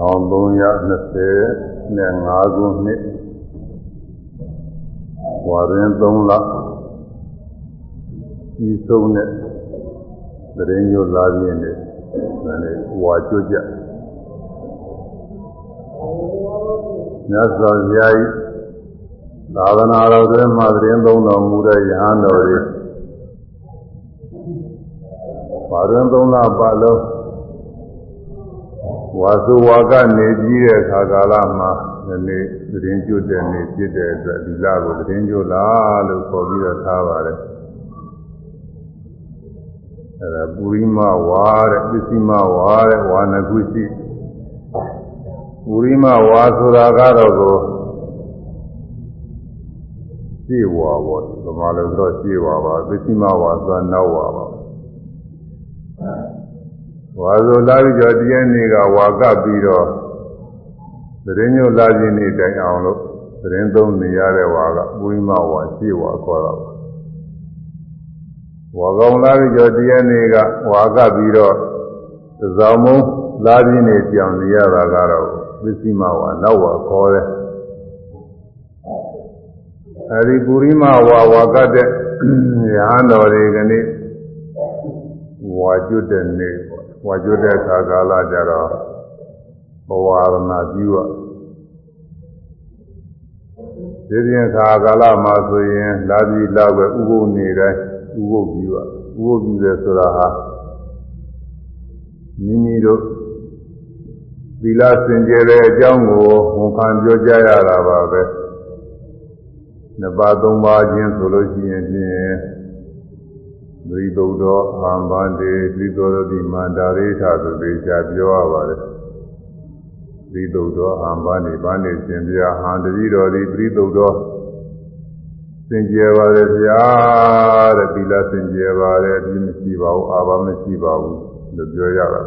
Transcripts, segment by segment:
1325ခုနှစ်ဝါရင်3လဤဆုံးတဲ့တရင်ညိုလာပြင်းနဲ့ဒါနဲ့ဝါကျွတ်ကြမြတ်စွာဘုရားဤသာသနာတော်တွင်မှတရင်သုံးတော်မူတဲ့ယဟန်တော်တွေဝါရင်3လပတ်လုံး ဝါစုဝါကနေကြီးတဲ့အခါကာလမှာဒီနေ့သတင်းကျွတ်တဲ့နေ့ဖြစ်တဲ့အတွက်ဒီလကိုသတင်းကျွတ်လာလို့ခေါ်ပြီးတော့ထားပါတယ်အဲဒါပူရိမဝါတဲ့ပစ္စည်းမဝါတဲ့ဝါနကုရှိပူရိမဝါဆိုတာကတော့ကိုရှင်းဝါပေါ့ဒီမှာလို့ဆိုတော့ရှင်းဝါပါပစ္စည်းမဝါဆိုတာနောက်ဝါပါ ဝါဆိုလာပြီးတော့တရားနေ့ကဝါကပ်ပြီးတော့သတင်းညိုလာခြင်းနေ့တိုင်အောင်လို့သတင်းသုံးနေရတဲ့ဝါကဝိမဝါရှိဝါခေါ်တာပါဝါကောင်လာပြီးတော့တရားနေ့ကဝါကပ်ပြီးတော့သဇောင်းမုံလာခြင်းနေ့ကြောင်နေရတာကတော့ပစ္စည်းမဝါနောက်ဝါခေါ်တယ်အဲဒီပုရိမဝါဝါကတဲ့ရဟန်းတော်တွေကနေ့ဝါကျွတ်တဲ့နေ့ ဝါကျွတ်တဲ့အခါကာလကြတော့ဘဝရဏပြုရဒီပြင်ခါကာလမှာဆိုရင်လာပြီးလာပဲဥပုပ်နေတိုင်းဥပုပ်ပြုရဥပုပ်ပြုတယ်ဆိုတာဟာမိမိတို့သီလစင်ကြယ်တဲ့အကြောင်းကိုဝန်ခံပြောကြရတာပါပဲနှစ်ပါးသုံးပါးချင်းဆိုလို့ရှိရင်ဖြင့် သီသုဒ္ဓောအာမန္တေသီသောတိမန္တာရိထဆိုသေးချာပြောရပါတယ်သီသုဒ္ဓောအာမန္တေဗန္တေရှင်ပြဟံတတိတော်သည်သီသုဒ္ဓောစင်ကြယ်ပါလေဗျာတဲ့သီလစင်ကြယ်ပါလေဒီမရှိပါဘူးအာဘမရှိပါဘူးလို့ပြောရတာ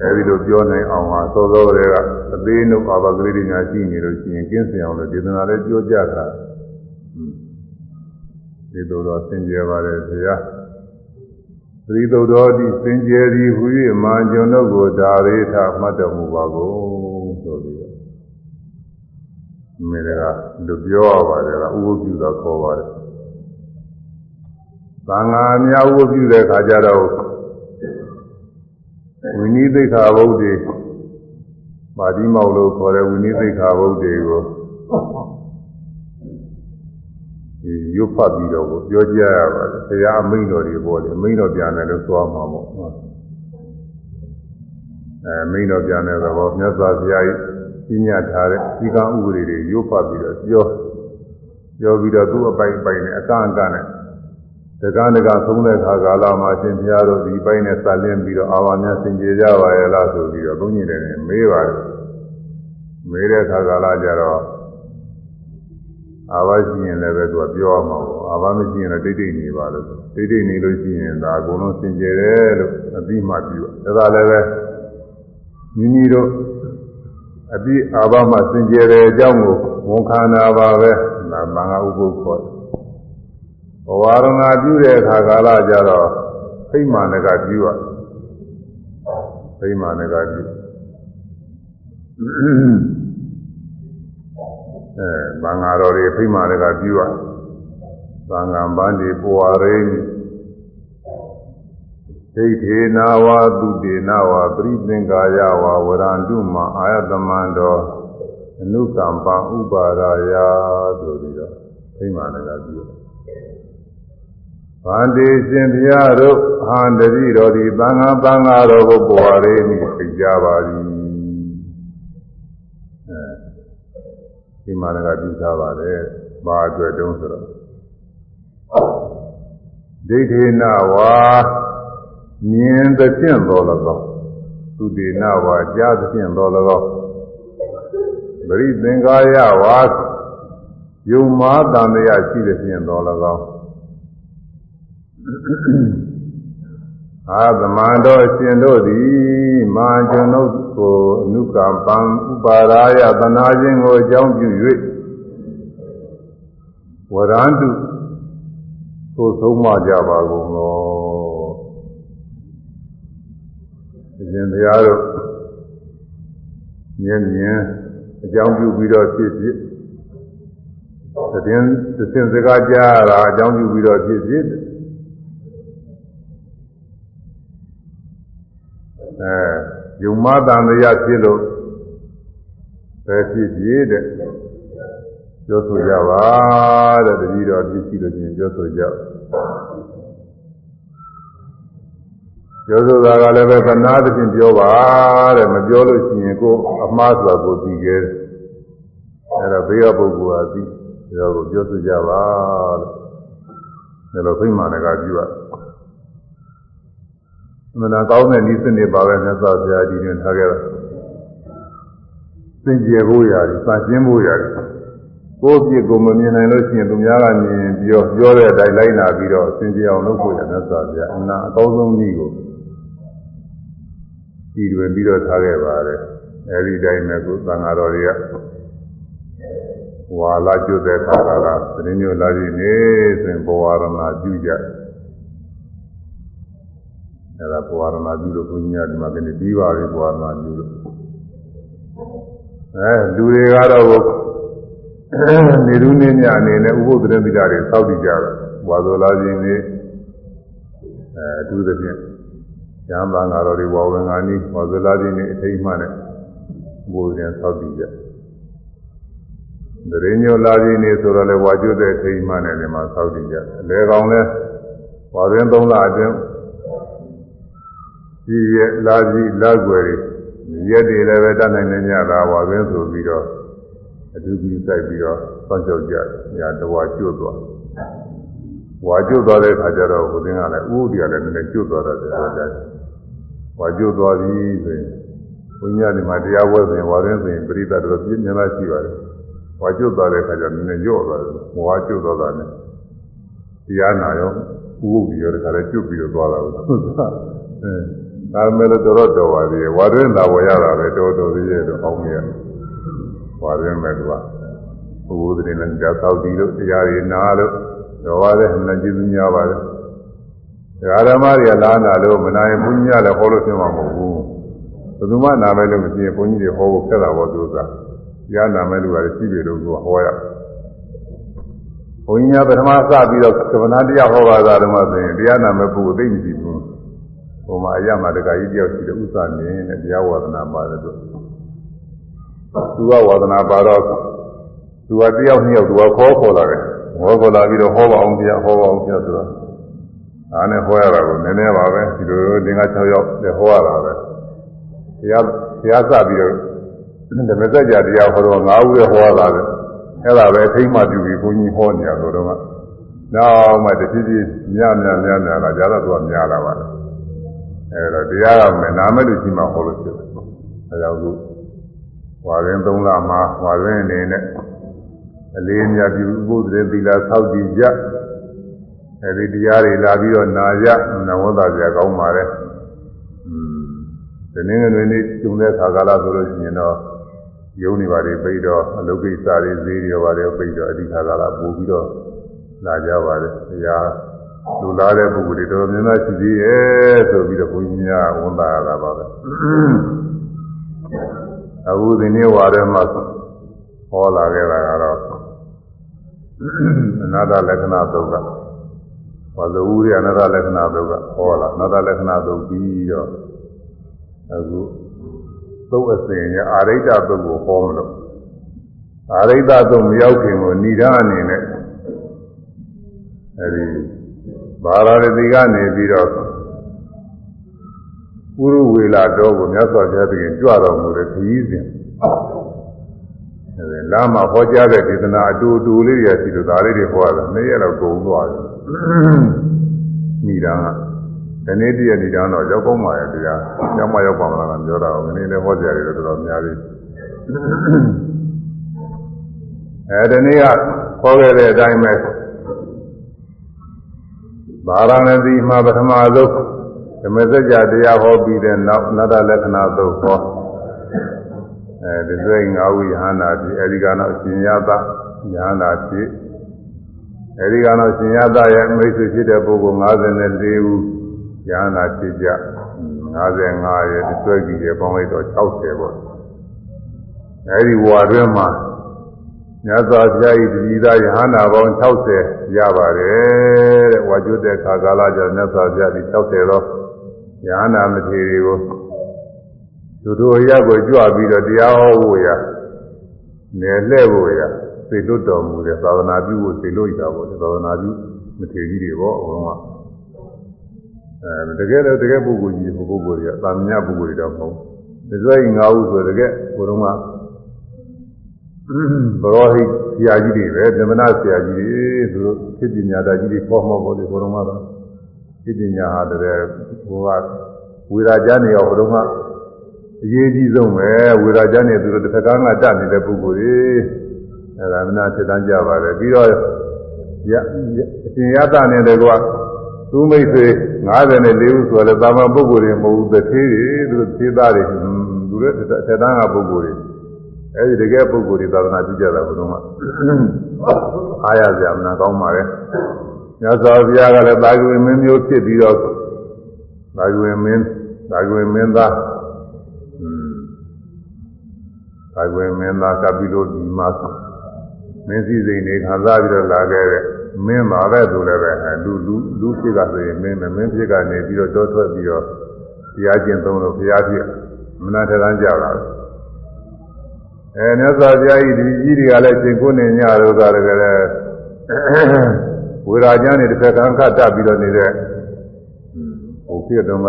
အဲဒီလိုပြောနိုင်အောင်ဟာသောသောတွေကအသေးနှုတ်အာဘကလေးတွေညာရှိနေလို့ရှိရင်ကင်းစင်အောင်လို့ဒေသနာလေးပြောကြတာ ဒီလိုတော့စင်ကြယ်ပါတယ်ဘုရားသတိတုတော်ဒီစင်ကြယ်သည်ဟူ၍မာကျွန်တို့ကိုဒါရိထမှတ်တော်မူပါကုန်ဆိုပြီးတော့မေရကလူပြောရပါတယ်ကဥပုပြုတော်ခေါ်ပါတယ်သံဃာအများဥပုပြုတဲ့ခါကျတော့ဝိနည်းသိက္ခာဘုဒ္ဓေပါဠိမောက်လို့ခေါ်တဲ့ဝိနည်းသိက္ခာဘုဒ္ဓေကို ရုပ်ဖတ်ပြီးတော့ပြောကြရပါတယ်။တရားအမိန့်တော်တွေပေါ်တယ်။အမိန့်တော်ပြန်တယ်လို့ဆိုမှာပေါ့။အဲအမိန့်တော်ပြန်တဲ့သဘောမြတ်စွာဘုရားကြီးညတ်ထားတဲ့ဒီကံဥပဒေတွေရုပ်ဖတ်ပြီးတော့ပြောပြောပြီးတော့သူ့အပိုင်ပိုင်နဲ့အကန့်အကန့်နဲ့တက္ကနကသုံးတဲ့ခါကာလမှာရှင်ဘုရားတို့ဒီပိုင်းနဲ့ဆက်လင်းပြီးတော့အာဝါများစင်ကြယ်ကြပါရဲ့လားဆိုပြီးတော့ဘုန်းကြီးတွေနဲ့မေးပါတယ်။မေးတဲ့ခါကာလကျတော့ အာဘရှိရင်လည်းပဲသူကပြောရမှာပေါ့အာဘမရှိရင်လည်းတိတ်တိတ်နေပါလို့တိတ်တိတ်နေလို့ရှိရင်ဒါအကုန်လုံးစင်ကြယ်တယ်လို့အပြီးမှပြောဒါသာလည်းပဲမိမိတို့အပြီးအာဘမှစင်ကြယ်တဲ့အကြောင်းကိုဝန်ခံတာပါပဲဒါမင်္ဂဥပုပ်ခေါ်တယ်ဘဝရဏပြုတဲ့အခါကာလကြတော့ဖိမာနကပြုရဖိမာနကပြု အဲဘင်္ဂါတော်တွေဖိမာတွေကပြုရသံဃာပန်းဒီပွာရိဒိဋ္ဌေနာဝသုတေနာဝပရိသင်္ကာယဝဝရန္တုမအာယတမန္တောအနုကမ္ပဥပါရာယဆိုပြီးတော့ဖိမာတွေကပြုရဗန္တိရှင်ဘုရားတို့ဟန်တတိတော်ဒီသံဃာသံဃာတော်ကိုပွာရိမိသိကြပါသည် ဒီမှာလည်းပြုထားပါတယ်။ဘာအတွက်တုံးဆိုတော့ဒိဋ္ဌိနဝါမြင်သဖြင့်တော်၎င်းသူဒေနဝါကြားသဖြင့်တော်၎င်းပရိသင်္ကာယဝါယုံမာတန်တရားရှိသဖြင့်တော်၎င်း အာသမန္တောရှင်တို့သည်မာကျွန်ုပ်ကိုအနုကပံဥပါရာယသနာခြင်းကိုအကြောင်းပြု၍ဝရန္တုသို့ဆုံးမကြပါကုန်သောအရှင်ဘုရားတို့မြင်မြင်အကြောင်းပြုပြီးတော့ဖြစ်ဖြစ်သတင်းသင်စကားကြားရတာအကြောင်းပြုပြီးတော့ဖြစ်ဖြစ် အဲယုံမတန်တရားဖြစ်လို့ပဲဖြစ်ဖြစ်တဲ့ပြောဆိုကြပါတဲ့တတိတော်ပြည့်စုံလို့ချင်းပြောဆိုကြပြောဆိုတာကလည်းပဲကနာသဖြင့်ပြောပါတဲ့မပြောလို့ရှိရင်ကိုယ်အမှားဆိုတာကိုသိခဲ့တယ်အဲဒါဘေးကပုဂ္ဂိုလ်ဟာသိဒါကိုပြောဆိုကြပါတဲ့ဒါလိုဖိမှန်တကားပြုရ မနာကောင်းတဲ့ဤစနစ်ပါပဲမြတ်စွာဘုရားဒီတွင်ထားခဲ့တာစင်ကြယ်ဖို့ရတယ်စကျင်းဖို့ရတယ်ကိုယ့်ပြစ်ကိုမမြင်နိုင်လို့ရှိရင်သူများကမြင်ပြောပြောတဲ့အတိုင်းလိုက်နာပြီးတော့စင်ကြယ်အောင်လုပ်ဖို့ရမြတ်စွာဘုရားအနာအကောင်းဆုံးနည်းကိုကြည်တွင်ပြီးတော့ထားခဲ့ပါတယ်အဲဒီတိုင်းနဲ့ကိုသံဃာတော်တွေကဝါလာကျွတ်တဲ့ခါကသတင်းမျိုးလာကြည့်နေဆိုရင်ဘဝရဏပြုကြ အဲဒါဘဝရဏပြုလို့ဘုန်းကြီးကဒီမှာကနေပြီးပါပြီဘဝရဏပြုလို့အဲလူတွေကတော့နေလူနေညအနေနဲ့ဥပုသ္တရသီလတွေစောင့်တည်ကြတယ်ဘဝဆိုလာခြင်းနေအဲအထူးသဖြင့်ကျမ်းသာငါတော်တွေဝဝင်ငါနီးဘဝဆိုလာခြင်းနေအထိတ်မှနဲ့ဘုရားစောင့်တည်ကြတယ်တရင်ညိုလာခြင်းနေဆိုတော့လေဝါကျွတ်တဲ့ထိတ်မှနဲ့ဒီမှာစောင့်တည်ကြတယ်အလဲကောင်းလဲဝါရင်းသုံးလအတွင်း ဒီရဲ့လာကြီးလာွယ်တွေရက်တွေလည်းပဲတတ်နိုင်နေကြတာပါပဲဆိုပြီးတော့အထူးကြီးစိုက်ပြီးတော့စောင့်ကြောက်ကြတယ်။ညာတဝါကျွတ်သွား။ဝါကျွတ်သွားတဲ့အခါကျတော့ဘုရင်ကလည်းဥဒိကလည်းနည်းနည်းကျွတ်သွားတယ်ဆိုတော့ဝါကျွတ်သွားပြီဆိုရင်ဘုရားဒီမှာတရားဝဲဆိုရင်ဝါရင်းဆိုရင်ပရိသတ်တော်ပြင်းများရှိပါတယ်။ဝါကျွတ်သွားတဲ့အခါကျတော့နည်းနည်းညော့သွားတယ်။ဝါကျွတ်သွားတာနဲ့တရားနာရောဥပုဒ်ပြီးရောတခါလည်းကျွတ်ပြီးတော့သွားတာလို့အဲ ဒါမဲ့လို့တော်တော်ပါသေးတယ်ဝါရင်းသာဝယ်ရတာပဲတော်တော်သေးရဲ့တော့အောင်းရဝါရင်းမဲ့ကွာဘုရားသခင်လည်းကြာသောက်တည်လို့တရားတွေနာလို့တော်ပါတဲ့မနကျေးဇူးများပါတယ်ဓမ္မတွေကလာနာလို့မနာရင်ဘုန်းကြီးကလည်းဟောလို့ဖြစ်မှာမဟုတ်ဘူးဘယ်သူမှနာမဲ့လို့မဖြစ်ရင်ဘုန်းကြီးတွေဟောဖို့ခက်တာပေါ့သူကတရားနာမဲ့လူကလည်းရှိပြီလို့သူကဟောရဘုန်းကြီးကပထမစပြီးတော့ကမ္ဘာတရားဟောပါတာတော့မှဆိုရင်တရားနာမဲ့ပုဂ္ဂိုလ်သိမ့်မရှိဘူး ဟိုမှာအရမတကကြီးတယောက်ရှိတယ်ဥစ္စာနေနဲ့တရားဝါဒနာပါတယ်သူသူကဝါဒနာပါတော့သူကတယောက်နှစ်ယောက်သူကခေါ်ခေါ်လာတယ်ဟောခေါ်လာပြီးတော့ဟောပါအောင်ပြဟောပါအောင်ပြဆိုတော့အားနဲ့ဟောရတာကိုနည်းနည်းပါပဲဒီလိုလင်္ကာ6ယောက်လည်းဟောရတာပဲတရားတရားစပြီးတော့ဓမ္မစကြာတရားဟောတော့9ဦးလည်းဟောရတာပဲအဲ့ဒါပဲထိမ့်မှပြုပြီးဘုန်းကြီးဟောနေရဆိုတော့ကနောက်မှတဖြည်းဖြည်းများများများများလာကြတော့သူကများလာပါတယ် အဲဒါတရားကမနာမဲ့လူရှိမှဟောလို့ဖြစ်တယ်။အဲကြောင့်ခုဝါရင်၃လမှာဝါရင်အနေနဲ့အလေးအမြတ်ပြုဘုရားသီလဆောက်တည်ကြအဲဒီတရားတွေလာပြီးတော့နာကြနဝသပြကောင်းပါလေ။อืมဒီနေ့ငွေနေ့ကျုံတဲ့ခါကာလဆိုလို့ရှိရင်တော့ယုံနေပါလေပြီးတော့အလုကိစ္စတွေဈေးတွေပါတယ်ပြီးတော့အဓိကကာလပို့ပြီးတော့လာကြပါတယ်။တရား လူလာတဲ့ပုဂ္ဂိုလ်တွေတော်တော်များများရှိသေးရဲ့ဆိုပြီးတော့ဘုန်းကြီးများဝန်တာရတာပါပဲအခုဒီနေ့ဝါရဲမှာဟောလာခဲ့တာကတော့အနာတလက္ခဏာသုတ်ကဝါဇဝူရအနာတလက္ခဏာသုတ်ကဟောလာအနာတလက္ခဏာသုတ်ပြီးတော့အခုသုတ်အစဉ်ရအာရိတ္တသုတ်ကိုဟောမလို့အာရိတ္တသုတ်မရောက်ခင်ကိုဏိဒာအနေနဲ့အဲဒီ ဘာရာတိကနေပြီးတော့ပုရုဝေလာတော်ကိုမြတ်စွာဘုရားသခင်ကြွတော်မူတဲ့ခရီးစဉ်အဲဒီလမ်းမှာဟောကြားတဲ့ဒေသနာအတူတူလေးတွေရှိလို့ဒါလေးတွေဟောရတာနေ့ရက်တော့ကုန်သွားတယ်ဏိဒာကဒီနေ့တည်းဏိဒာတော့ရောက်ကောင်းပါရဲ့တရားရောက်မှရောက်ပါမလားကပြောတာကိုဒီနေ့လည်းဟောကြားရတယ်တော်တော်များသေးအဲဒီနေ့ကဟောခဲ့တဲ့အတိုင်းပဲ ဗာရာဏသီမှာပထမဆုံးဓမ္မစကြာတရားဟောပြီးတဲ့နောက်နတ္တလက္ခဏာသုတ်ဟောအဲဒီစိတ်ငါးဝိဟန္တာဒီအဲဒီကနောက်ရှင်ရသယဟန္တာဖြစ်အဲဒီကနောက်ရှင်ရသရဲ့မိတ်ဆွေဖြစ်တဲ့ပုဂ္ဂိုလ်54ဦးယဟန္တာဖြစ်ကြ55ရဲ့တွဲကြည့်တယ်ပေါင်းလိုက်တော့60ပေါ့အဲဒီဝါတွင်းမှာ မြတ်စွာဘုရား၏တတိသားယဟနာပေါင်း60ရပါတယ်တဲ့ဝါကျွတ်တဲ့ခါကာလကျမြတ်စွာဘုရားဒီ60သောယဟနာမထေရီကိုသူတို့ရက်ကိုကြွပြီးတော့တရားဟောဖို့ရနယ်လှဲ့ဖို့ရသိလွတ်တော်မူတဲ့သာသနာပြုဖို့သိလို့ရတာပေါ့သာသနာပြုမထေရီတွေပေါ့ဘုံကအဲတကယ်တော့တကယ်ပုဂ္ဂိုလ်ကြီးဟိုပုဂ္ဂိုလ်တွေကသာမညပုဂ္ဂိုလ်တွေတော့မဟုတ်ဘူးဒီစွဲငါးဦးဆိုတကယ်ဘုံက ဘရောဟိဆရာကြီးတွေပဲဓမ္မနာဆရာကြီးတွေသူတို့သိပညာသားကြီးတွေပေါ်မှာပေါ့ဒီဘုံကတော့သိပညာဟာတည်းဟိုကဝေရာကြနေရောဘုံကအရေးကြီးဆုံးပဲဝေရာကြနေသူတို့တစ်ခါကတတ်နေတဲ့ပုဂ္ဂိုလ်တွေအဲဒါမနာဖြစ်တန်းကြပါတယ်ပြီးတော့ရအရှင်ရတနေတဲ့ကွာသူမိတ်ဆွေ54ဦးဆိုလည်းတာမန်ပုဂ္ဂိုလ်တွေမဟုတ်ဘူးတစ်သေးတွေသူသေးသားတွေသူတို့ထက်တန်းကပုဂ္ဂိုလ်တွေ အဲဒီတကယ်ပုဂ္ဂိုလ်တွေသာသနာပြုကြတာဘုရားကအားရကြမနာကောင်းပါလေမြတ်စွာဘုရားကလည်းတာဂဝေမင်းမျိုးဖြစ်ပြီးတော့တာဂဝေမင်းတာဂဝေမင်းသားတာဂဝေမင်းသားကပိလိုဒီမှာမင်းစည်းစိမ်တွေခံစားပြီးတော့လာခဲ့တဲ့မင်းပါပဲသူလည်းပဲလူလူလူဖြစ်ကဆိုရင်မင်းမင်းဖြစ်ကနေပြီးတော့တောထွက်ပြီးတော့တရားကျင့်သုံးလို့ဘုရားဖြစ်မနာထရမ်းကြတာ အဲမြတ်စွာဘုရားကြီးဒီကြီးတွေကလည်းရှင်ကိုနေညတို့ကလည်းဝေရာကျမ်းတွေတစ်ခါကံခတ်တတ်ပြီးတော့နေတဲ့ဟိုဖြစ်တော့က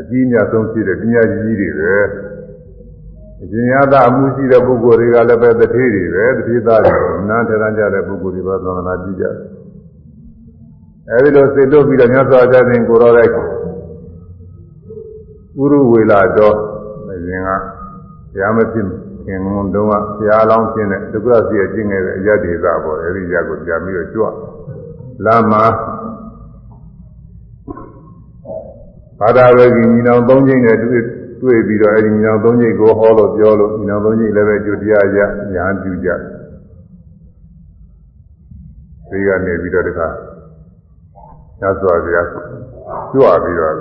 အကြီးမြတ်ဆုံးဖြစ်တဲ့ပညာကြီးကြီးတွေပဲအရှင်ရသအမှုရှိတဲ့ပုဂ္ဂိုလ်တွေကလည်းပဲတထေးတွေပဲတထေးသားတွေနားထရမ်းကြတဲ့ပုဂ္ဂိုလ်တွေပဲသံဃာကြည့်ကြတယ်အဲဒီလိုစေလို့ပြီးတော့မြတ်စွာဘုရားရှင်ကိုတော်တဲ့ဥရဝေလာတော်အရင်က ဘုရားမဖြစ်ခင်တုန်းကဘုရားလောင်းခြင်းနဲ့ဒုက္ခစီရကျင့်ခဲ့တဲ့အရဒေသပေါ့အဲဒီရကိုပြန်ပြီးတော့ကြွလာမှာဘာသာဝေကြီးညီနောင်သုံးချိန်နဲ့တွေ့တွေ့ပြီးတော့အဲဒီညီနောင်သုံးချိန်ကိုဟောလို့ပြောလို့ညီနောင်သုံးချိန်လည်းပဲကြွတရားရညာပြုကြဒီကနေပြီးတော့တခါညစွာပြားကြွပြီးတော့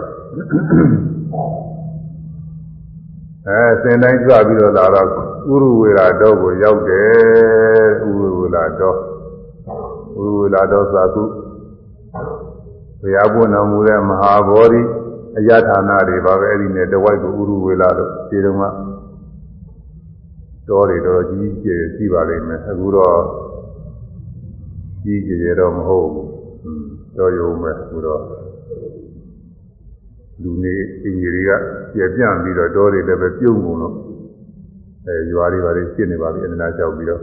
အဲစင်တိုင်းကြွပြီးတော့လာတော့ဥရဝေလာတော့ကိုရောက်တယ်ဥရဝေလာတော့ဥရဝေလာတော့သာကုဘုရားပွင့်တော်မူတဲ့မဟာဗောဓိအယထာနာတွေပါပဲအဲ့ဒီနဲ့တဝိုက်ကိုဥရဝေလာတော့ခြေတုံးကတော်တွေတော်ကြီးကျယ်ရှိပါလိမ့်မယ်အခုတော့ကြီးကျယ်တော့မဟုတ်ဘူးတော်ရုံပဲအခုတော့ လူနေအင်ကြီးတွေကပြပြန့်ပြီးတော့တောတွေလည်းပဲပြုံးကုန်တော့အဲရွာတွေပါတွေရှင်းနေပါပြီအန္တရာယ်ကြောက်ပြီးတော့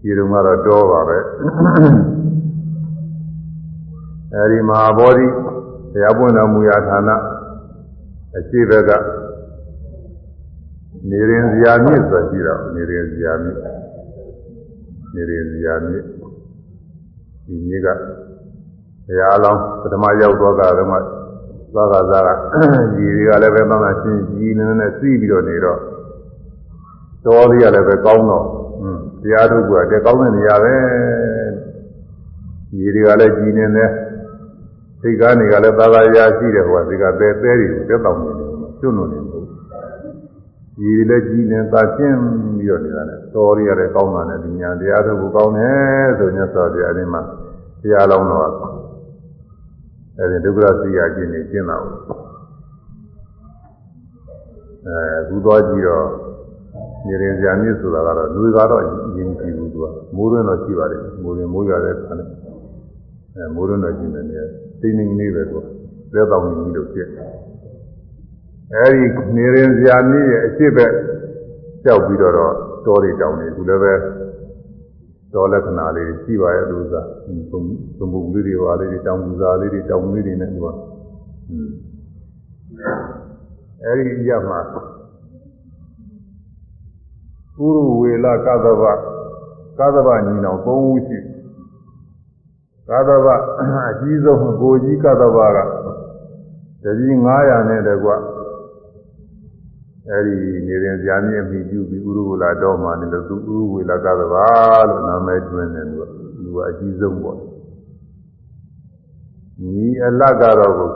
ဒီတုန်းကတော့တောပါပဲအဲဒီမဟာဘောဓိတရားပွင့်တော်မူရာဌာနအရှိဘက်ကနေရင်ဇာမြစ်ဆိုရှိတော့နေရင်ဇာမြစ်နေရင်ဇာမြစ်ဒီမြစ်ကတရားအလောင်းပထမရောက်တော့ကတော့ သာသာသာကကြီးတွေကလည်းပဲမှမှရှင်းကြီးနေနေစီးပြီးတော့နေတော့တော်လေးကလည်းပဲကောင်းတော့อืมတရားထုတ်ကတည်းကောင်းတဲ့နေရာပဲကြီးတွေကလည်းကြီးနေနေစိတ်ကားနေကလည်းသာသာရာရှိတယ်ဟိုကဒီကပဲပဲတွေတက်တောင်နေတယ်ကျွတ်လို့နေတယ်ကြီးတွေလည်းကြီးနေသာရှင်းပြီးတော့နေတာနဲ့တော်လေးကလည်းကောင်းတာနဲ့ဒီညာတရားထုတ်ကိုကောင်းတယ်ဆိုညဆောတရားဒီမှာတရားလုံးတော့ အဲဒီဒုက္ခသိရခြင်းနေကျင့်တာဘူးအဲအခုသွားကြည့်တော့နေရင်ဇာမြစ်ဆိုတာကတော့လူကတော့အရင်ကြည့်ဘူးသူကမိုးရင်းတော့ရှိပါတယ်မိုးရင်မိုးရတဲ့ခါနဲ့အဲမိုးရင်းတော့ကြည့်နေတယ်သိနေနေပဲသူကသက်တောင်ကြီးလို့ဖြစ်အဲဒီနေရင်ဇာမြစ်ရဲ့အရှိဘက်ကြောက်ပြီးတော့တောတွေတောင်နေသူလည်းပဲ တော်လက္ခဏာလေးရှိပါရဲ့လို့သာသုံးသုံးပုံလေးတွေပါလေးတွေတောင်ပူဇာလေးတွေတောင်လေးတွေနဲ့သူကအဲဒီရမှာကုရဝေလကသဗကသဗညီနောင်၃ဦးရှိကသဗအကြီးဆုံးကိုကြီးကသဗကတကြီး900နဲ့တကွ အဲဒီနေရင်ဇာမြင့်မိပြုပြီးဥရဝလာတော်မှာနေလို့သူဥရဝလာကသဘာလို့နာမည်တွင်တယ်သူကသူကအကြီးဆုံးပေါ့ညီအလတ်ကတော့ကို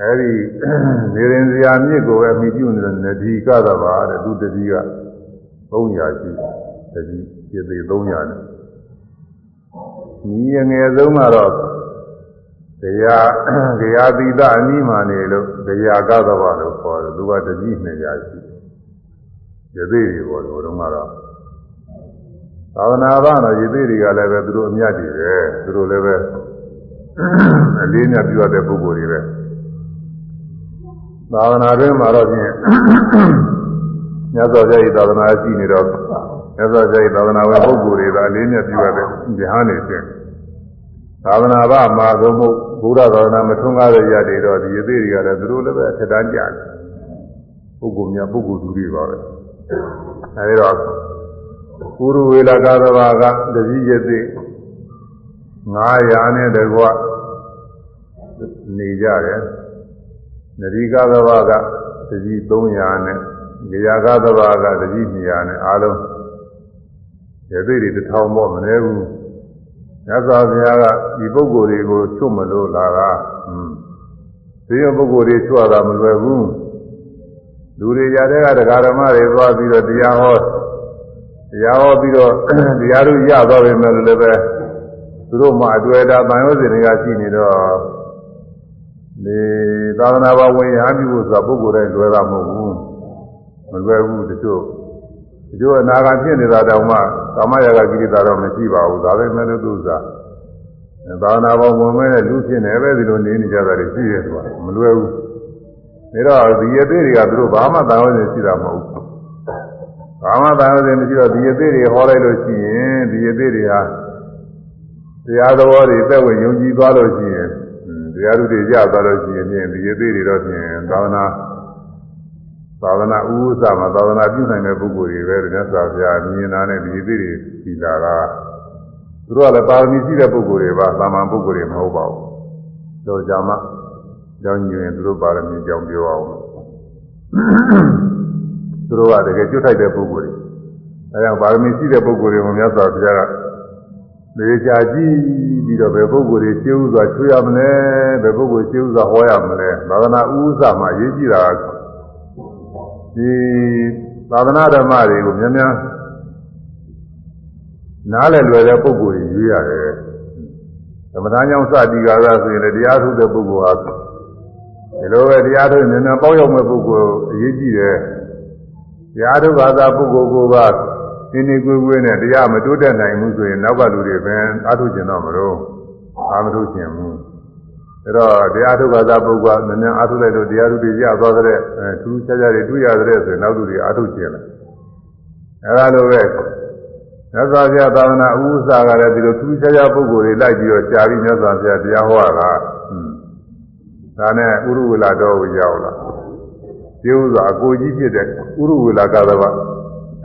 အဲဒီနေရင်စရာမြစ်ကိုပဲအမိပြုနေတဲ့နဒီကသဘာတဲ့သူတတိက300ရှိတတိပြည့်သေး300နဲ့ညီရငယ်ဆုံးကတော့ တရားတရားသီတအနိမာနေလို့တရားကသဘာလို့ခေါ်တယ်သူကတတိ200ရှိရသေးတွေပေါ်တော့တော့ကတော့သာသနာ့ဘာတော့ရသေးတွေကလည်းပဲသူတို့အမြတ်တွေပဲသူတို့လည်းပဲအလေးနဲ့ပြုရတဲ့ပုဂ္ဂိုလ်တွေပဲသာသနာတွင်မှာတော့ဖြင့်မြတ်စွာဘုရား၏သာသနာရှိနေတော့မြတ်စွာဘုရား၏သာသနာဝင်ပုဂ္ဂိုလ်တွေကအလေးနဲ့ပြုရတဲ့ဉာဏ်နေခြင်း သာသနာ့ဘာမှာသို့မဟုတ်ဘုရားသာသနာမထွန်းကားတဲ့ရတွေတော့ဒီရသေးတွေကလည်းသူတို့လည်းပဲထက်တန်းကြတယ်ပုဂ္ဂိုလ်များပုဂ္ဂိုလ်သူတွေပါပဲအဲဒီတော့ကုရဝေလကသဘာကတတိယသိ900နဲ့တကွနေကြတယ်နရိကသဘာကတတိ300နဲ့ဂရာကသဘာကတတိ200နဲ့အားလုံးရသေးတွေတစ်ထောင်ပေါ့မနေဘူး မြတ်စွာဘုရားကဒီပုဂ္ဂိုလ်တွေကိုချွတ်မလို့လာတာဟွန်းဒီပုဂ္ဂိုလ်တွေချွတ်တာမလွယ်ဘူးလူတွေရတဲ့ကတရားဓမ္မတွေသွားပြီးတော့တရားဟောတရားဟောပြီးတော့တရားတို့ရသွားပြီမဲ့လည်းပဲသူတို့မှအတွေ့အတာတန်ရုံးစင်တွေကရှိနေတော့ဒီသာသနာ့ဘဝင်ရဟန်းပြုဖို့ဆိုတာပုဂ္ဂိုလ်တိုင်းလွယ်တာမဟုတ်ဘူးမလွယ်ဘူးတချို့ တချို့အနာဂတ်ဖြစ်နေတာတောင်မှကာမရာဂကိရိတာတော့မရှိပါဘူးဒါပဲမဲ့လို့သူစားသာသနာ့ဘဝင်မဲ့လူဖြစ်နေပဲဒီလိုနေနေကြတာတွေရှိတယ်ဆိုတာမလွယ်ဘူးဒါတော့ဒီရသေးတွေကသူတို့ဘာမှတန်ရုံးစင်ရှိတာမဟုတ်ဘူးဘာမှသာဝစဉ်မရှိတော့ဒီအသေးတွေဟောလိုက်လို့ရှိရင်ဒီအသေးတွေဟာတရားတော်တွေသက်ဝင်ယုံကြည်သွားလို့ရှိရင်တရားသူတွေကြသွားလို့ရှိရင်ဖြင့်ဒီအသေးတွေတော့ဖြင့်သာသနာ သာသနာဥဥစ္စာမှာသာသနာပြုနိုင်တဲ့ပုဂ္ဂိုလ်တွေပဲမြတ်စွာဘုရားမြင်တာနဲ့ဒီအသေးတွေပြီးလာတာသူတို့ကလည်းပါရမီရှိတဲ့ပုဂ္ဂိုလ်တွေပါသာမန်ပုဂ္ဂိုလ်တွေမဟုတ်ပါဘူးတော့ကြာမှကြောင်းညင်သူတို့ပါရမီကြောင်းပြောအောင်သူတို့ကတကယ်ကျွတ်ထိုက်တဲ့ပုဂ္ဂိုလ်တွေအဲဒါပါရမီရှိတဲ့ပုဂ္ဂိုလ်တွေကိုမြတ်စွာဘုရားကလေချာကြည့်ပြီးတော့ဘယ်ပုဂ္ဂိုလ်တွေရှင်းဥစွာချွေရမလဲဘယ်ပုဂ္ဂိုလ်ရှင်းဥစွာဟောရမလဲသာသနာဥစ္စာမှာရေးကြည့်တာ ဒီသာသနာဓမ္မတွေကိုများများနားလည်လွယ်တဲ့ပုဂ္ဂိုလ်တွေရွေးရတယ်သမထကြောင့်စတိကာကဆိုရင်လည်းတရားထုတ်တဲ့ပုဂ္ဂိုလ်ဟာဒီလိုပဲတရားထုတ်နေနေပေါက်ရောက်မဲ့ပုဂ္ဂိုလ်အရေးကြီးတယ်တရားထုတ်ဘာသာပုဂ္ဂိုလ်ကိုပါနေနေကွေးကွေးနဲ့တရားမတိုးတက်နိုင်ဘူးဆိုရင်နောက်ကလူတွေပဲအာထုကျင်တော့မလို့အာမထုကျင်ဘူး အဲတော့တရားထုတ်ဘာသာပုဂ္ဂိုလ်ကနည်းနည်းအာထုလိုက်လို့တရားသူတွေရသွားတဲ့အဲသူချာချာတွေတွေ့ရတဲ့ဆိုရင်နောက်သူတွေအာထုကျင်တယ်အဲဒါလိုပဲမြတ်စွာဘုရားသာသနာဥစ္စာကလည်းဒီလိုသူချာချာပုဂ္ဂိုလ်တွေလိုက်ပြီးတော့ကြာပြီးမြတ်စွာဘုရားတရားဟောတာဒါနဲ့ဥရဝေလာတော်ကိုရောက်လာဒီဥစ္စာအကိုကြီးဖြစ်တဲ့ဥရဝေလာကသဘာ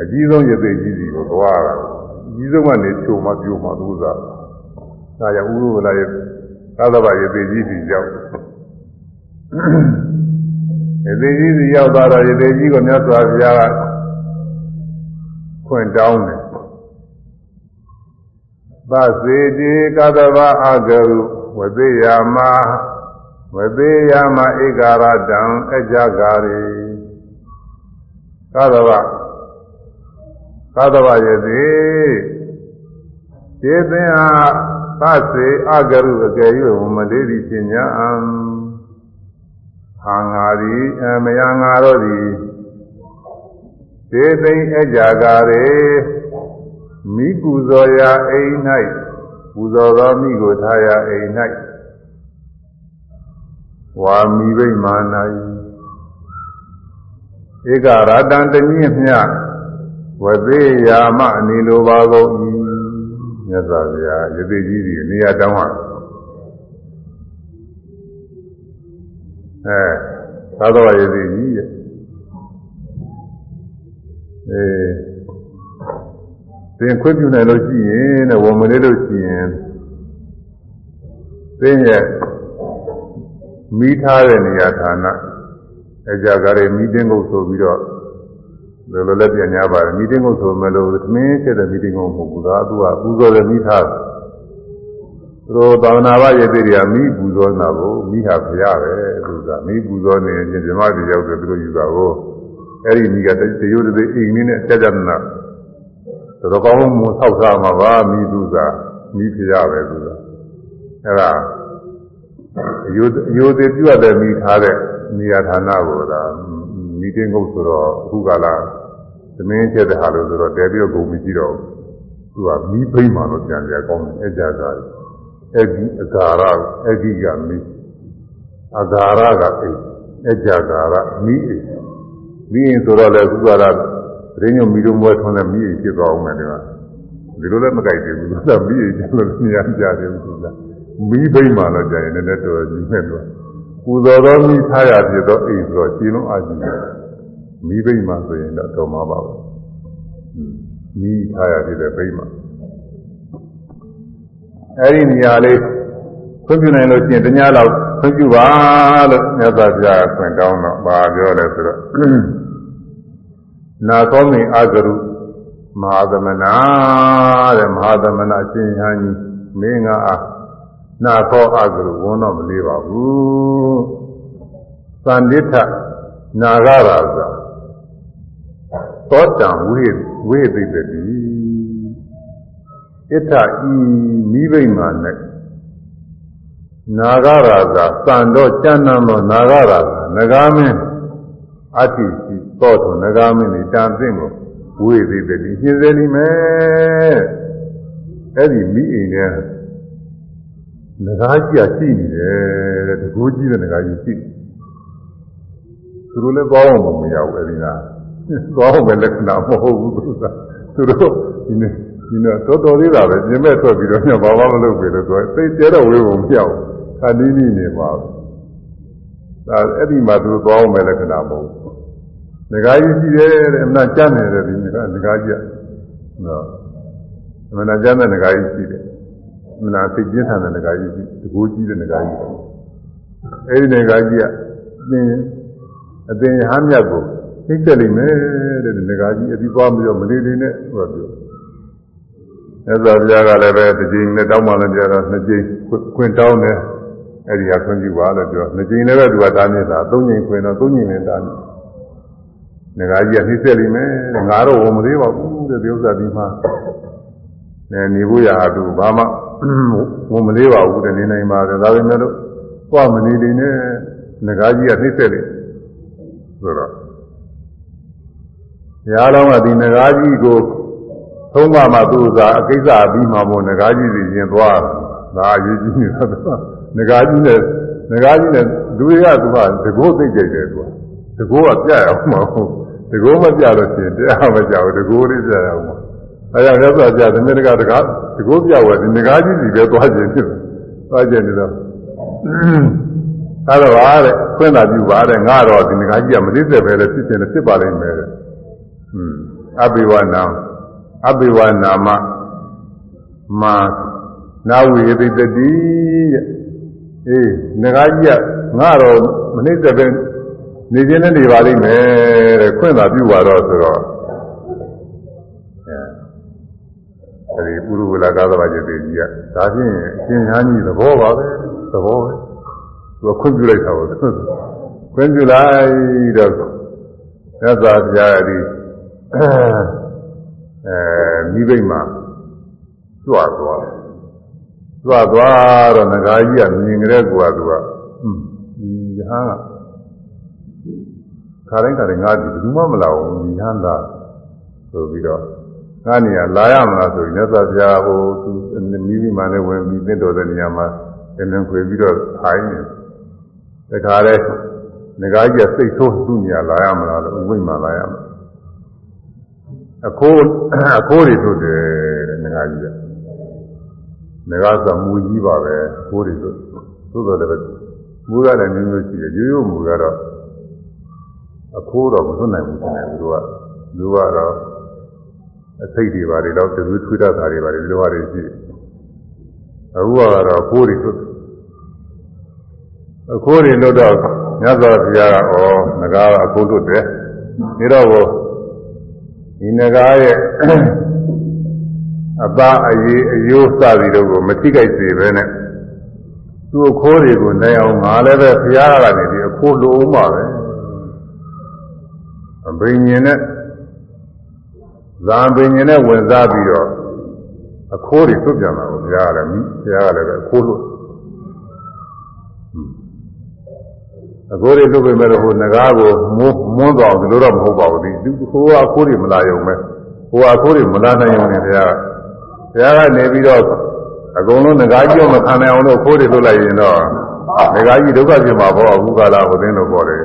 အကြီးဆုံးရသေးကြီးစီကိုသွားတာအကြီးဆုံးကနေချုံမှပြိုမှသူဥစ္စာဒါကြောင့်ဥရဝေလာရဲ့ ကသဘာရသေးကြီးစီရောက်ရသေးကြီးစီရောက်သွားတော့ရသေးကြီးကိုမြတ်စွာဘုရားကခွင့်တောင်းတယ်သစေတိကသဗအာဂရုဝသေယမဝသေယမဧကာရတံအကြဂာရိကသဗကသဗယတိသေသင်ဟာ သစေအဂရုအကယ်၍ဝမလေးသည်ပညာအံဟာငါသည်အမယငါတို့သည်သေသိအကြဂာရိမိပူဇော်ရာအိမ်၌ပူဇော်သောမိကိုထားရာအိမ်၌ဝါမိဘိမာနာဧကရတံတညင်းမြဝသေးယာမအနေလိုပါကုန်၏ မြတ်စွာဘုရားယသိကြီးဒီနေရာတောင်းဟာအဲသာသဝယသိကြီးရဲ့အဲသင်ခွင့်ပြုနိုင်လို့ရှိရင်တဲ့ဝမလေးလို့ရှိရင်သင်ရဲ့မိထားတဲ့နေရာဌာနအကြကရေမိတင်းကုတ်ဆိုပြီးတော့ ဘယ်လိုလဲပြန်ညာပါတယ်မိတင်းကုတ်ဆိုမဲ့လို့သမင်းချက်တဲ့မိတင်းကုတ်မဟုတ်ဘူးဒါသူကပူဇော်တဲ့မိထားတို့သာဝနာ့ရဲ့တိတွေကမိပူဇော်နာကိုမိဟာဖရပဲသူကမိပူဇော်နေရင်ဇမတိရောက်တယ်သူတို့ယူတာကိုအဲ့ဒီမိကတရုတ်တည်းအိမ်နည်းနဲ့ကြကြနာတော်ကောင်းမှုဆောက်ထားမှာပါမိသူကမိဖရပဲသူကအဲ့ဒါအယုအယုသေးပြုတ်တဲ့မိထားတဲ့နေရာဌာနကိုဒါမိတင်းကုတ်ဆိုတော့အခုကလာ သမင်းချက်တဲ့ဟာလို့ဆိုတော့တဲပြီးတော့ဂုံမရှိတော့သူကမိဖိမှလို့ပြန်ကြကောင်းတယ်အဲ့ကြတာအဲ့ဒီအဂါရအဲ့ဒီကမိအဂါရကအိအဲ့ကြကာရမိအိမိရင်ဆိုတော့လေခုကလာရင်းညမီတို့မွဲထွန်းတဲ့မိအိဖြစ်သွားအောင်မယ်ဒီကဒီလိုလည်းမကြိုက်သေးဘူးသူကမိအိကျလို့နေရာကြတယ်သူကမိဘိမှန်တော့ကြာရင်လည်းတော်ကြီးနဲ့တော့ပူဇော်တော်မိထားရဖြစ်တော့အိဆိုတော့ရှင်းလုံးအာကြည့်တယ် မိဘိမှန်ဆိုရင်တော့တော်မှာပါပဲမိထားရဖြစ်တဲ့ဘိမှန်အဲ့ဒီနေရာလေးခွင့်ပြုနိုင်လို့ရှိရင်တ냐လောက်ခွင့်ပြုပါလို့မြတ်စွာဘုရားခွင့်တောင်းတော့ဘာပြောလဲဆိုတော့နာသောမင်အာဂရုမဟာသမနာတဲ့မဟာသမနာရှင်ဟန်ကြီးမင်းကအာနာသောအာဂရုဝန်တော့မလေးပါဘူးသန္တိထနာဂရာဇာ သောတံဝိဝိသိတတိဣထဤမိဘိမာ၌နာဂရာဇာစံတော့ကျမ်းနံသောနာဂရာဇာနဂါမင်းအတ္တိရှိသောထုနဂါမင်းဤတန်သိမ့်ကိုဝိသိတတိရှင်းစေလိမ့်မယ်အဲ့ဒီမိအိမ်ထဲနဂါကြီးရှိနေတယ်တဲ့တကူကြီးတဲ့နဂါကြီးရှိသူတို့လည်းသွားအောင်မရဘူးအဲ့ဒီက သွားအောင်ပဲလက္ခဏာမဟုတ်ဘူးသူကသူတို့ဒီနေ့ဒီတော့တော်တော်လေးတာပဲပြင်မဲ့ထွက်ပြီးတော့ညဘာမှမလုပ်ပြီလို့သူကသိကျတော့ဝေးဖို့မပြောက်ခါနီးနီးနေပါဘူးဒါအဲ့ဒီမှာသူသွားအောင်ပဲလက္ခဏာမဟုတ်ဘူးငကားကြီးရှိတယ်တဲ့အမှန်ကျမ်းနေတယ်ဒီငကားငကားကြီးကတော့အမှန်ကျမ်းတဲ့ငကားကြီးရှိတယ်အမှန်သိကျင်းထန်တဲ့ငကားကြီးရှိတကူကြီးတဲ့ငကားကြီးအဲ့ဒီငကားကြီးကအသင်အသင်ဟမ်းမြတ်ကို သိတယ်လိမ့်မယ်တဲ့ငကားကြီးအပြီးသွားပြီးတော့မလေးလေးနဲ့ဟောပြောမြတ်စွာဘုရားကလည်းပဲတစ်ကြိမ်နဲ့တောင်းမှလည်းပြောတော့နှစ်ကြိမ်ခွင့်တောင်းတယ်အဲ့ဒီဟာခွင့်ပြုပါလို့ပြောနှစ်ကြိမ်လည်းပဲသူကတားမြစ်တာသုံးကြိမ်ခွင့်တော့သုံးကြိမ်နဲ့တားမြစ်ငါကြီးကနှိမ့်ဆက်လိမ့်မယ်တဲ့ငါတော့ဝန်မသေးပါဘူးတဲ့ဒီဥစ္စာဒီမှာနေနေဖို့ရဟာသူဘာမှဝန်မသေးပါဘူးတဲ့နေနိုင်ပါတယ်ဒါပေမဲ့လို့သွားမနေနေနဲ့ငါကြီးကနှိမ့်ဆက်လိမ့်ဆိုတော့ ဘုရားတော်ကဒီငါကြီးကိုသုံးပါမှသူ့ဥစားအကိစ္စပြီးမှမို့ငကားကြီးစီရင်သွားတာဒါအရေးကြီးနေတော့ငကားကြီးနဲ့ငကားကြီးနဲ့လူတွေကသူကတကိုးသိကြိတ်တယ်သူကတကိုးကပြရအောင်မဟုတ်တကိုးမပြလို့ရှိရင်တရားမကြဘူးတကိုးလေးပြရအောင်အဲဒါလည်းဆိုကြသမီးတကတကားတကိုးပြဝယ်ဒီငကားကြီးစီပဲသွားခြင်းဖြစ်သွားခြင်းနေတော့အဲတော့ပါတဲ့ခွင့်သာပြုပါတဲ့ငါတော့ဒီငကားကြီးကမသိတဲ့ပဲလေဖြစ်ခြင်းနဲ့ဖြစ်ပါလိမ့်မယ်တဲ့ဟွန်း အဘိဝနာအဘိဝနာမမာနာဝိသိတတိတဲ့အေးငကားကြီးကငါတော့မနှိမ့်တဲ့ပဲနေခြင်းနဲ့နေပါလိမ့်မယ်တဲ့ခွင့်သာပြုပါတော့ဆိုတော့အဲဒီပုရုဝလာကာသဘာจิตကြီးကဒါဖြင့်အရှင်ညာကြီးသဘောပါပဲသဘောပဲသူကခွင့်ပြုလိုက်တာပေါ့ခွင့်ပြုလိုက်တော့သက်သာပြားရီ အဲမိဘိတ်မှာကြွသွားကြွသွားတော့ငကားကြီးကမြင်ကြတဲ့ကွာသူကဒီယဟန်ကခါတိုင်းခါတိုင်းငါဒီဘယ်သူမှမလာဘူးဒီဟန်လာဆိုပြီးတော့ငါနေရလာရမလားဆိုရင်မြတ်စွာဘုရားဟိုသူမိမိမှလည်းဝင်ပြီးသင့်တော်တဲ့နေရာမှာသင်္လင်ခွေပြီးတော့ထိုင်နေတခါလဲငကားကြီးကစိတ်ဆိုးသူ့နေရာလာရမလားလို့ဥပိ္ပမာလာရမလား အခိုးအခိုးတွေထုတ်တယ်တဲ့ငကားကြီးကငကားဆိုမူကြီးပါပဲအခိုးတွေထုတ်သို့တော်လည်းမူကလည်းမျိုးမျိုးရှိတယ်ရိုးရိုးမူကတော့အခိုးတော့မသွတ်နိုင်ဘူးတဲ့သူကသူကတော့အစိတ်တွေပါတယ်တော့သူထွေးတတ်တာတွေပါတယ်ဒီလိုဟာတွေရှိတယ်အခုကတော့အခိုးတွေထုတ်အခိုးတွေလွတ်တော့မြတ်စွာဘုရားကဩငကားကအခိုးလွတ်တယ်ဒါတော့ ဒီနဂါရဲ့အသားအရေးအယိုးစသည်တို့ကိုမထိကြိုက်စေပဲနဲ့သူ့အခိုးတွေကိုနိုင်အောင်ငါလည်းပဲဘုရားကနေဒီအခိုးလိုအောင်ပါပဲအဘိညာဉ်နဲ့ဇာဘိညာဉ်နဲ့ဝင်စားပြီးတော့အခိုးတွေသွတ်ပြန်တာကိုဘုရားကလည်းဘုရားကလည်းပဲအခိုးလို့ အခိုးတွေလွတ်ပေမဲ့ဟိုငကားကိုမွန်းမွန်းတော့ဒီလိုတော့မဟုတ်ပါဘူးဒီဟိုကအခိုးတွေမလာရုံပဲဟိုကအခိုးတွေမလာနိုင်ရုံနဲ့ဘုရားဘုရားကနေပြီးတော့အကုန်လုံးငကားကြီးတော့မခံနိုင်အောင်လို့ခိုးတွေလွတ်လိုက်ရင်တော့ငကားကြီးဒုက္ခပြင်မှာပေါ့အခုကလာဟိုသိန်းတော့ပေါ်တယ်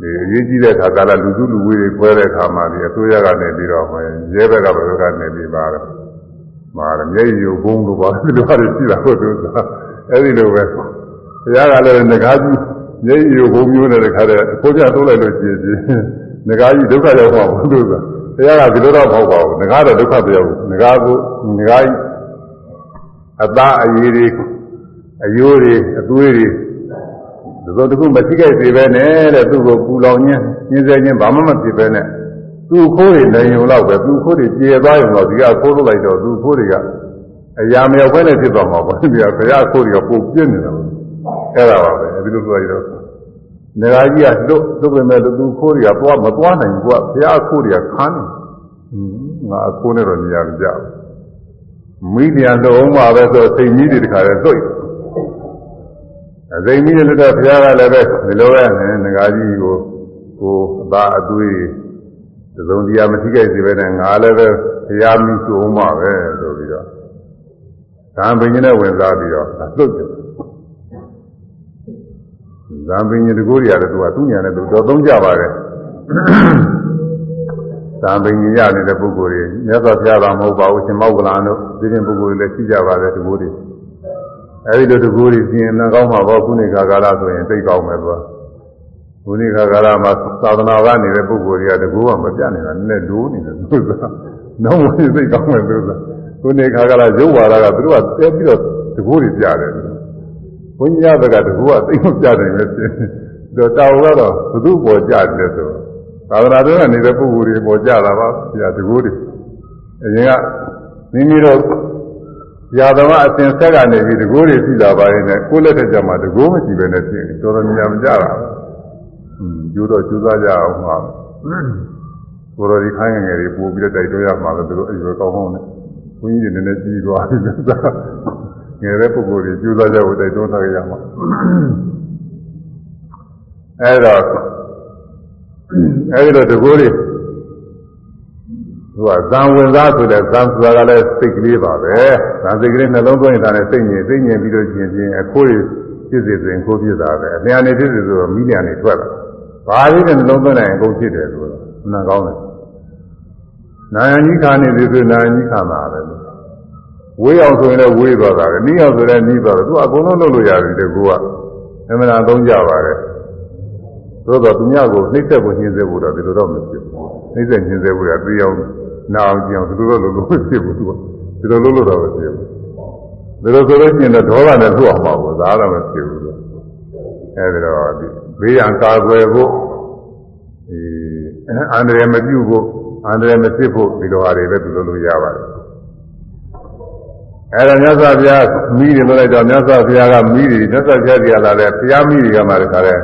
ဒီအရေးကြီးတဲ့အခါကာလလူစုလူဝေးတွေခွဲတဲ့အခါမှာဒီအစိုးရကနေပြီးတော့ဟိုရဲဘက်ကဘယ်ဘက်ကနေပြီးပါတော့မာရမျက်ရည်ဘုံတို့ပါဒီလိုပါရှိတာဟုတ်သူစားအဲ့ဒီလိုပဲဘုရားကလည်းငကားကြီး မျက်ရည်ဘုံမျိုးနဲ့တခါတည်းအဖို့ပြတိုးလိုက်လို့ကြည်ကြည်ငကားကြီးဒုက္ခရောက်မှာဘုသူစားဘုရားကဒီလိုတော့မဟုတ်ပါဘူးငကားတော့ဒုက္ခမရောက်ဘူးငကားကိုငကားကြီးအသားအရည်တွေအယိုးတွေအသွေးတွေဒီလိုတခုမသိခဲ့စေပဲနဲ့တဲ့သူ့ကိုပူလောင်ခြင်းညှင်းဆဲခြင်းဘာမှမဖြစ်ပဲနဲ့သူ့ခိုးတွေလည်းယုံတော့ပဲသူ့ခိုးတွေကျေသွားရင်တော့ဒီကခိုးလို့လိုက်တော့သူ့ခိုးတွေကအရာမရောက်ဘဲနဲ့ဖြစ်သွားမှာပေါ့ဒီကဘုရားခိုးတွေကပုတ်ပြင်းနေတာပေါ့ အဲ့ဒါပါပဲဒီလိုဆိုရတော့နေရာကြီးကလွတ်လွတ်ပေမဲ့သူခိုးတွေကသွားမသွားနိုင်ဘူးကဘုရားခိုးတွေကခန်းနေငါအခိုးနဲ့တော့နေရာမကြဘူးမိလျာလုံးအောင်ပါပဲဆိုစိတ်ကြီးတွေတခါလဲလွတ်အစိမ်ကြီးတွေတော့ဘုရားကလည်းပဲဒီလိုပဲငကားကြီးကိုကိုအသားအသွေးသုံးတရားမထိခဲ့စေပဲနဲ့ငါလည်းပဲဘုရားမိစုံမှာပဲဆိုပြီးတော့ဇံပင်ကြီးနဲ့ဝင်စားပြီးတော့လွတ်တယ် ဇံပင်ကြီးတကူရတယ်သူကသူ့ညာနဲ့သူတော့သုံးကြပါတယ်ဇံပင်ကြီးရနေတဲ့ပုဂ္ဂိုလ်တွေမြတ်စွာဘုရားကမဟုတ်ပါဘူးရှင်မောက္ကလန်တို့ဒီရင်ပုဂ္ဂိုလ်တွေလည်းရှိကြပါတယ်တကူတွေအဲဒီလိုတကူတွေပြင်နှကောင်းမှာပေါ့ခုနေခါကာလဆိုရင်သိကောင်းမယ်သူကခုနေခါကာလမှာသာသနာ့ဘာနေတဲ့ပုဂ္ဂိုလ်တွေကတကူကမပြတ်နေတာနည်းနည်းဒိုးနေတယ်သူကနောက်မှသိကောင်းမယ်သူကခုနေခါကာလရုပ်ဝါဒကသူတို့ကတဲပြီးတော့တကူတွေပြတယ် ဘုန်းကြီးရဘက်ကတကူကသိမပြတယ်ပဲဖြစ်တော့တောင်ကတော့ဘုသူ့ပေါ်ကြတယ်ဆိုသာသနာ့တွင်နေတဲ့ပုဂ္ဂိုလ်တွေပေါ်ကြတာပါပြတကူတွေအရင်ကမိမိတို့ရာသမားအစဉ်ဆက်ကနေပြီးတကိုးတွေရှိလာပါရင်လည်းကိုယ်လက်ထက်ကျမှတကိုးမရှိပဲနဲ့ဖြစ်နေတော်တော်များမကြတာ။อืมကျိုးတော့ကျိုးစားကြအောင်မှာ။ကိုယ်တော်ဒီခိုင်းငယ်တွေပို့ပြီးတော့တိုက်တွန်းရမှာလည်းသူတို့အရွယ်ကောင်းကောင်းနဲ့ဘုန်းကြီးတွေလည်းကြီးသွားပြီလို့သာ ငယ်တဲ့ပုဂ္ဂိုလ်တွေကျိုးစားကြဖို့တိုက်တွန်းထားကြရမှာ။အဲတော့အဲဒီတော့တကိုးတွေသူကဇံဝင်စားဆိုတဲ့ဇံဆိုတာကလည်းစိတ်ကလေးပါပဲဇံစိတ်ကလေးနှလုံးသွင်းတာနဲ့စိတ်ငြိမ်စိတ်ငြိမ်ပြီးတော့ကျင်ကျင်အခိုးရဖြစ်စေဆိုရင်ခိုးဖြစ်တာပဲအလျာနေဖြစ်စေဆိုတော့မိလျာနေထွက်လာဘာလေးနဲ့နှလုံးသွင်းလိုက်ရင်အကုန်ဖြစ်တယ်လို့နာကောင်းတယ်နာယကြီးခါနေပြီဆိုနာယကြီးခါမှာပဲ ဝေးအောင်ဆိုရင်လည်းဝေးသွားတာပဲနီးအောင်ဆိုလည်းနီးသွားတယ်သူကအကုန်လုံးလုပ်လို့ရပြီတကူကအမှန်တရားသုံးကြပါတယ်သို့တော့သူများကိုနှိမ့်ဆက်ဖို့ညှင်းဆဲဖို့တော့ဒီလိုတော့မဖြစ်ဘူးနှိမ့်ဆက်ညှင်းဆဲဖို့ကသိအောင်နာအောင်ကြအောင်ဒီလိုတော့လုံးလုံးဖြစ်ဘူးသူကဒီလိုလုံးလို့တော့မဖြစ်ဘူးဒီလိုဆိုလို့ရှိရင်တော့ဒေါသနဲ့ထုတ်အောင်ပါဘူးဒါတော့မဖြစ်ဘူးအဲဒီတော့ဒီဘေးရန်ကာကွယ်ဖို့ဒီအန္တရာယ်မပြုဖို့အန္တရာယ်မဖြစ်ဖို့ဒီလိုဟာတွေပဲသူလိုလိုရပါတယ် အဲဒါမြတ်စွာဘုရားမိတယ်လို့လိုက်တော့မြတ်စွာဘုရားကမိတယ်မြတ်စွာဘုရားကြီးလာတယ်ဘုရားမိတွေကမှတခါလဲ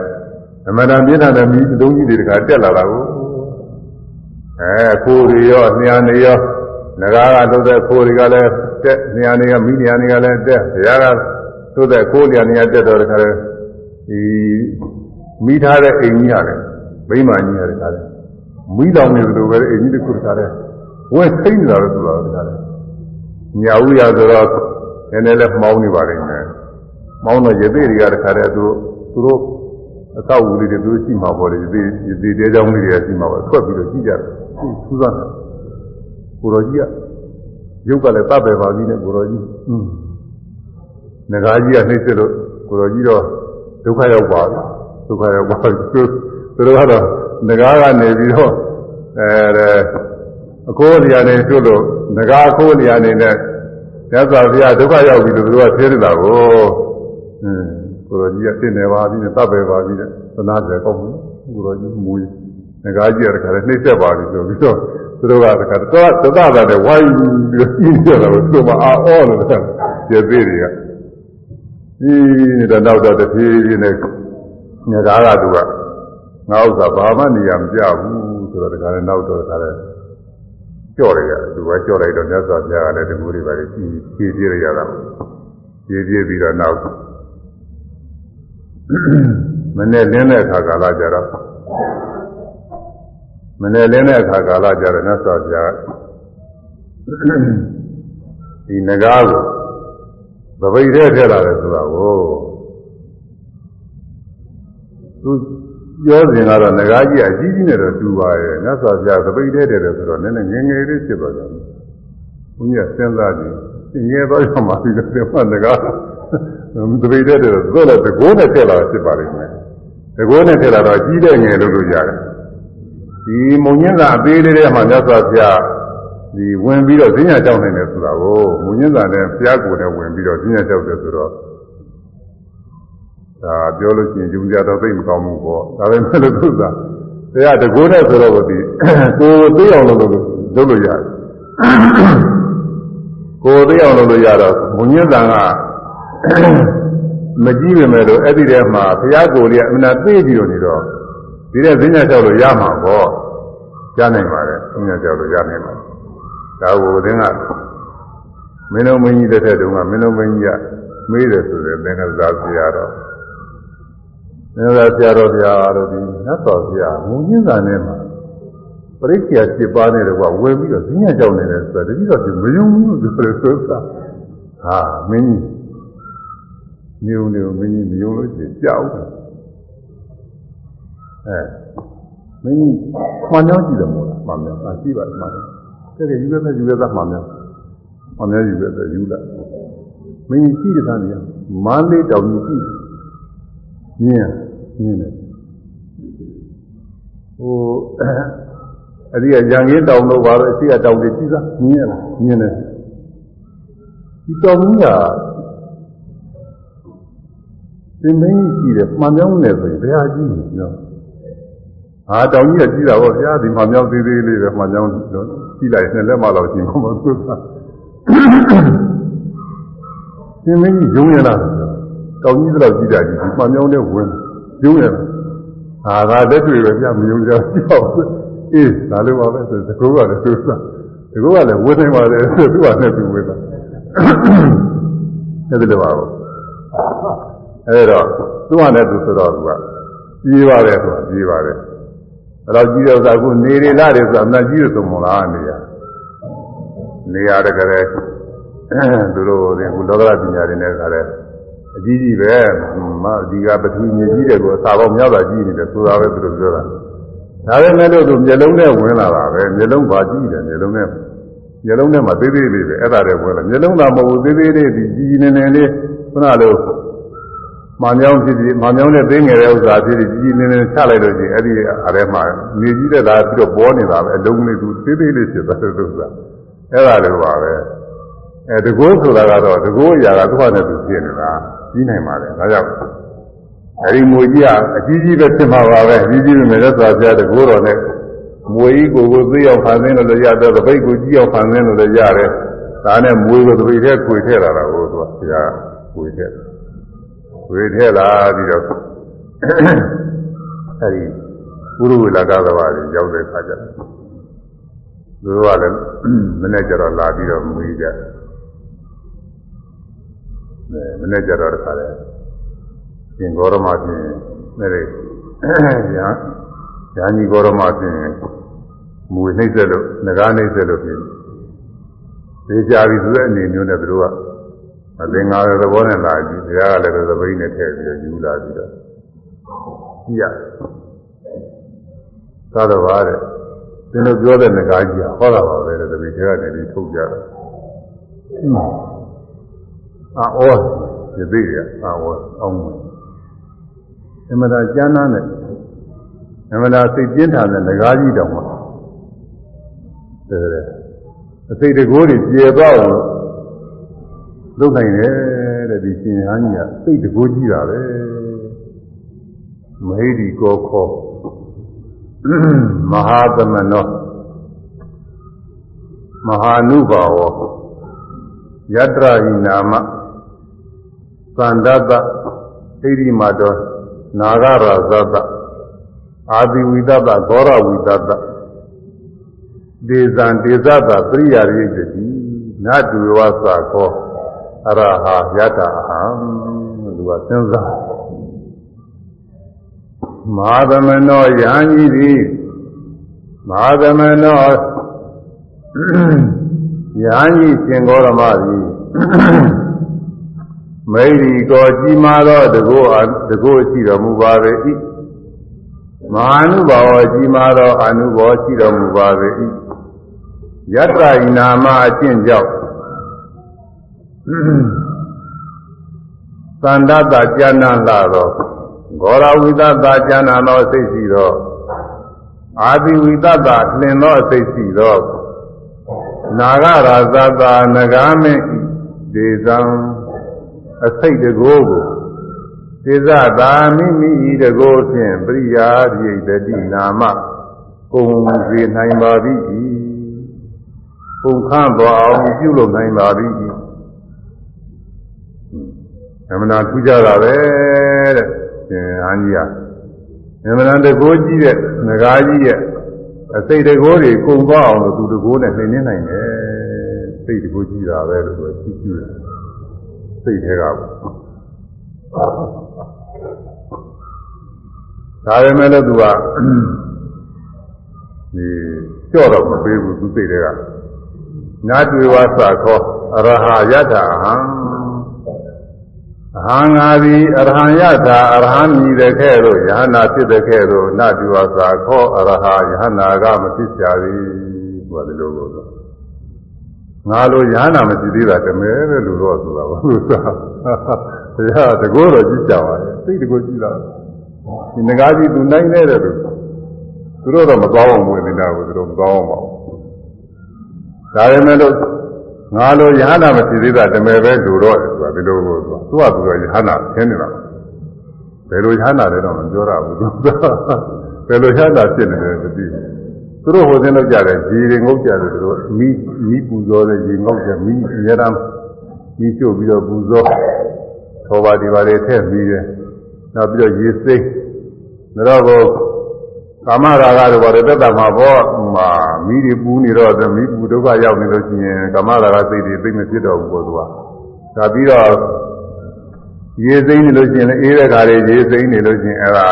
အမှန်တန်ပြင်းထန်တဲ့မိအလုံးကြီးတွေတခါတက်လာတာကိုအဲခိုးတွေရောနှာနေရောငကားကသုတ်တဲ့ခိုးတွေကလည်းတက်နှာနေကမိညာနေကလည်းတက်ဘုရားကသုတ်တဲ့ခိုးညာနေကတက်တော့တခါလဲဒီမိထားတဲ့အိမ်ကြီးရတယ်မိမကြီးရတယ်ခါလဲမိလောင်နေသလိုပဲအိမ်ကြီးတစ်ခုတခါလဲဝဲသိနေတာလို့ဆိုတာတခါလဲ ညာဥရဆိုတော့နည်းနည်းလေးမှောင်းနေပါလိမ့်မယ်မောင်းတော့ရသေးတွေကတခါလဲသူသူတို့အသောက်ဦးလေးတွေသူရှိမှာပေါ့လေဒီဒီတဲကြောင်းလေးတွေရှိမှာပေါ့ထွက်ပြီးတော့ကြည့်ကြတယ်ထူးဆန်းတယ်ကိုတော်ကြီးကရုပ်ကလည်းတပ်ပဲပါပြီနဲ့ကိုတော်ကြီးอืมငကားကြီးကနှိမ့်စစ်လို့ကိုတော်ကြီးတော့ဒုက္ခရောက်ပါပြီဒုက္ခရောက်ပါပြီသူတို့ကတော့ငကားကနေပြီးတော့အဲ အကိုးလျာနေကျွတ်လို့ငကားအကိုးလျာနေနဲ့မြတ်စွာဘုရားဒုက္ခရောက်ပြီလို့သူတို့ကသိနေတာကိုอืมကိုတော်ကြီးကသိနေပါပြီနဲ့တပ်ပဲပါပြီနဲ့သနာကြကောင်းဘူးကိုတော်ကြီးမူငကားကြီးကတခါလဲနှိမ့်ဆက်ပါပြီဆိုပြီးတော့သူတို့ကတခါတော့သဒ္ဒတာနဲ့ဝိုင်းပြီးကြီးကြတာကိုသူတို့ကအာအောလို့တဲ့ကျေသေးတွေကဒီနေတဲ့နောက်တော့တဖြည်းဖြည်းနဲ့ငကားကသူကငါဥစ္စာဘာမှနေရာမပြဘူးဆိုတော့တခါလဲနောက်တော့တခါလဲ ကြော့လိုက်ရတယ်သူကကြော့လိုက်တော့မြတ်စွာဘုရားကလည်းတကူတွေပါလေကြီးဖြည်းဖြည်းရရတာဖြည်းဖြည်းပြီးတော့နောက်မနေ့လင်းတဲ့အခါကာလကြတော့မနေ့လင်းတဲ့အခါကာလကြတော့မြတ်စွာဘုရားဒီငကားကိုသပိတ်ထဲထည့်လာတယ်ဆိုတာကိုသူ ပြောစဉ်ကတော့ငကားကြီးအကြီးကြီးနဲ့တော့တူပါရဲ့မြတ်စွာဘုရားသပိတ်ထဲထည့်တယ်ဆိုတော့နည်းနည်းငယ်ငယ်လေးဖြစ်သွားကြတယ်ဘုရားစဉ်းစားကြည့်ငယ်တော့ရမှာဒီလိုမှငကားသပိတ်ထဲထည့်တယ်ဆိုတော့တကိုးနဲ့ထည့်လာဖြစ်ပါလိမ့်မယ်တကိုးနဲ့ထည့်လာတော့ကြီးတဲ့ငယ်လို့လို့ရတယ်ဒီမုံညင်းသာအသေးလေးထဲမှာမြတ်စွာဘုရားဒီဝင်ပြီးတော့ဈဉ္ညာကြောက်နိုင်တယ်ဆိုတာကိုမုံညင်းသာနဲ့ဘုရားကိုယ်နဲ့ဝင်ပြီးတော့ဈဉ္ညာကြောက်တယ်ဆိုတော့ ဒါပြောလို့ရှိရင်ယူကြတော့သိမကောင်းဘူးပေါ့ဒါပေမဲ့လို့သူကတရားတကိုးနဲ့ဆိုတော့ဒီကိုယ်သိအောင်လုပ်လို့လုပ်လို့ရတယ်ကိုယ်သိအောင်လုပ်လို့ရတော့မုံညင်းသာကမကြည့်ပေမဲ့လို့အဲ့ဒီထဲမှာဘုရားကိုယ်လေးကအမှန်သိပြီးတော့နေတော့ဒီတဲ့ဈဉ္ညာကြောက်လို့ရမှာပေါ့ရနိုင်ပါတယ်ဈဉ္ညာကြောက်လို့ရနိုင်ပါတယ်ဒါကိုသင်ကမင်းတို့မင်းကြီးတဲ့တဲ့တုန်းကမင်းတို့မင်းကြီးကမေးတယ်ဆိုတဲ့သင်္ကစားဆရာတော်သ င်္ကစားဆရာတော်ဗျာတို့ဒီနတ်တော်ဆရာမူရင်းစာနဲ့မှာပရိစ္ဆေ7ပါးနဲ့တော့ဝင်ပြီးတော့ဈဉ္ညာကြောက်နေတယ်ဆိုတော့တတိတော့မယုံဘူးလို့ပြောတယ်ဆိုတာဟာမင်းကြီးနေုံနေုံမင်းကြီးမယုံလို့ရှိရင်ကြောက်တယ်အဲမင်းကြီးမှန်ကြောင်းကြည့်တယ်မို့လားမှန်တယ်အာကြည့်ပါမှန်တယ်ကဲကဲယူရတဲ့ယူရတဲ့မှန်တယ်မှန်တယ်ယူရတဲ့ယူလိုက်မင်းကြီးကြည့်တဲ့သားနေမန်းလေးတောင်ကြီးကြည့်မြင် မြင်တယ်ဟိုအဲ့ဒီကရံကင်းတောင်တော့ပါတော့အရှိကတောင်တွေကြည့်သားမြင်ရလားမြင်တယ်ဒီတောင်ကြီးကသင်မင်းကြီးကြည့်တယ်မှန်ပြောင်းနေဆိုရင်ဘယ်ဟာကြည့်နေပြောဟာတောင်ကြီးကကြည့်တာပေါ့ဗျာဒီမှန်ပြောင်းသေးသေးလေးပဲမှန်ပြောင်းလို့ကြည့်လိုက်နှစ်လက်မှတော့ကြည့်မှာမဟုတ်ဘူးသင်မင်းကြီးယုံရလားတောင်ကြီးတော့ကြည့်ကြကြည့်ဒီမှန်ပြောင်းတဲ့ဝင်ယုံ ရလားဟာဒါလက်တွေ့ပဲဗျာမယုံကြဘူးကြောက်အေးဒါလိုပါပဲဆိုတကူကလည်းသူစားတကူကလည်းဝေးနိုင်ပါတယ်ဆိုသူကလည်းသူဝေးတာအဲ့ဒါလိုပါဘူးအဲဒါသူ့ဟာနဲ့သူဆိုတော့သူကကြီးပါတယ်ဆိုတာကြီးပါတယ်အဲ့တော့ကြီးတဲ့ဥစ္စာကနေရလာတယ်ဆိုတာအမှန်ကြီးရသုံးမလားနေရနေရတကယ်သူတို့ဒီကုလောကပညာတွေနဲ့ခါတဲ့ အကြီးကြီးပဲမဒီကပထဝီမြေကြီးတွေကိုအစာပေါင်းများစွာကြီးနေတယ်ဆိုတာပဲသူတို့ပြောတာဒါပေမဲ့လို့သူမျက်လုံးနဲ့ဝင်လာတာပဲမျက်လုံးပါကြီးတယ်မျက်လုံးနဲ့မျက်လုံးထဲမှာသေးသေးလေးပဲအဲ့ဒါတွေဝင်လာမျက်လုံးသာမဟုတ်ဘူးသေးသေးလေးဒီကြီးကြီးနေနေလေးခုနလိုမှန်ကြောင်းဖြစ်ပြီးမှန်ကြောင်းနဲ့သိငယ်တဲ့ဥစ္စာဖြစ်ပြီးကြီးကြီးနေနေချလိုက်လို့ရှိရင်အဲ့ဒီအရဲမှာနေကြီးတဲ့သားပြီးတော့ပေါ်နေတာပဲအလုံးလေးသူသေးသေးလေးဖြစ်သွားတဲ့ဥစ္စာအဲ့ဒါလိုပါပဲအဲတကိုးဆိုတာကတော့တကိုးအရာကသူ့ဟာနဲ့သူဖြစ်နေတာ ကြီးနိုင်ပါလေဒါကြောင့်အဲဒီမွေကြီးကအကြီးကြီးပဲဖြစ်မှာပါပဲကြီးကြီးပဲမြတ်စွာဘုရားတကိုးတော်နဲ့မွေကြီးကိုကိုသိအောင်ဖန်ဆင်းလို့လည်းရတယ်တပိတ်ကိုကြီးအောင်ဖန်ဆင်းလို့လည်းရတယ်ဒါနဲ့မွေကိုတပိတ်ထဲခွေထည့်လာတာကိုသူကဘုရားခွေထည့်ခွေထည့်လာပြီးတော့အဲဒီပုရုဝေလကသဘာတွေရောက်တဲ့ခါကျတော့သူတို့ကလည်းမနေ့ကျတော့လာပြီးတော့မွေးကြ မနေ့ကျတော့တခါလဲရှင်ဂေါရမဖြင့်နဲ့လေညာညာကြီးဂေါရမဖြင့်မူနှိမ့်ဆက်လို့ငကားနှိမ့်ဆက်လို့ဖြင့်သိကြပြီဆိုတဲ့အနေမျိုးနဲ့သူတို့ကအသင်္ကာရသဘောနဲ့လာကြည့်တရားကလည်းသပိနဲ့ထည့်ပြီးတော့ယူလာပြီးတော့ကြည့်ရသာတော့ပါတဲ့သင်တို့ပြောတဲ့ငကားကြီးဟောတာပါပဲတဲ့တပည့်တွေကနေပြီးထုတ်ကြတယ် အာဩဒီသိရအာဩအောင်မယ်အမှန်တရားကျမ်းသားနဲ့အမှန်တရားစိတ်ပြင်းထန်တဲ့ငကားကြီးတောင်မှတဲ့တဲ့အစိတ်တကိုးတွေကျေသွားအောင်လုပ်နိုင်တယ်တဲ့ဒီရှင်ဟန်းကြီးကစိတ်တကိုးကြီးတာပဲမဟိဒီကောခောမဟာသမနောမဟာနုဘာဝယတ္တဟိနာမ သန္တတဣရိမတောနာဂရာဇတအာဒီဝိတတဂောရဝိတတဒေဇံဒေဇတပရိယာရိတတိနတုဝသခောအရဟာယတ္တအဟံလူကစဉ်းစားမဟာသမနောယဟန်ကြီးသည်မဟာသမနောယဟန်ကြီးရှင်ဂောရမသည် မိရိကောကြီးမာသောတကောတကောရှိတော်မူပါပေ၏မဟာနုဘောကြီးမာသောအနုဘောရှိတော်မူပါပေ၏ယတ္တဤနာမအကျင့်ကြောင့်သန္တတကျမ်းနာလာသောဂောရဝိသတာကျမ်းနာသောစိတ်ရှိသောအာတိဝိသတာလင်သောစိတ်ရှိသောနာဂရာသတာနဂာမေဒေဇံ အစိတ်တကိုးကိုသေဇသာမိမိဤတကိုးဖြင့်ပရိယာရိတတိနာမကုံစေနိုင်ပါသည်ပုံခန့်သွားအောင်ပြုလုပ်နိုင်ပါသည်အမှန်တရားထူးကြတာပဲတဲ့ရှင်ဟန်းကြီးကအမှန်တရားတကိုးကြီးတဲ့ငကားကြီးရဲ့အစိတ်တကိုးတွေကုံသွားအောင်လို့သူတကိုးနဲ့နှိမ့်နေနိုင်တယ်စိတ်တကိုးကြီးတာပဲလို့သူကြည့်ကြည့်တယ် စိတ်ထဲကပေါ့ဒါပေမဲ့လည်းသူကဒီကြော့တော့မပေးဘူးသူစိတ်ထဲကနာတွေ့ဝါစာခောအရဟယထာဟံအဟံငါသည်အရဟံယထာအရဟံမြည်တဲ့ခဲ့သို့ယဟနာဖြစ်တဲ့ခဲ့သို့နာတွေ့ဝါစာခောအရဟယဟနာကမဖြစ်ကြသည်သူကဒီလိုလို့ ငါလိုယဟနာမရှိသေးတာတမဲပဲလို့တော့ဆိုတာပါလို့ဆိုတာတရားတကောတော့ကြည့်ကြပါလေစိတ်တကောကြည့်တာဒီငကားကြီးသူနိုင်နေတယ်လို့သူတို့တော့မကောင်းအောင်ဝင်နေတာကိုသူတို့မကောင်းအောင်ပါဘူးဒါပေမဲ့လို့ငါလိုယဟနာမရှိသေးတာတမဲပဲလူတော့ဆိုတာဒီလိုကိုသူကသူကသူကယဟနာဆင်းနေတာဘယ်လိုယဟနာလဲတော့မပြောရဘူးသူဘယ်လိုယဟနာဖြစ်နေတယ်မသိဘူး သူတို့ဟိုစင်းလောက်ကြတယ်ရေတွေငုတ်ကြတယ်သူတို့မိမိပူဇော်တဲ့ရေငုတ်ကြမိအများအားမိကျုပ်ပြီးတော့ပူဇော်ထောပါဒီပါတွေထည့်ပြီးတယ်နောက်ပြီးတော့ရေစိမ့်တော့ကိုကာမရာဂတို့ဘာတွေတက်တာမှာပေါ့မှာမိတွေပူနေတော့မိပူဒုက္ခရောက်နေလို့ရှိရင်ကာမရာဂစိတ်တွေသိမဖြစ်တော့ဘူးပေါ့သူကဒါပြီးတော့ရေစိမ့်နေလို့ရှိရင်အေးတဲ့ခါလေးရေစိမ့်နေလို့ရှိရင်အဲ့ဒါ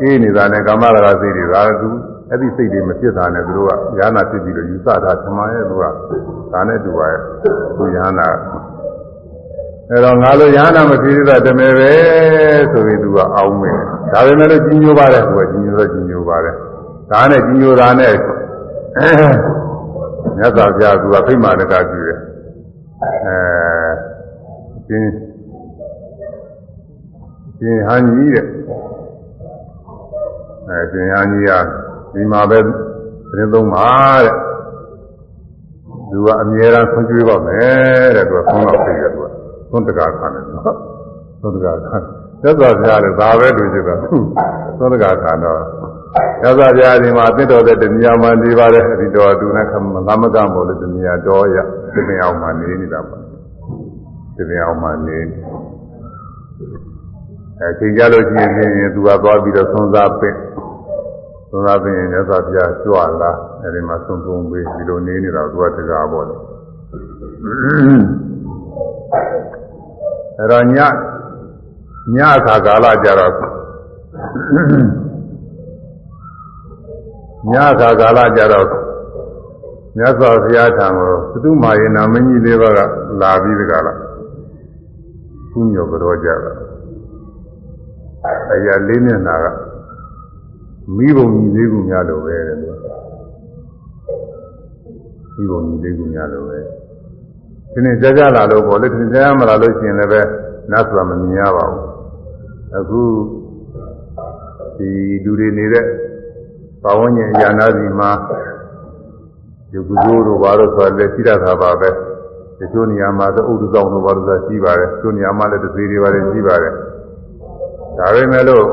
အေးနေတာနဲ့ကာမရာဂစိတ်တွေဒါသူ အဲ့ဒီစိတ်တွေမဖြစ်တာနဲ့သူတို့ကဉာဏ်ဖြစ်ပြီးတော့ယူဆတာသမားရဲ့သူကဒါနဲ့တူပါရဲ့သူဉာဏ်အဲ့တော့ငါလိုရဟနာမဖြစ်သေးတာတမယ်ပဲဆိုပြီးသူကအောင်းမယ်ဒါပေမဲ့လို့ကြီးညိုပါတယ်သူကကြီးညိုတော့ကြီးညိုပါတယ်ဒါနဲ့ကြီးညိုတာနဲ့မြတ်စွာဘုရားသူကဖိမာတကပြုတယ်အဲရှင်းရှင်းဟန်ကြီးတဲ့အဲရှင်းဟန်ကြီးက ဒီမှာပဲသတင်းသုံးပါတဲ့သူကအမြဲတမ်းဆွကြွေးပါမယ်တဲ့သူကဆုံးတော့သိတယ်သူကသုံးတကာခံတယ်နော်သုံးတကာခံသက်သာပြရတယ်ဒါပဲလူကြီးတော့သုံးတကာခံတော့သက်သာပြဒီမှာသစ်တော်တဲ့တဏှာမှနေပါတယ်ဒီတော်သူနဲ့ငမကမို့လို့တဏှာတော်ရသင်အောင်မှနေနေတာပါသင်အောင်မှနေအဲချိန်ကြလို့ရှိရင်သူကသွားပြီးတော့သုံးစားပင့် သုံးစားပင့်ရင်သက်သာပြကြွလာအဲဒီမှာသုံးသုံးပေးဒီလိုနေနေတာသူကတကားပေါ့လေအဲ့တော့ညညအခါကာလကြတော့ညအခါကာလကြတော့မြတ်စွာဘုရားထံကိုသုမာယေနာမင်းကြီးလေးပါးကလာပြီးတကလားကုညောကြောကြတာအရာလေးမျက်နာက မိဘုံကြီးလေးခုများလိုပဲတဲ့သူမိဘုံကြီးလေးခုများလိုပဲဒီနေ့ကြာကြာလာလို့ပေါ့လေဒီနေ့ကြာကြာမလာလို့ရှိရင်လည်းပဲနတ်ဆိုတာမမြင်ရပါဘူးအခုဒီလူတွေနေတဲ့ဘာဝញ្ញအရာနာစီမှာဒီကုသိုလ်တို့ဘာလို့ဆိုလဲရှိရတာပါပဲဒီချိုးနေရာမှာသဥဒ္ဒဆောင်တို့ဘာလို့ဆိုရှိပါတယ်ချိုးနေရာမှာလည်းတစ်သေးတွေပါတယ်ရှိပါတယ်ဒါပေမဲ့လို့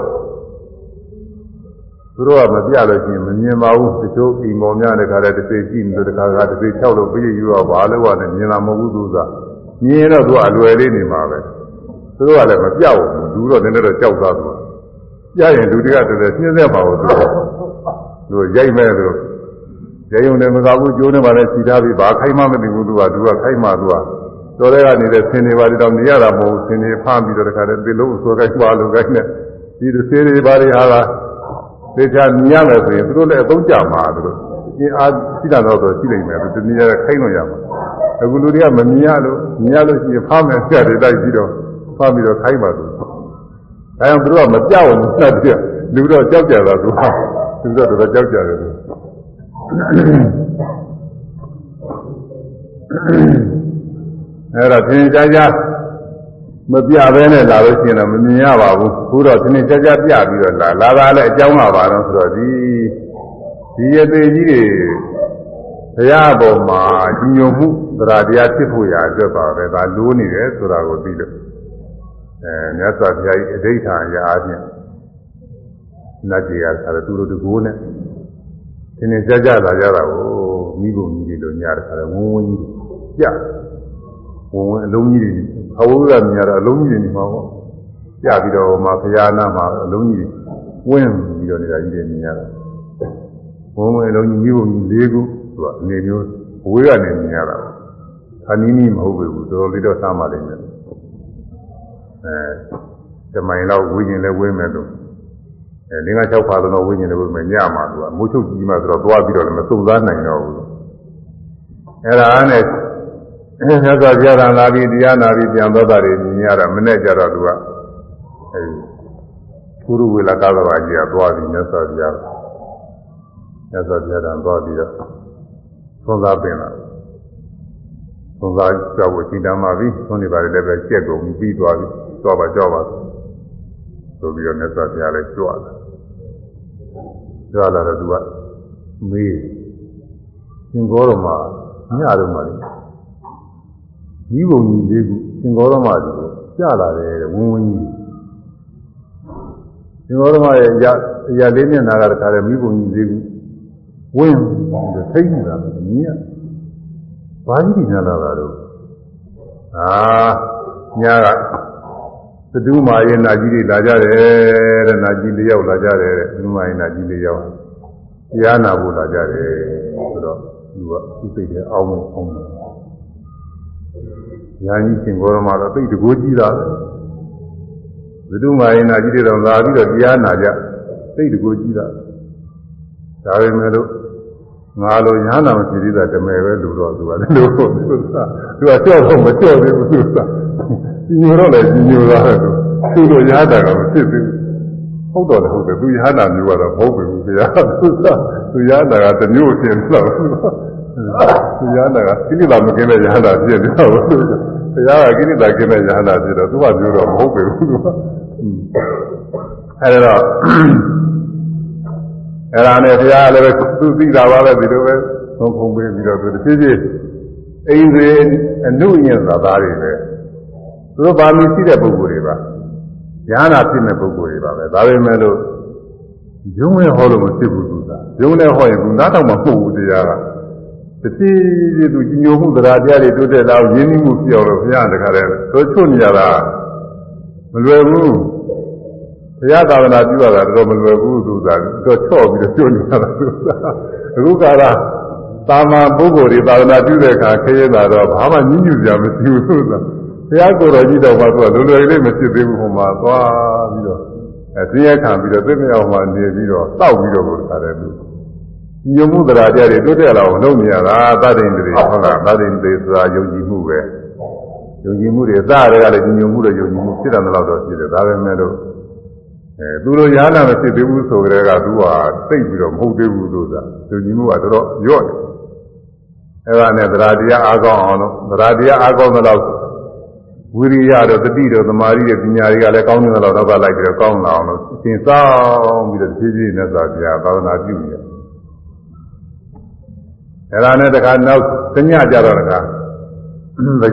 သူတို့ကမပြလို့ရှိရင်မမြင်ပါဘူးတချို့အိမ်မော်များတဲ့ခါတည်းတစ်စိကြည့်နေတခါကတစ်စိ၆လို့ပြည့်ယူတော့ဘာလို့ကလည်းမြင်လာမဟုတ်ဘူးသူကမြင်ရင်တော့သူကအလွယ်လေးနေမှာပဲသူတို့ကလည်းမပြောက်ဘူးလူတော့နည်းနည်းတော့ကြောက်သားသူပြရင်လူတွေကတည်းကပြင်းသက်ပါဘူးသူသူရိုက်မဲ့သူရိုက်ုံနဲ့မကဘူးကျိုးနေပါလေခြိထားပြီးဘာခိုင်းမှမသိဘူးသူကသူကခိုင်းမှသူကတော်တဲ့ကနေတဲ့ဆင်းနေပါတော့နေရတာမဟုတ်ဆင်းနေဖမ်းပြီးတော့တခါတည်းဒီလုံးဆွဲခိုင်းပါလို့ခိုင်းနေဒီသေတွေဘာတွေဟာလား သေချာမြင်ရမယ်ဆိုရင်သူတို့လည်းအသုံးကြမှာသူတို့အင်းအားရှိတာတော့ဆိုရှိနိုင်မယ်သူတနည်းခိုင်းလို့ရမှာအခုလူတွေကမမြင်ရလို့မြင်ရလို့ရှိရင်ဖမ်းမယ်ဆက်တယ်တိုက်ပြီးတော့ဖမ်းပြီးတော့ခိုင်းပါသူဒါကြောင့်သူတို့ကမကြောက်ဘူးစက်ပြလူတော့ကြောက်ကြတာသူကသူတို့တော့ကြောက်ကြတယ်သူအဲ့တော့သင်ကြားကြား မပြဘဲနဲ့လာလို့ရှိရင်တော့မမြင်ရပါဘူးခုတော့သင်ကြားကြားပြပြီးတော့လာလာတာလည်းအကြောင်းလာပါတော့ဆိုတော့ဒီဒီရသေးကြီးတွေဘုရားပေါ်မှာကြီးညိုမှုတရားတရားဖြစ်ဖို့ရာအတွက်ပါပဲဒါလိုးနေတယ်ဆိုတာကိုသိလို့အဲမြတ်စွာဘုရားကြီးအဋိဌာရာအချင်းနတ်ကြီးကဆိုတော့သူတို့တကိုးနဲ့သင်ကြားကြားလာကြတာကိုမိဘကြီးတွေလိုညာတယ်ဆိုတော့ဝုန်းဝန်းကြီးပြဝင်ဝင်အလုံးကြီးတွေ အဝိဇ္ဇာမြင်ရတော့အလုံးကြီးတွေနေမှာပေါ့ကြပြီးတော့မှဘုရားနာမှာအလုံးကြီးတွေဝင်ပြီးတော့နေတာကြီးတွေမြင်ရတာဝင်ဝင်အလုံးကြီးမျိုးကြီး၄ခုသူကအနေမျိုးအဝေးကနေမြင်ရတာခဏီးနီးမဟုတ်ဘူးတော်တော်လေးတော့စားမှလိမ့်မယ်အဲတမိုင်လောက်ဝိညာဉ်လည်းဝင်းမယ်လို့အဲလင်းက၆ပါးသောဝိညာဉ်လည်းဝင်းမယ်ညမှာသူကမိုးချုပ်ကြီးမှဆိုတော့သွားပြီးတော့လည်းမစုံစားနိုင်တော့ဘူးအဲ့ဒါနဲ့ မြတ်စွာဘုရားကလာပြီးတရားနာပြီးပြန်သောတာတွေမြင်ရတာမနဲ့ကြတော့သူကအဲဒီကုရုဝေလကသဘာကြီးကသွားပြီးမြတ်စွာဘုရားမြတ်စွာဘုရားကသွားပြီးတော့သွန်သားပင်လာသွန်သားကြောက်ဖို့ချိန်တမ်းပါပြီသွန်နေပါလေလည်းပဲကြက်ကုန်ပြီးသွားပြီသွားပါကြောက်ပါဆိုပြီးတော့မြတ်စွာဘုရားလည်းကြွလာကြွလာတော့သူကမေးရှင်ကောတော်မှာညတော့မှလေ မိဘုံကြီးလေးခုသင်္ကောရမကြီးကိုကြလာတယ်ဝင်းဝင်းကြီးသင်္ကောရမရဲ့ရရလေးမျက်နှာကတခါတည်းမိဘုံကြီးလေးခုဝင်းပြီးထိတ်နေတာပဲမြင်ရဘာကြီးနေလာတာတော့အာညာကသတုမာရဲ့နာကြီးတွေလာကြတယ်တဲ့နာကြီးလေးယောက်လာကြတယ်တဲ့သတုမာရဲ့နာကြီးလေးယောက်တရားနာဖို့လာကြတယ်ဆိုတော့သူကသူစိတ်ထဲအောင်းအောင်းတယ် ညာကြီးရှင်ဘောရမတော့သိတကိုးကြီးတာဘုဒ္ဓမာယနာကြီးတွေတော့လာပြီးတော့တရားနာကြသိတကိုးကြီးတာဒါပေမဲ့လို့ငါလိုညာနာမရှိသေးတာတမယ်ပဲလို့တော့သူကလည်းလို့သူကသူကကြောက်တော့မကြောက်သေးဘူးသူကကြီးညိုတော့လည်းကြီးညိုတာပဲသူတို့ရတာကမဖြစ်သေးဘူးဟုတ်တော့လည်းဟုတ်တယ်သူရဟနာမျိုးကတော့မဟုတ်ဘူးခင်ဗျာသူကသူရဟနာကတမျိုးအဖြစ်တော့ သူရဟနာကကိလေသာမကင်းတဲ့ရဟနာဖြစ်နေတော့သူဘုရားကကိလေသာကင်းတဲ့ရဟနာဖြစ်တော့သူကမျိုးတော့မဟုတ်ဘူးသူကအဲဒါတော့အဲ့ဒါနဲ့ဘုရားလည်းပဲသူသိတာပါပဲဒီလိုပဲသုံးဖုံးပေးပြီးတော့သူတစ်ဖြည်းဖြည်းအိန္ဒြေအနုညင်သာသားတွေပဲသူတို့ပါမီရှိတဲ့ပုဂ္ဂိုလ်တွေပါဉာဏ်နာဖြစ်တဲ့ပုဂ္ဂိုလ်တွေပါပဲဒါပေမဲ့လို့ယုံနဲ့ဟောလို့မဖြစ်ဘူးသူကယုံနဲ့ဟောရင်သူနားတော့မဟုတ်ဘူးတရားက တတိယသူကြီးညိုမှုတရားတရားတွေတိုးတက်လာရင်းနှီးမှုပြောင်းလို့ဘုရားတခါတည်းသို့ချွတ်နေရတာမလွယ်ဘူးဘုရားသာသနာပြုရတာတော့မလွယ်ဘူးသူကတော့ချော့ပြီးတော့ကျွတ်နေရတာသူကအခုကလာတာမန်ပုဂ္ဂိုလ်တွေသာသနာပြုတဲ့အခါခရဲတာတော့ဘာမှညှဉ်းညူစရာမရှိဘူးသူကဘုရားကိုယ်တော်ကြီးတော့မှသူကလွယ်လွယ်လေးမဖြစ်သေးဘူးဟိုမှာသွားပြီးတော့အဲသိရခံပြီးတော့သိမြောက်မှနေပြီးတော့တောက်ပြီးတော့ကိုယ်တခါတည်းသူ ညုံမှုတရားတရားတွေတိုးတက်လာအောင်လုပ်နေရတာသတ္တိန်တွေဟုတ်လားသတ္တိန်တွေဆိုတာယုံကြည်မှုပဲယုံကြည်မှုတွေသားတွေကလည်းညုံမှုတွေယုံကြည်မှုဖြစ်တယ်လို့တော့ဖြစ်တယ်ဒါပဲမဲ့လို့အဲသူတို့ရားနာမဖြစ်သေးဘူးဆိုကြတဲ့ကသူကသိပြီးတော့မဟုတ်သေးဘူးလို့သာယုံကြည်မှုကတော်တော်ညော့တယ်အဲဒါနဲ့တရားတရားအားကောင်းအောင်လို့တရားတရားအားကောင်းတဲ့လောက်ဝိရိယတို့တတိတို့သမာဓိတို့ပညာတွေကလည်းကောင်းတဲ့လောက်တော့လိုက်ပြီးတော့ကောင်းလာအောင်လို့အရှင်စောင်းပြီးတော့ဖြည်းဖြည်းနဲ့သာပြသာသနာပြုနေတယ် အဲဒါနဲ့တခါနောက်တညကြတော့တခါ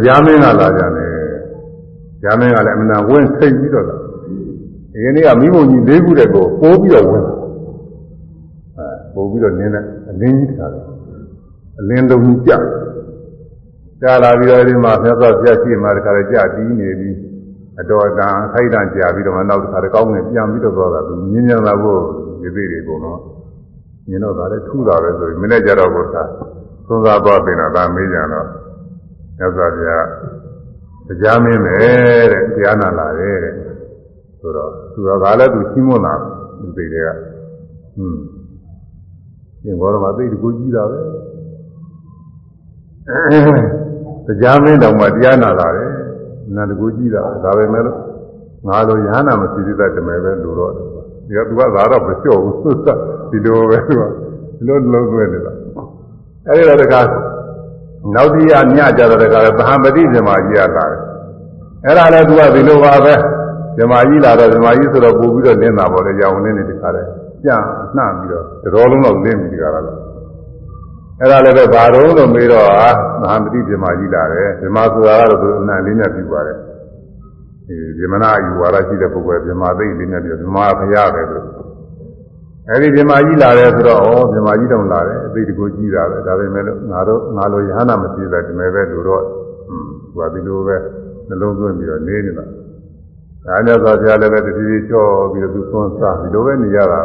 ကြာမင်းကလာကြတယ်ကြာမင်းကလည်းအမှန်ဝင်းစိတ်ပြီးတော့လာဒီနေ့ကမိဘကြီး၄ခုတည်းကိုပိုးပြီးတော့ဝင်အဲပို့ပြီးတော့နင်းတဲ့အလင်းကြီးတခါတယ်အလင်းလုံးကြီးကြကြာလာပြီးတော့ဒီမှာမြတ်စွာဘုရားရှိမှတခါလေကြာပြီးနေပြီးအတော်တန်ခိုက်တန်ကြာပြီးတော့မှနောက်တစ်ခါတကောင်းနဲ့ပြန်ပြီးတော့သွားတာသူမြင်းမြန်လာဖို့ဒီသေးတွေကုန်တော့ မြင်တော့ဒါလည်းထူတာပဲဆိုပြီးမနေ့ကျတော့ဘုရားသုံးစားသွားပြင်တော့ဒါမေးကြတော့မြတ်စွာဘုရားတရားမင်းပဲတဲ့တရားနာလာတယ်တဲ့ဆိုတော့သူကလည်းသူရှင်းမလာသူသိတယ်ကဟွန်းဒီဘောရမသိတကူကြီးတာပဲတရားမင်းတော်မှတရားနာလာတယ်နာတကူကြီးတာဒါပဲမဲ့လို့ငါလိုရဟနာမရှိသေးတဲ့တမယ်ပဲလူတော့ ဒီကသူကသာတော့မလျှော့ဘူးဒီလိုပဲသူကဒီလိုလုံးသွင်းနေတာအဲဒီတော့တကားနောက်တိယညကြတော့တကားသဟံပတိဇမာကြီးရလာတယ်အဲ့ဒါလည်းသူကဒီလိုပါပဲဇမာကြီးလာတော့ဇမာကြီးဆိုတော့ပို့ပြီးတော့လင်းတာပေါ့လေရောင်လင်းနေတခါလဲပြန်နှံ့ပြီးတော့တော်လုံးတော့လင်းပြီးတခါလာတော့အဲ့ဒါလည်းပဲဘာတော့လို့မေးတော့ဟာသဟံပတိဇမာကြီးလာတယ်ဇမာဆိုတာကတော့သူအနံလေးနဲ့ပြုပါတယ် ဒီဇမနာယူဝါဒရှိတဲ့ပုဂ္ဂိုလ်ဇမာသိလေးနဲ့ပြုဇမာဖရပဲလို့အဲဒီဇမာကြီးလာတယ်ဆိုတော့ဩဇမာကြီးတောင်လာတယ်အသိတကူကြီးတာပဲဒါပေမဲ့လို့ငါတို့ငါလိုရဟနာမရှိတဲ့ဒီမဲ့ပဲလို့တော့ဟွန်းသူကဒီလိုပဲနှလုံးသွင်းပြီးတော့နေနေတာဒါကြောင့်သာဘုရားလည်းပဲတတိယချောပြီးတော့သူသွန်းစားဒီလိုပဲနေရတာ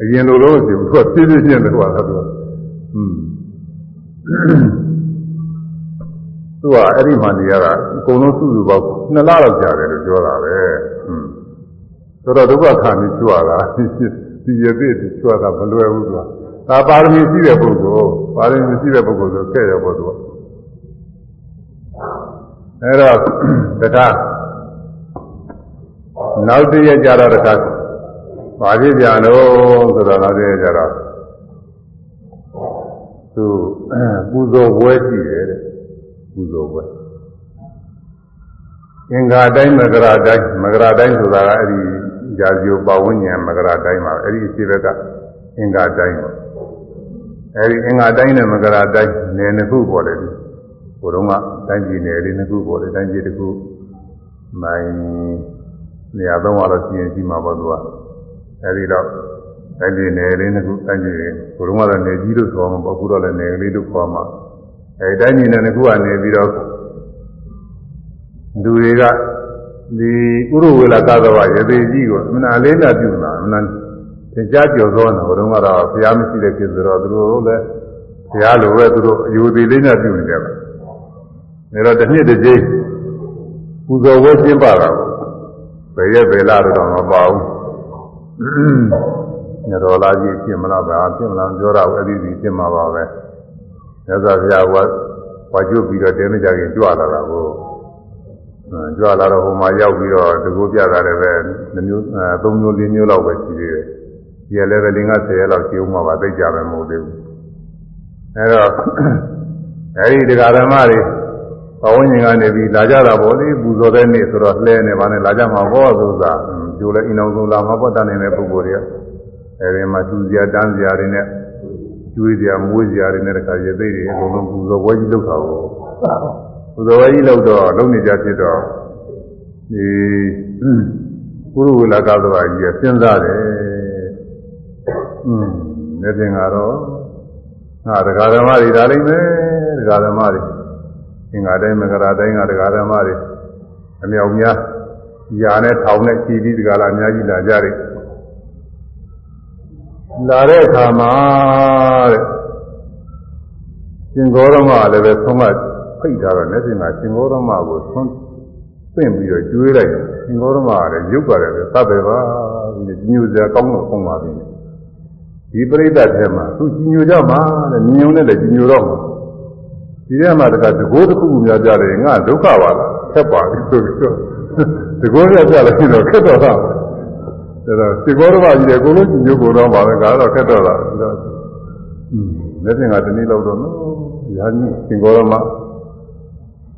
အရင်လိုလိုမရှိဘူးသူကပြည့်ပြည့်ချင်းတယ်ကွာသူကဟွန်း သူကအဲ့ဒီမှနေရတာအကုန်လုံးစုစုပေါင်းနှစ်လလောက်ကြာတယ်လို့ပြောတာပဲဟွန်းဆိုတော့ဒုက္ခခံပြီးချွာတာဒီရသေးချွာတာမလွယ်ဘူးကွာဒါပါရမီရှိတဲ့ပုဂ္ဂိုလ်ပါရမီရှိတဲ့ပုဂ္ဂိုလ်ဆိုခဲ့ရဖို့သူကအဲ့တော့တခါနောက်တည့်ရကြတော့တခါဘာဖြစ်ကြလို့ဆိုတော့နောက်တည့်ရကြတော့သူပူဇော်ပွဲရှိတယ်တဲ့ ပူဇော်ပွဲအင်္ဂါတိုင်းမကရာတိုင်းမကရာတိုင်းဆိုတာကအဲ့ဒီကြာစီယပဝဉ္ဉံမကရာတိုင်းမှာအဲ့ဒီအရှိဘက်ကအင်္ဂါတိုင်းပါအဲ့ဒီအင်္ဂါတိုင်းနဲ့မကရာတိုင်းနယ်နှစ်ခုပေါ်တယ်ဟိုတုန်းကတိုင်းပြည်နယ်လေးနှစ်ခုပေါ်တယ်တိုင်းပြည်တစ်ခုမိုင်နေရာသုံးပါတော့ရှိရင်ရှိမှာပေါ့သူကအဲဒီတော့တိုင်းပြည်နယ်လေးနှစ်ခုတိုင်းပြည်ဟိုတုန်းကတော့နယ်ကြီးလို့ခေါ်မှာပေါ့အခုတော့လည်းနယ်လေးလို့ခေါ်မှာ အဲဒီတိုင်းပြည်နယ်နှစ်ခုကနေပြီးတော့လူတွေကဒီဥရဝေလာကသဝရသေးကြီးကိုအမှန်အလေးနဲ့ပြုတာအမှန်သင်ကြားကြော်သောနေဟိုတုန်းကတော့ဘုရားမရှိတဲ့ကိစ္စတော့သူတို့လည်းဘုရားလိုပဲသူတို့အယူသေးလေးနဲ့ပြုနေကြတယ်ဒါတော့တစ်နှစ်တစ်ကြိမ်ပူဇော်ဝဲကျင်းပတာကိုဘယ်ရက်ဘယ်လတော့မပါဘူးညတော်လာကြီးပြင်မလားဗျာပြင်မလားပြောတာကိုအဲ့ဒီစီပြင်မှာပါပဲ မြတ်စွာဘုရားကဝါကျွတ်ပြီးတော့တဲမကြခင်ကြွလာတာကိုကြွလာတော့ဟိုမှာရောက်ပြီးတော့တကူပြတာလည်းပဲနှမျိုးသုံးမျိုးလေးမျိုးလောက်ပဲရှိသေးတယ်ဒီလည်းပဲလင်္ကာ10ရက်လောက်ရှိဦးမှာပါသိကြမယ်မဟုတ်သေးဘူးအဲ့တော့အဲ့ဒီတရားဓမ္မတွေဘဝဉ္ဇဉ်ကနေပြီးလာကြတာပေါ့လေပူဇော်တဲ့နေ့ဆိုတော့လှဲနေပါနဲ့လာကြမှာပေါ့ဆိုတာကျိုးလဲအိမ်အောင်ဆုံးလာမှာပေါ့တန်နေတဲ့ပုဂ္ဂိုလ်တွေကအဲဒီမှာသူစရာတန်းစရာတွေနဲ့ ကျွေးစရာမွေးစရာတွေနဲ့တခါရသိတွေအကုန်လုံးပူဇော်ဝဲကြီးလုပ်တာကိုပူဇော်ဝဲကြီးလုပ်တော့လုပ်နေကြဖြစ်တော့ဒီကုရုဝလကသဘာကြီးစဉ်းစားတယ်อืมနေပြင်ကတော့ငါတရားဓမ္မတွေဒါလိမ့်မယ်တရားဓမ္မတွေအင်္ဂါတိုင်းမကရာတိုင်းကတရားဓမ္မတွေအမြောက်များယာနဲ့ထောင်နဲ့ခြီးပြီးဒီကလာအများကြီးလာကြတယ် လာတဲ့အခါမှာတဲ့ရှင်ဂေါရမလည်းပဲဆုံးမဖိတ်ထားတော့လက်ရှင်ကရှင်ဂေါရမကိုဆုံးပင့်ပြီးတော့ကျွေးလိုက်ရှင်ဂေါရမကလည်းရုပ်ပါတယ်သတ်တယ်ပါဒီညိုစရာကောင်းတော့ဆုံးပါပြီဒီပြိဿထဲမှာသူကြီးညိုကြမှာတဲ့ညိုနဲ့လည်းကြီးညိုတော့မှာဒီထဲမှာတခါတကိုးတစ်ခုခုများကြတယ်ငါဒုက္ခပါလားခက်ပါပြီဆိုပြီးတော့တကိုးရကြလို့ရှိတော့ခက်တော့တာ ဒါတော့စေကောရမကြီးတယ်ကိုလုံးညိုကိုတော့ပါပဲကတော့ခက်တော့တာဒါอืมလက်ပြင်ကတနည်းလောက်တော့နော်ရာကြီးစေကောရမ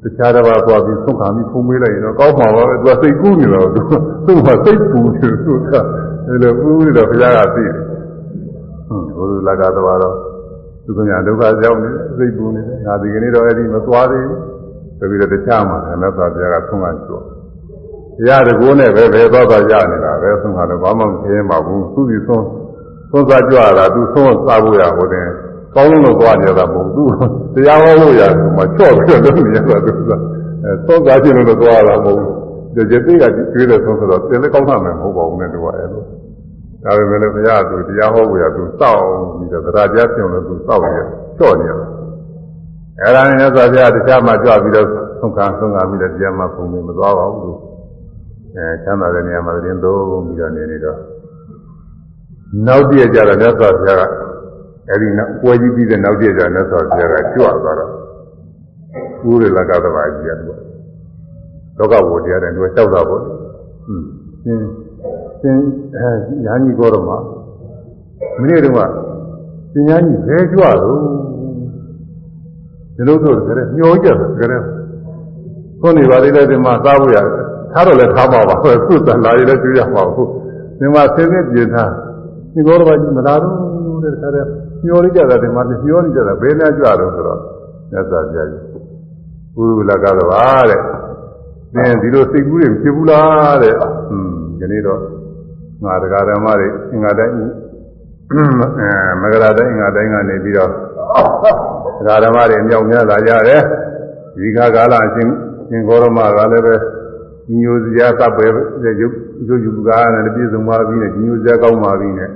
တခြားတစ်ပါးသွားပြီးသုံးခါပြီးဖုံးမေးလိုက်ရင်တော့ကောင်းမှာပါပဲသူကစိတ်ကူးနေတော့သူသူ့မှာစိတ်ပူနေသူကအဲလိုပူနေတော့ဘုရားကသိတယ်ဟွန်းဘုရားလကသွားတော့သူကညာဒုက္ခရောက်နေတယ်စိတ်ပူနေတယ်ငါဒီကနေ့တော့အဲ့ဒီမသွားသေးဘူးဆိုပြီးတော့တခြားမှာအနတ္တဘုရားကဆုံးမကျော်ဘု ရားတကူနဲ့ပဲဘယ်တော့တော့ရနေတာပဲဆုံးကတော့ဘာမှမဖြစ်ပါဘူးသူ့ဒီဆုံးသုံးစားကြွတာသူသုံးစားဖို့ရဟိုတင်ကောင်းလုံးလို့သွားကြတာမဟုတ်ဘူးတရားဟောလို့ရတယ်မချော့ပြီးတော့လုပ်နေရတာသူကအဲသုံးစားခြင်းလို့သွားတာမဟုတ်ဘူးဒီကျေသိကကျွေးတဲ့သုံးဆိုတော့တင်လည်းကောင်းတာမယ်မဟုတ်ပါဘူးနဲ့တူအဲလိုဒါပေမဲ့လည်းဘုရားသူတရားဟောဖို့ရသူစောင့်ပြီးတော့တရားကြားပြုံလို့သူစောင့်နေချော့နေတယ်အဲ့ဒါနဲ့ဆိုဘုရားတရားမှကြွပြီးတော့သုံးခါသုံးခါပြီးတော့တရားမှပုံမသွားပါဘူးသူ အဲချမ်းသာတဲ့နေရာမှာတင်းသုံးပြီးတော့နေနေတော့နောက်တည့်ကြတော့မြတ်စွာဘုရားကအဲဒီနောက်ပွဲကြီးပြီးတဲ့နောက်တည့်ကြမြတ်စွာဘုရားကကြွသွားတော့ဥရလကသဘာကြီးရတယ်လောကဘုရားတဲ့သူကကြောက်တာပေါ့ဟွန်းသင်သင်အဲညာကြီးကောတော့မှမိနစ်တုန်းကသင်ညာကြီးဘယ်ကြွတော့ဒီလိုဆိုကြတယ်ညှောကြတယ်ကြတယ်ခုနေပါသေးတယ်ဒီမှာစားဖို့ရတယ် ထားတော့လည်းထားပါပါသူ့တန်လာရည်လည်းကျွေးရမှာဘူးဒီမှာဆင်းရဲပြင်ထားဒီဘောရပါကြီးမလာတော့တဲ့ခါတည်းညှောလိုက်ကြတာဒီမှာညှောနေကြတာဘယ်နဲ့ကြွတော့ဆိုတော့မြတ်စွာဘုရားကြီးဘုရုလကတော့ပါတဲ့သင်ဒီလိုစိတ်ကူးတွေဖြစ်ဘူးလားတဲ့ဟွန်းဒီနေ့တော့ငါတရားဓမ္မတွေအင်္ဂါတိုင်းအဲမဂရတိုင်းအင်္ဂါတိုင်းကနေပြီးတော့တရားဓမ္မတွေမြောက်များလာကြတယ်ဒီခါကာလအရှင်ရှင်ဂေါရမကလည်းပဲ ညိုစရာကပ်ပဲရုပ်ရုပ်ယူကားနဲ့ပြည့်စုံပါပြီနဲ့ညိုစရာကောင်းပါပြီနဲ့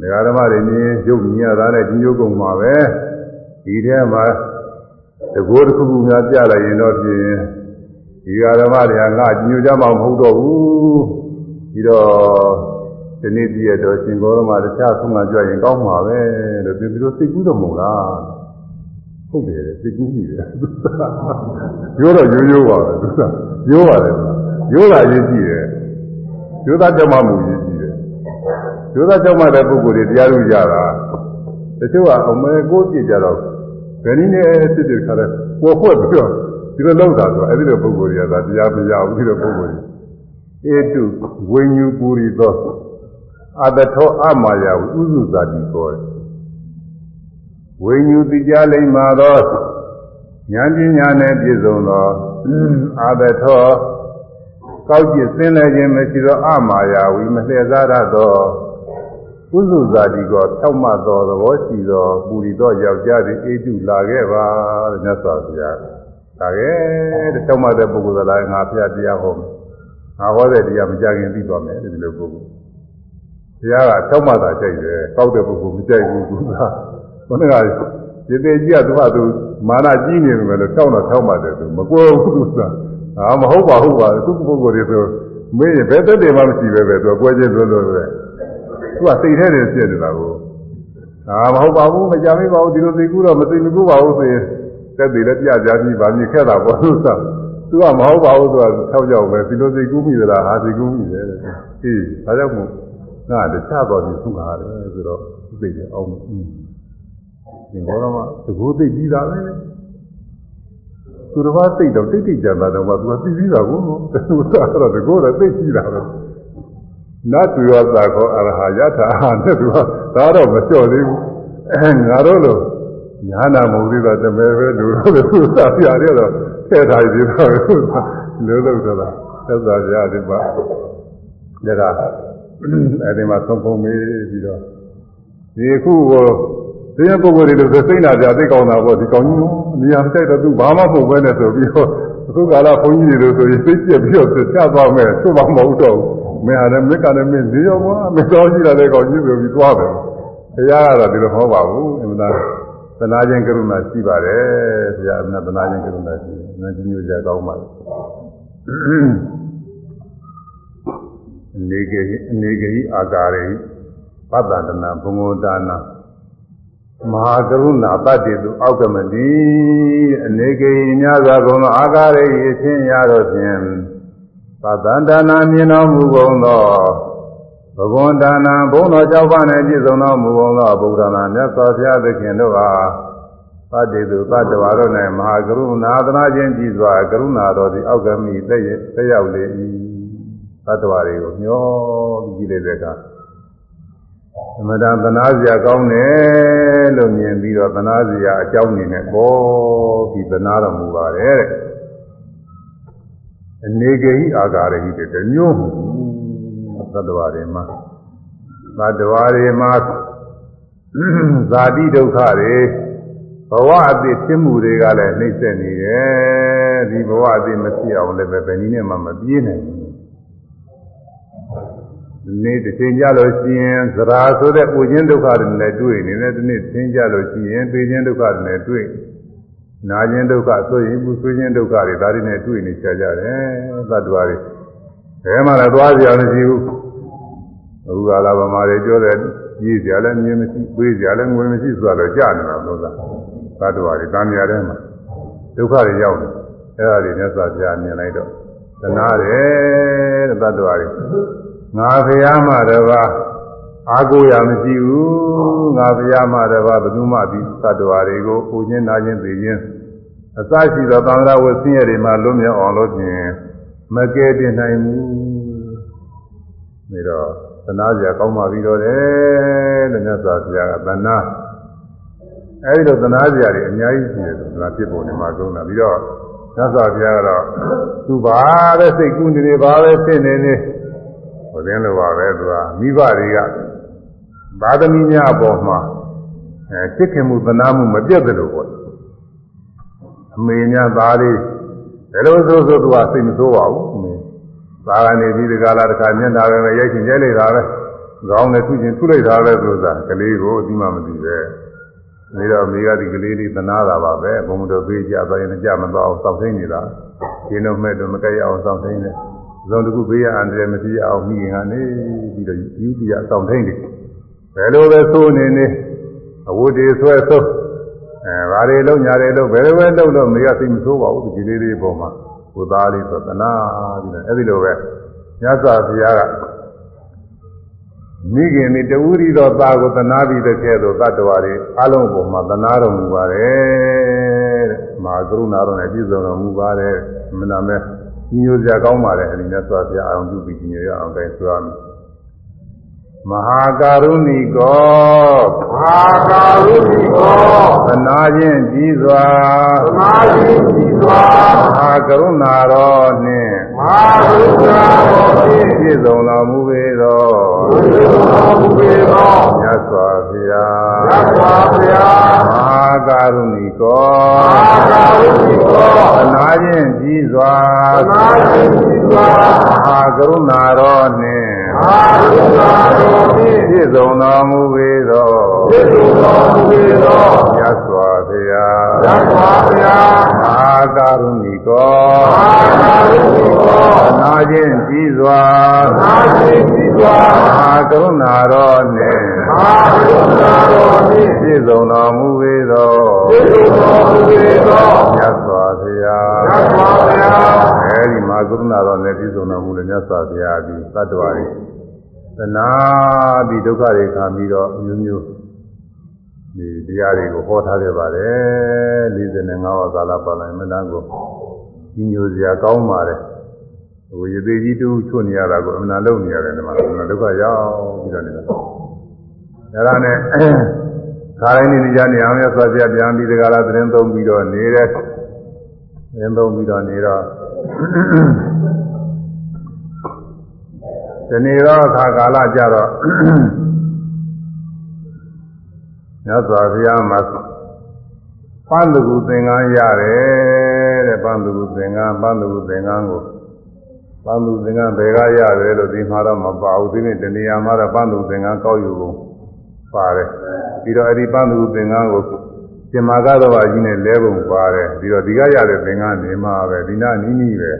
ဒကာဓမ္မတွေမြင်ရုပ်မြင်ရတာနဲ့ညိုကုန်ပါပဲဒီထဲမှာတကိုးတစ်ခုခုများပြလိုက်ရင်တော့ဖြင့်ဒီဃာဓမ္မတွေကငါညိုကြမှာမဟုတ်တော့ဘူးပြီးတော့ဒီနေ့ပြည့်ရတော့ရှင်ဂေါရမတခြားဆုံးမကြွရင်ကောင်းမှာပဲလို့ဒီလိုစိတ်ကူးတော့မဟုတ်လား ဟုတ်တယ်စိတ်ကူးမိတယ်ရိုးတော့ရိုးရိုးပါပဲသူကရိုးပါတယ်ရိုးတာရေးကြည့်တယ်ရိုးသားကြောက်မှမှုရေးကြည့်တယ်ရိုးသားကြောက်မှတဲ့ပုဂ္ဂိုလ်တွေတရားလို့ရတာတချို့ကအမဲကိုကြည့်ကြတော့ဘယ်နည်းနဲ့ဖြစ်ဖြစ်ခါတဲ့ပေါ်ဖွက်ပြီးတော့ဒီလိုလောက်တာဆိုအဲ့ဒီလိုပုဂ္ဂိုလ်တွေကသာတရားမရဘူးဒီလိုပုဂ္ဂိုလ်တွေဧတုဝိညူပူရီသောအတထောအမာယဝဥစုဇာတိကော ဝိညူတိကြလိမ့်မာသောဉာဏ်ပညာနဲ့ပြည့်စုံသောအာတထောကောက်ကျစ်စင်းလဲခြင်းမရှိသောအမာယာဝီမလှည့်စားရသောဥစုဇာတိကောဖြောက်မှတ်သောသဘောရှိသောပူရီသောယောက်ျားသည်အေတုလာခဲ့ပါတဲ့မြတ်စွာဘုရားဒါခဲ့တဲ့ဖြောက်မှတ်တဲ့ပုဂ္ဂိုလ်ကလည်းငါဖျားတရားဟောမယ်ငါဟောတဲ့တရားမကြခင်သိသွားမယ်ဒီလိုပုဂ္ဂိုလ်ဘုရားကဖြောက်မှတ်တာကြိုက်တယ်ကောက်တဲ့ပုဂ္ဂိုလ်မကြိုက်ဘူးသူက ဘုရားကဒီသေးကြီးကသူကသူမာနကြီးနေတယ်လို့တောင်းတော့ထောက်မှတယ်သူမကွယ်ဘူးသူကအာမဟုတ်ပါဘူးပါသူပုဂ္ဂိုလ်တွေဆိုမေးရင်ဘယ်သက်တယ်မှမရှိပဲပဲသူကွယ်ချင်းလို့လို့ပဲသူကစိတ်ထဲနေဖြစ်နေတာကိုအာမဟုတ်ပါဘူးမကြမ်းပါဘူးဒီလိုသိကူးတော့မသိမကူးပါဘူးဆိုရင်သက်တယ်လည်းပြကြပြီးဗာမြင်ခဲ့တာပေါ့သူကသူကမဟုတ်ပါဘူးသူကထောက်ကြောက်ပဲဒီလိုသိကူးမိသလားဟာသိကူးမိတယ်အေးဒါကြောင့်မို့ငါတခြားတော်ပြီးသူ့ဟာတယ်ဆိုတော့သိတယ်အောင် ဒီဘောရမသဘောသိပြီးတာပဲသူတစ်ပါးသိတော့တိတ်တိတ်ကြတာတော့သူကသိပြီးတာကိုသူကတော့တကောတော့သိကြည့်တာပဲနတ်သူရောသာခောအရဟယထာနဲ့သူကဒါတော့မလျှော့သေးဘူးအဲငါတို့လိုညာနာမဟုတ်သေးတာတမဲပဲလူတို့လည်းသူသာပြရတယ်တော့ထည့်ထားပြီးတော့လို့လို့တော့သက်သာကြတယ်ပါဒါကအဲဒီမှာသုံးဖုံးမေးပြီးတော့ဒီခုကို ဒီပုဂ္ဂိုလ်တွေလို့စိတ်နာကြသိကောင်းတာပေါ့ဒီကောင်းကြီးနေရာတိုက်တော့သူဘာမှမဟုတ်ပဲနဲ့ဆိုပြီးတော့အခုကာလဘုန်းကြီးတွေလို့ဆိုရင်သိကျက်ပြီးတော့ချသွားမယ်သူ့မှမဟုတ်တော့ဘူးမင်းဟာလည်းမက်ကလည်းမင်းနေရောကွာမတော်ရှိလာတဲ့ကောင်းကြီးဆိုပြီးသွားတယ်ဘုရားကတော့ဒီလိုဟောပါဘူးအမှန်တရားသနာခြင်းကရုဏာရှိပါတယ်ဘုရားအမှန်သနာခြင်းကရုဏာရှိတယ်။နာကြီးမျိုးကြကောင်းပါလေ။အနေကေအနေကေအာကာရေပတ္တန္တနာဘုံဂောဒါနာ မဟာကရုဏာတတ္တိသူအောက်ကမတိအနေကေများစွာဘုံသောအာကာရေအချင်းရတော့ဖြင့်ပတ္တန္တနာမြင်တော်မူကုန်သောဘဂဝန္တနာဘုံတော်ကြောက်ပါနဲ့ပြည့်စုံတော်မူကုန်သောဗုဒ္ဓနာမြတ်စွာဘုရားသခင်တို့ဟာတတ္တိသူတတ္တဝါတို့၌မဟာကရုဏာသနာခြင်းကြည်စွာကရုဏာတော်သည်အောက်ကမိသက်သက်ရောက်လေ၏တတ္တဝါတွေကိုမျောပြီးကြည့်လိုက်တဲ့အခါ အမတန်သနာစရာကောင်းတယ်လို့မြင်ပြီးတော့သနာစရာအကြောင်းအနေနဲ့ပေါ်ပြီးသနာတော်မူပါတယ်တဲ့အနေဂိအာဂါရဟိတဲ့တမျိုးသတ္တဝါတွေမှာသတ္တဝါတွေမှာဇာတိဒုက္ခတွေဘဝအသစ်ဖြစ်မှုတွေကလည်းနှိမ့်ဆက်နေတယ်ဒီဘဝအသစ်မဖြစ်အောင်လည်းပဲဘယ်နည်းနဲ့မှမပြေးနိုင်ဘူးဒီ နေ့တစ်ချိန်ကြလို့ရှိရင်သရာဆိုတဲ့ပူခြင်းဒုက္ခတွေနဲ့တွေ့နေတယ်ဒီနေ့သင်ကြလို့ရှိရင်ပြေးခြင်းဒုက္ခတွေနဲ့တွေ့နာခြင်းဒုက္ခဆိုရင်ပူဆွေးခြင်းဒုက္ခတွေဒါတွေနဲ့တွေ့နေကြကြတယ်သတ္တဝါတွေဘယ်မှလည်းသွားကြရမရှိဘူးအခုကလာဗမာတွေပြောတဲ့ကြီးကြလည်းမြင်မရှိပေးကြလည်းငွေမရှိဆိုတော့ကြာနေတာလို့သာသတ္တဝါတွေတန်မြာထဲမှာဒုက္ခတွေရောက်နေအဲ့ဒါတွေနဲ့ဆိုပြမြင်လိုက်တော့သနာတယ်တဲ့သတ္တဝါတွေ ငါဖရာမတပါအာကိုရမရှိဘူးငါဖရာမတပါဘယ်သူမှဒီသတ္တဝါတွေကိုပူခြင်းနာခြင်းသိခြင်းအစရှိသောသံဃာဝဆင်းရဲတွေမှာလွတ်မြောက်အောင်လို့ဖြင့်မကဲတင်နိုင်ဘူးဒါတော့သနာစရာကောင်းပါပြီတော့တယ်လို့မြတ်စွာဘုရားကသနာအဲဒီလိုသနာစရာတွေအများကြီးရှိတယ်ဆိုတာဖြစ်ပေါ်နေမှာသုံးတာပြီးတော့မြတ်စွာဘုရားကတော့သူပါတဲ့စိတ်ကူးနေနေပါပဲဖြစ်နေနေ ဟိုတင်းလိုပါပဲသူကမိဘတွေကဘာသမီးများအပေါ်မှာအဲချစ်ခင်မှုသနာမှုမပြတ်တယ်လို့ပေါ့အမေများသားလေးဘယ်လိုဆိုဆိုသူကစိတ်မဆိုးပါဘူးအမေသာကနေပြီးဒီကလာတစ်ခါမျက်နှာပဲရိုက်ချင်ရိုက်လိုက်တာပဲခေါင်းနဲ့ထုချင်ထုလိုက်တာပဲဆိုတာကလေးကိုအသိမှမသိပဲနေတော့မိကဒီကလေးလေးသနာတာပါပဲဘုံတော်ပေးကြသွားရင်ကြမသွားအောင်စောင့်သိနေတာရှင်းတော့မဲ့တော့မကြရအောင်စောင့်သိနေ ဇုံတခုဘေးရအန္တရာယ်မဖြစ်အောင်မိခင်ကနေပြီးတော့ယူတီရစောင့်သိနေဘယ်လိုပဲသိုးနေနေအဝတ်တွေဆွဲဆုပ်အဲဘာတွေလုံးညာတွေလုံးဘယ်လိုပဲလုံးလို့မိကသိမဆိုးပါဘူးဒီလေးလေးပုံမှာကိုသားလေးဆိုသနာပြီးတော့အဲ့ဒီလိုပဲမြတ်စွာဘုရားကမိခင်ဒီတဝူရီသောသားကိုသနာပြီးတဲ့ကဲ့သို့တတ္တဝါတွေအလုံးပေါ်မှာသနာတော်မူပါတယ်တဲ့။မာကရုဏာတော်နဲ့ပြည့်စုံတော်မူပါတယ်။မနာမဲ့ ညိုစရာကောင်းပါတယ်အဲဒီမြတ်စွာဘုရားအောင်ပြုပြီးညိုရအောင်တိုင်းဆိုရမယ်။မဟာကာရုဏီကောမဟာကာရုဏီကောသနာခြင်းကြီးစွာသနာခြင်းကြီးစွာမဟာကရုဏာတော်နှင့်မဟာကရုဏာတော်ဖြင့်ပြည့်စုံတော်မူပေသောပြည့်စုံတော်မူပေသောမြတ်စွာဘုရားမြတ်စွာဘုရားမဟာ ကာရုဏီကောမဟာကာရုဏီကောသနာခြင်းကြီးစွာသနာခြင်းကြီးစွာမဟာကရုဏာတော်နှင့်အာရုဏာတော်ဖြင့်ပြည့်စုံတော်မူပေသောပြည့်စုံတော်မူပေသောမြတ်စွာဘုရားမြတ်စွာဘုရားမဟာကာရုဏီကောမဟာကာရုဏီကောအနာခြင်းကြီးစွာအနာခြင်းကြီးစွာမဟာကရုဏာတော်နှင့်မဟာကရုဏာတော်ဖြင့် ပြည့်စုံတော်မူပေသောပြည့်စုံတော်မူပေသောမြတ်စွာဘုရားမြတ်စွာဘုရားအဲဒီမှာကရုဏာတော်နဲ့ပြည့်စုံတော်မူတဲ့မြတ်စွာဘုရားဒီသတ္တဝါတွေသနာပြီးဒုက္ခတွေခံပြီးတော့မျိုးမျိုးဒီတရားတွေကိုဟောထားခဲ့ပါတယ်45ဝါကာလပါဠိမဏ္ဍကိုကြီးညိုစရာကောင်းပါတယ်ဟိုရေသေးကြီးတူချွတ်နေရတာကိုအမှန်လုံးနေရတယ်ဒီမှာအမှန်ဒုက္ခရောက်ပြီးတော့နေတာအဲဒါနဲ့ ခါတိုင်းနေကြနေအောင်ရဆိုပြပြန်ပြီးဒီကလာသတင်းသုံးပြီးတော့နေတဲ့သတင်းသုံးပြီးတော့နေတော့ဒီနေ့တော့အခါကာလကြတော့မြတ်စွာဘုရားမှာပန်းသူသင်္ကန်းရတယ်တဲ့ပန်းသူသင်္ကန်းပန်းသူသင်္ကန်းကိုပန်းသူသင်္ကန်းဘယ်ကရတယ်လို့ဒီမှာတော့မပါဘူးဒီနေ့တနေရာမှာတော့ပန်းသူသင်္ကန်းကောက်ယူဖို့ပါတယ် ပြီးတော့အဲ့ဒီပန်းသူသင်္ကန်းကိုရှင်မာကတော်ဘာကြီးနဲ့လဲပုံပါတယ်ပြီးတော့ဒီကရတဲ့သင်္ကန်းနေမှာပဲဒီနာနီးနီးပဲ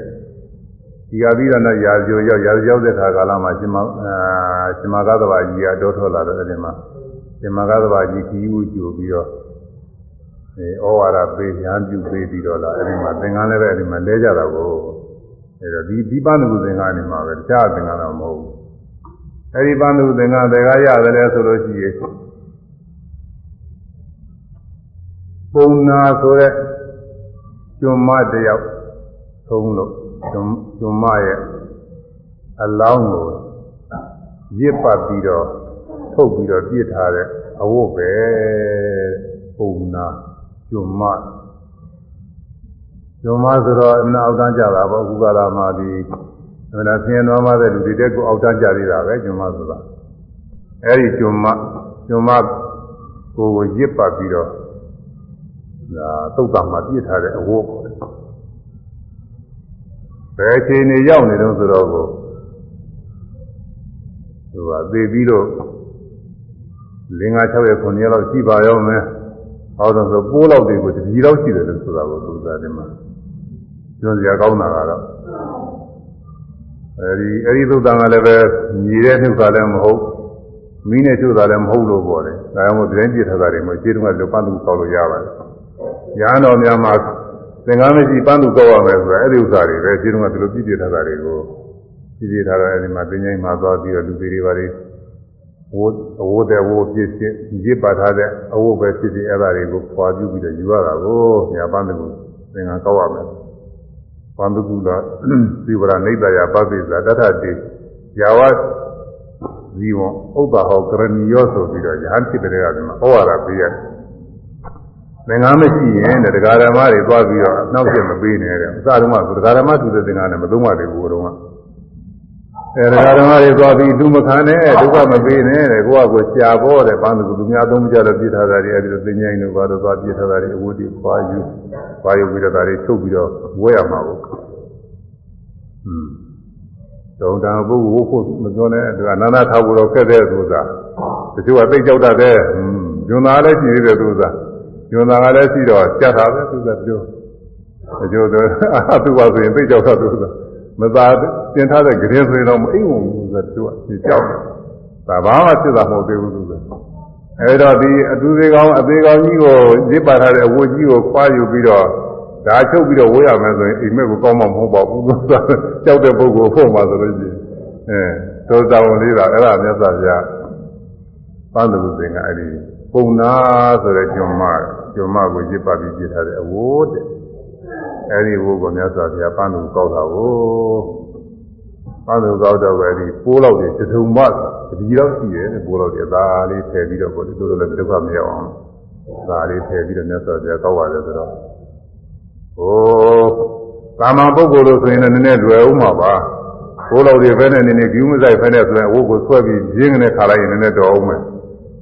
ဒီကပြီးတော့ရာဇိုရောက်ရာဇရောက်တဲ့ခါကာလမှာရှင်မအာရှင်မကသဘာကြီးကတော့ထွက်လာတော့အဲ့ဒီမှာရှင်မကသဘာကြီးခီးဦးကြိုပြီးတော့အဲဩဝါဒပေးညာပြုပေးပြီးတော့လာအဲ့ဒီမှာသင်္ကန်းလည်းပဲအဲ့ဒီမှာလဲကြတာကိုအဲ့တော့ဒီဒီပန်းသူသင်္ကန်းနေမှာပဲတခြားသင်္ကန်းတော့မဟုတ်ဘူးအဲ့ဒီပန်းသူသင်္ကန်းဘယ်ကရတယ်လဲဆိုလို့ရှိရင် ပုံနာဆိုတဲ့ကျွမ်းမတယောက်သုံးလို့ကျွမ်းမရဲ့အလောင်းကိုရစ်ပတ်ပြီးတော့ထုတ်ပြီးတော့ပြစ်ထားတဲ့အဝတ်ပဲပုံနာကျွမ်းမကျွမ်းမဆိုတော့အနာအောက်တန်းကြတာပေါ့အခုကလာမှဒီအနာဆင်းရဲတော်မှတဲ့လူတွေတက်ကိုအောက်တန်းကြသေးတာပဲကျွမ်းမဆိုတာအဲဒီကျွမ်းမကျွမ်းမကိုယ်ကိုရစ်ပတ်ပြီးတော့ ဒါသုတ်တံမှာပြစ်ထားတဲ့အဝတ်ပေါ့ဘယ်အချိန်နေရောက်နေတော့ဆိုတော့ကိုသူကသေပြီးတော့လင်္ကာ6ရက်9ရက်လောက်ရှိပါရောမယ်ဟောတော့ဆိုပိုးလောက်တွေကိုတတိလောက်ရှိတယ်လို့ဆိုတာကိုသူသာတယ်မှာကျွန်းစရာကောင်းတာကတော့အဲဒီအဲဒီသုတ်တံကလည်းပဲညီတဲ့နှုတ်ကလည်းမဟုတ်မီးနဲ့ချုပ်တာလည်းမဟုတ်လို့ပေါ့လေဒါကြောင့်မို့တိုင်းပြစ်ထားတာတွေမျိုးခြေတုံးကလောပန်းသူကောက်လို့ရပါတယ် ရဟန်းတော်များမှာသင်္ကန်းမရှိပန်းသူကောက်ရမယ်ဆိုတော့အဲ့ဒီဥစ္စာတွေပဲခြေတုံးကဒီလိုပြည့်ပြည့်ထားတာတွေကိုပြည့်ပြည့်ထားတော့အဲ့ဒီမှာသင်္ချိုင်းမှာသွားပြီးတော့လူသေးတွေပါတွေဝိုးအဝိုးတဲ့ဝိုးပြည့်ပြည့်ရစ်ပါထားတဲ့အဝိုးပဲဖြစ်ဖြစ်အဲ့ဒါတွေကိုခွာပြုပြီးတော့ယူရတာကိုညာပန်းသူသင်္ကန်းကောက်ရမယ်ပန္တုကုလသီဝရနေတယပပိသတထတိယာဝဇီဝဥပ္ပါဟောကရဏီယောဆိုပြီးတော့ယဟန်ဖြစ်တဲ့ကနေမှာဩဝါဒပေးရတယ်။ သင်္ကန်းမရှိရင်တဲ့တရားဓမ္မတွေသွားပြီးတော့နောက်ကျမပေးနဲ့တဲ့အစတုန်းကဆိုတရားဓမ္မသူတဲ့သင်္ကန်းနဲ့မသုံးပါသေးဘူးတော့ကအဲတရားဓမ္မတွေသွားပြီးလူမခံနဲ့ဒုက္ခမပေးနဲ့တဲ့ကိုကကိုကြာပေါ်တဲ့ပန်းသူလူများသုံးကြတော့ပြစ်ထားတာတွေအဲဒီလိုသင်္ကြန်တို့ဘာလို့သွားပြစ်ထားတာတွေအဝတ်တွေပွားယူပွားယူပြီးတော့ဒါတွေထုတ်ပြီးတော့ဝဲရမှာပေါ့။ဟွန်းတော့ဒါပုဂ္ဂိုလ်ဝုတ်ဖို့မပြောနဲ့သူကနာနာထားဖို့တော့ခက်တဲ့သူသာတချို့ကသိကြောက်တတ်တဲ့ညွန်သားလည်းရှိသေးတယ်သူသာ ညွန်သားကလည်းရှိတော့ကြက်တာပဲသူသာပြောတချို့တော့အာသူပါဆိုရင်သိကြောက်တတ်သူသာမသာတင်ထားတဲ့ကြင်းဆိုရင်တော့မအိမ်ဝင်ဘူးသူကသူကကြောက်တာဘာမှဖြစ်တာမဟုတ်သေးဘူးသူကအဲတော့ဒီအတူသေးကောင်းအသေးကောင်းကြီးကိုရစ်ပါထားတဲ့အဝတ်ကြီးကိုခွာယူပြီးတော့ဒါချုပ်ပြီးတော့ဝေးရမယ်ဆိုရင်အိမ်မက်ကိုကောင်းမှမဟုတ်ပါဘူးသူကကြောက်တဲ့ပုဂ္ဂိုလ်ဖို့မှဆိုလို့ရှိရင်အဲသောတာဝန်လေးတာအဲ့ဒါမြတ်စွာဘုရားပန်းသူသင်္ကအဲ့ဒီပုံနာဆိုတဲ့ကျွမ်းမ ကျွမ်းမကိုရစ်ပါပြီးပြထားတဲ့အဝတ်တဲ့အဲ့ဒီဝတ်ကိုမြတ်စွာဘုရားပန်းသူကောက်တာကိုပန်းသူကောက်တော့ပဲဒီပိုးလောက်တွေတထုံမတတိလောက်ရှိတယ်ပိုးလောက်တွေအသာလေးဖယ်ပြီးတော့ကိုယ်တို့လည်းဒုက္ခမရောက်အောင်ဒါလေးဖယ်ပြီးတော့မြတ်စွာဘုရားကောက်ရတယ်ဆိုတော့ဟိုသာမန်ပုဂ္ဂိုလ်လို့ဆိုရင်လည်းနည်းနည်းလွယ်ဦးမှာပါဘိုးတော်တွေပဲနဲ့နည်းနည်းကျူးမဆိုင်ဖဲနဲ့ဆိုရင်အဝတ်ကိုဆွဲပြီးရင်းကနေခါလိုက်ရင်နည်းနည်းတော်အောင်မယ်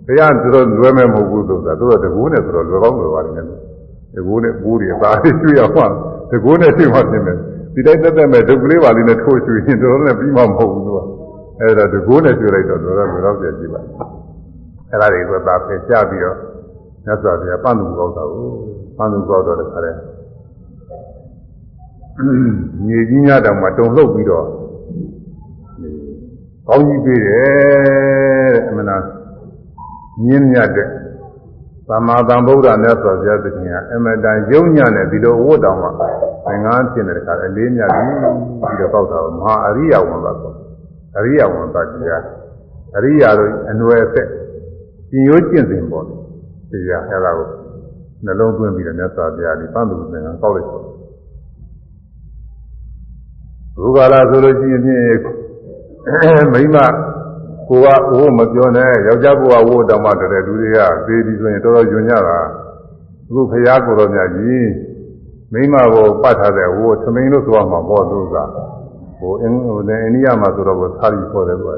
တရားသူတို့လွယ်မဲ့မဟုတ်ဘူးဆိုတာသူတို့တကူနဲ့ဆိုတော့လွယ်ကောင်းလွယ်ပါတယ်နဲ့တကူနဲ့ဘူးတွေအသာလေးကျွေးအောင်ပါတကူနဲ့ကျွေးမှပြင်မယ်ဒီတိုင်းတက်တက်မဲ့ဒုက္ကလေးပါလေးနဲ့ထိုးကျွေးရင်တော်တော်နဲ့ပြီးမှမဟုတ်ဘူးသူကအဲ့ဒါတကူနဲ့ကျွေးလိုက်တော့တော်တော်လွယ်တော့ပြကြည့်ပါအဲ့ဒါတွေကသာဖယ်ချပြီးတော့မြတ်စွာဘုရားပန်းသူကောက်တာကိုပန်းသူကောက်တော့တခါတည်းမြေကြီးများတောင်မှတုံလှုပ်ပြီးတော့ကောင်းကြီးပေးတယ်တဲ့အမနာ မြင်းမြတ်တဲ့သမ္မာသမ္ဗုဒ္ဓမြတ်စွာဘုရားသခင်ကအမတန်ယုံညံ့တဲ့ဒီလိုဝတ်တော်မှာသင်္ကန်းဖြစ်တဲ့ခါအလေးမြတ်ပြီးပြီးတော့ပေါက်တာမဟာအရိယဝန်သာဆိုအရိယဝန်သာတရားအရိယတို့အနွယ်ဆက်ကျင်ရိုးကျင့်စဉ်ပေါ်တရားအဲ့ဒါကိုနှလုံးသွင်းပြီးတော့မြတ်စွာဘုရားဒီပန်းသူသင်္ကန်းကောက်လိုက်ဆိုဘုရားလာဆိုလို့ရှိရင်ဖြင့်မိမ ကိုကအိုးမပြောနဲ့ယောက်ျားကိုကဝိုးတော်မှတည်းလူတွေကသေးပြီဆိုရင်တော်တော်ညွန်ကြတာအခုဖရာကိုတော်မြတ်ကြီးမိမကိုပတ်ထားတဲ့ဝိုးသမင်းလို့ဆိုရမှာပေါ့သူကဟိုအင်းဟိုလည်းအိန္ဒိယမှာဆိုတော့သာရီခေါ်တယ်ကွာ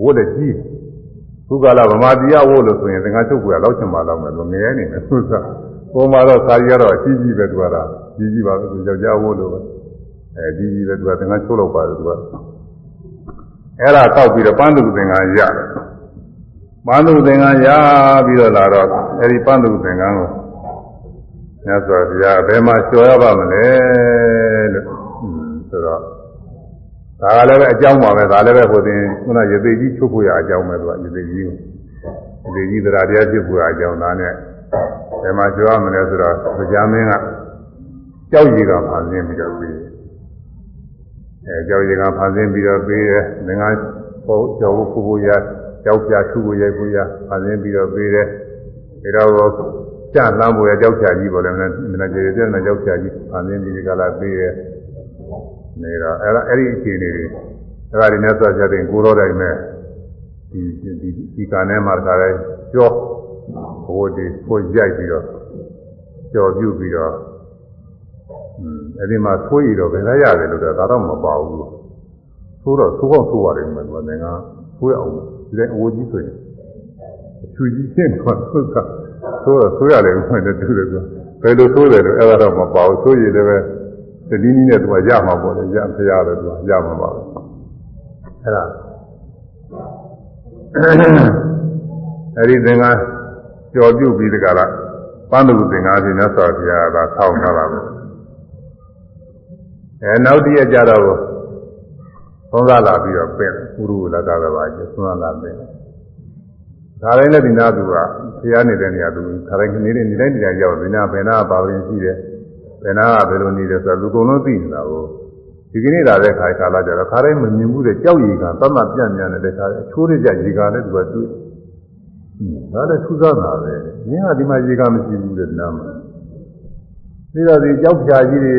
ဝိုးလည်းကြီးခုကလာဗမာပြည်ဝိုးလို့ဆိုရင်သင်္ကန်းချုပ်ကွယ်လောက်ချင်ပါတော့မယ်လို့ငရဲနေတယ်သူကပုံမှာတော့သာရီကတော့အကြီးကြီးပဲသူကလားကြီးကြီးပါပဲသူယောက်ျားဝိုးလို့ပဲအဲဒီကြီးပဲသူကသင်္ကန်းချုပ်လောက်ပါတယ်သူက အဲ့ဒါတောက်ပြီးတော့ပန်းသူသင်္ကန်းရတယ်ပန်းသူသင်္ကန်းရပြီးတော့လာတော့အဲ့ဒီပန်းသူသင်္ကန်းကိုမြတ်စွာဘုရားဘယ်မှာကျော်ရပါမလဲလို့ဆိုတော့ဒါကလည်းပဲအကြောင်းပါပဲဒါလည်းပဲဟိုတင်ခုနရသေးကြီးချုပ်ဖို့ရအကြောင်းပဲသူကရသေးကြီးကိုရသေးကြီးတရားတရားဖြစ်ဖို့ရအကြောင်းသားနဲ့ဘယ်မှာကျော်ရမလဲဆိုတော့ကြာမင်းကကြောက်ရည်ကဖန်ဆင်းပြီးတော့ပြီး အဲကြောက်ရည်ကဖန်ဆင်းပြီးတော့ပေးတယ်ငငါပေါ့ကြောက်ဖို့ဖို့ဖို့ရကြောက်ပြထုဖို့ရိုက်ဖို့ရဖန်ဆင်းပြီးတော့ပေးတယ်ဒါတော့ကြလမ်းဖို့ရကြောက်ချာကြီးပေါ့လေမင်းမင်းကျေကျေနဲ့ကြောက်ချာကြီးဖန်ဆင်းပြီးဒီကလာပေးတယ်နေတော့အဲ့ဒါအဲ့ဒီအခြေအနေတွေအဲ့ဒါဒီနဲ့ဆက်ချက်တင်ကိုရောတိုင်းမဲ့ဒီဒီဒီကနဲ့မှာဒါလည်းကြောဘိုးဒီကိုရိုက်ပြီးတော့ကြော်ပြုတ်ပြီးတော့ အဲ့ဒီမှာသိုးရည်တော့ဘယ်လာရတယ်လို့တော့ဒါတော့မပါဘူးသိုးတော့သိုးကောင်းသိုးရတယ်မှန်တယ်ငါသိုးရအောင်ဒီတိုင်းအဝကြီးဆိုရင်ချူကြီးရှင်းတော့သုကဆိုတော့ဆိုရတယ်ဥပမာတူတယ်ကွာဘယ်လိုဆိုတယ်လို့အဲ့ဒါတော့မပါဘူးဆိုရည်လည်းပဲတတိနည်းနဲ့သူကရမှာပေါ့လေရဖရားတော့သူကရမှာပါဘူးအဲ့ဒါအဲ့ဒီသင်္ကန်းကြော်ပြုတ်ပြီးတကလားပန်းသူသင်္ကန်းစီနဲ့ဆိုဘုရားကဆောင်းထားတာပဲ အဲနောက်တည့်ရကြတော့သုံးစားလာပြီးတော့ပြင်ဥရုလကကပါကျသုံးစားလာပြင်ဒါတိုင်းနဲ့ဒီနာသူကဖျားနေတဲ့နေရာသူခါတိုင်းနေတဲ့နေတိုင်းနေရာရောက်ဒီနာဘယ်နာပါဝင်ရှိတယ်ဘယ်နာကဘယ်လိုနေတယ်ဆိုတော့လူကုန်လုံးသိနေတာကိုဒီကနေ့လာတဲ့ခါခါလာကြတော့ခါတိုင်းမမြင်ဘူးတဲ့ကြောက်ရည်ကသတ်မှတ်ပြန့်ပြန်နေတဲ့ခါအချိုးရကြရေကလည်းသူကတွေ့ဒါလည်းထူးဆန်းတာပဲ။ရင်းကဒီမှာရေကမရှိဘူးတဲ့နားမှာ။ပြီးတော့ဒီကြောက်ဖြာကြီးတွေ